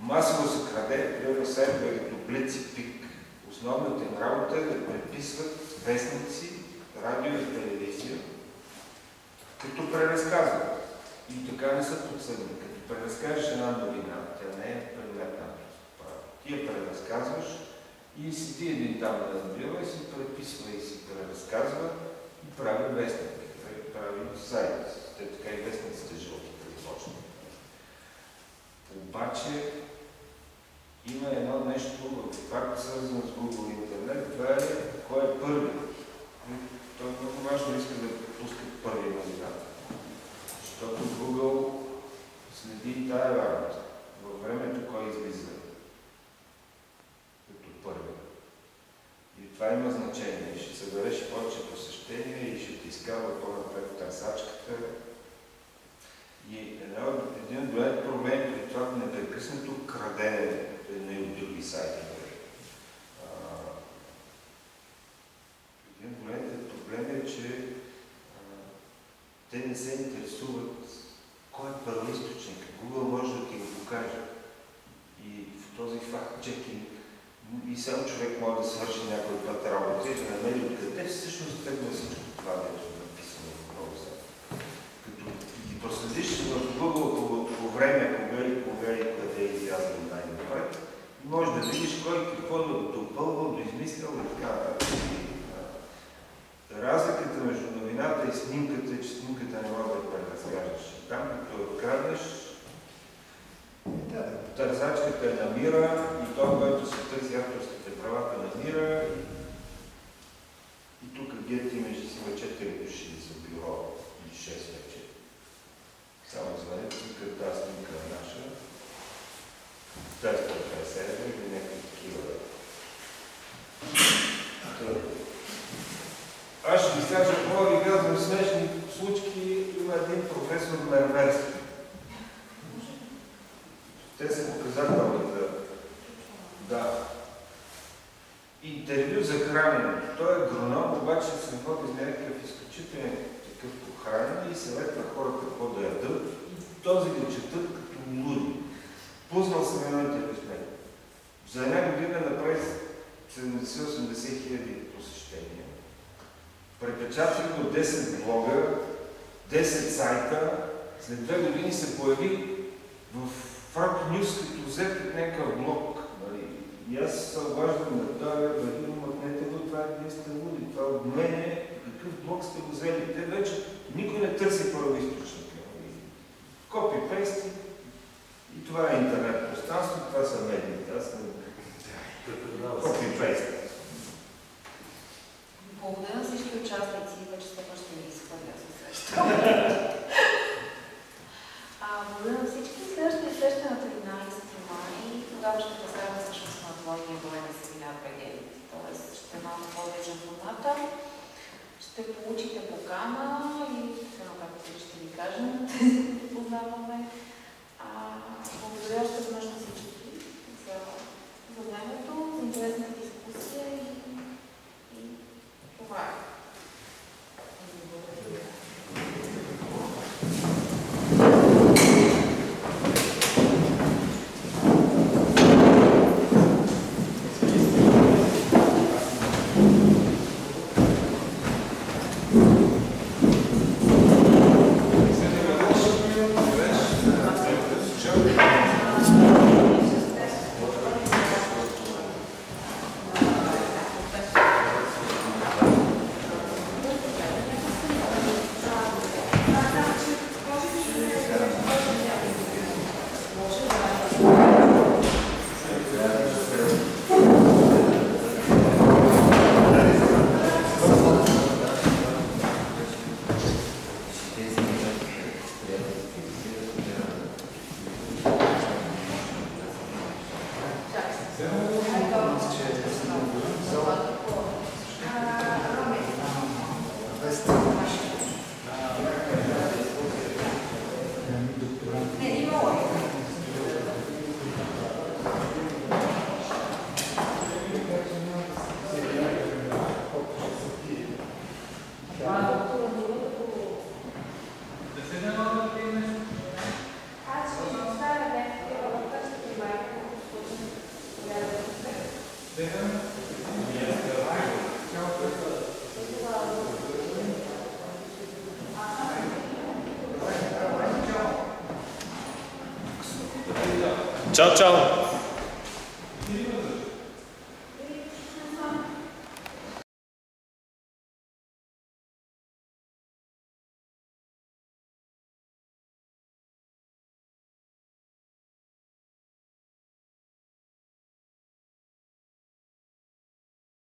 Масово се краде, примерно сайтове като Блиц и Пик. Основната им работа е да преписват вестници, радио и телевизия, като преразказват. И така не са подсъдни. Като преразкажеш една новина, тя не е предмет на авторско право. Ти я преразказваш и седи един там да набива и си преписва и си преразказва и прави вестник, прави сайт. Те така и вестниците жълти. Обаче има едно нещо, пак свързано с Google Интернет, това е кой е първи. Той е много важно иска да пуска първи новината. Защото Google следи тая работа. Във времето кой излиза като първи. И това има значение. Ще събереш повече посещения и ще ти изкарва по-напред търсачката. И един от големите проблеми при това непрекъснато крадене на и от други сайтове. Един от проблеми е, че те не се интересуват кой е първоисточник. Google може да ти го покаже. И в този факт чекинг и само човек може да свърши някой път работа и да намери откъде всъщност тръгва всичко това, което е написано в браузъра. Като ги проследиш в Google по, по време, кога и кога и къде е излязъл най-напред, може да видиш кой какво да допълвал, доизмислял и така. Разликата между новината и снимката е, че снимката не може да преразкажеш. Там, като я откраднеш, търсачката я намира и това, което се търси авторските права, да намира. И тук Get Image си 4 души за бюро и 6 вече. Само знаете, тук тази снимка е наша. Снимка 7 или някакви такива. Аз ще ви кажа, мога ви казвам смешни случки. Има един професор Мерверски. Те са показателни за... Да. Интервю за храненето. Той е агроном, обаче се води с някакъв изключителен такъв по хранене и съветва хората какво да ядат. И този го четат като луди. Пуснал съм едно интервю. За една година направи 70-80 хиляди посещения. Препечатали до 10 блога, 10 сайта. След две години се появи в Франк Нюс, като взет от някакъв блог. Нали. И аз се обаждам на това, нали, мъкнете го, това е сте луди, това от мене, какъв блог сте го взели. Те вече никой не търси първоисточника. Копи-пейсти и това е интернет пространство, това са медиите. Аз не копи-пейст. Благодаря на всички участници, вече степа ще ми изхвърля. А, Благодаря на всички. Следващата среща на 13 май. Тогава ще представя всъщност на двойния на семинар БГ. Тоест ще е малко по-дължен формата. Ще получите покана и едно както ще ви кажем, познаваме. Благодаря още веднъж на всички за, за времето, за интересна дискусия и, и това е. Tchau.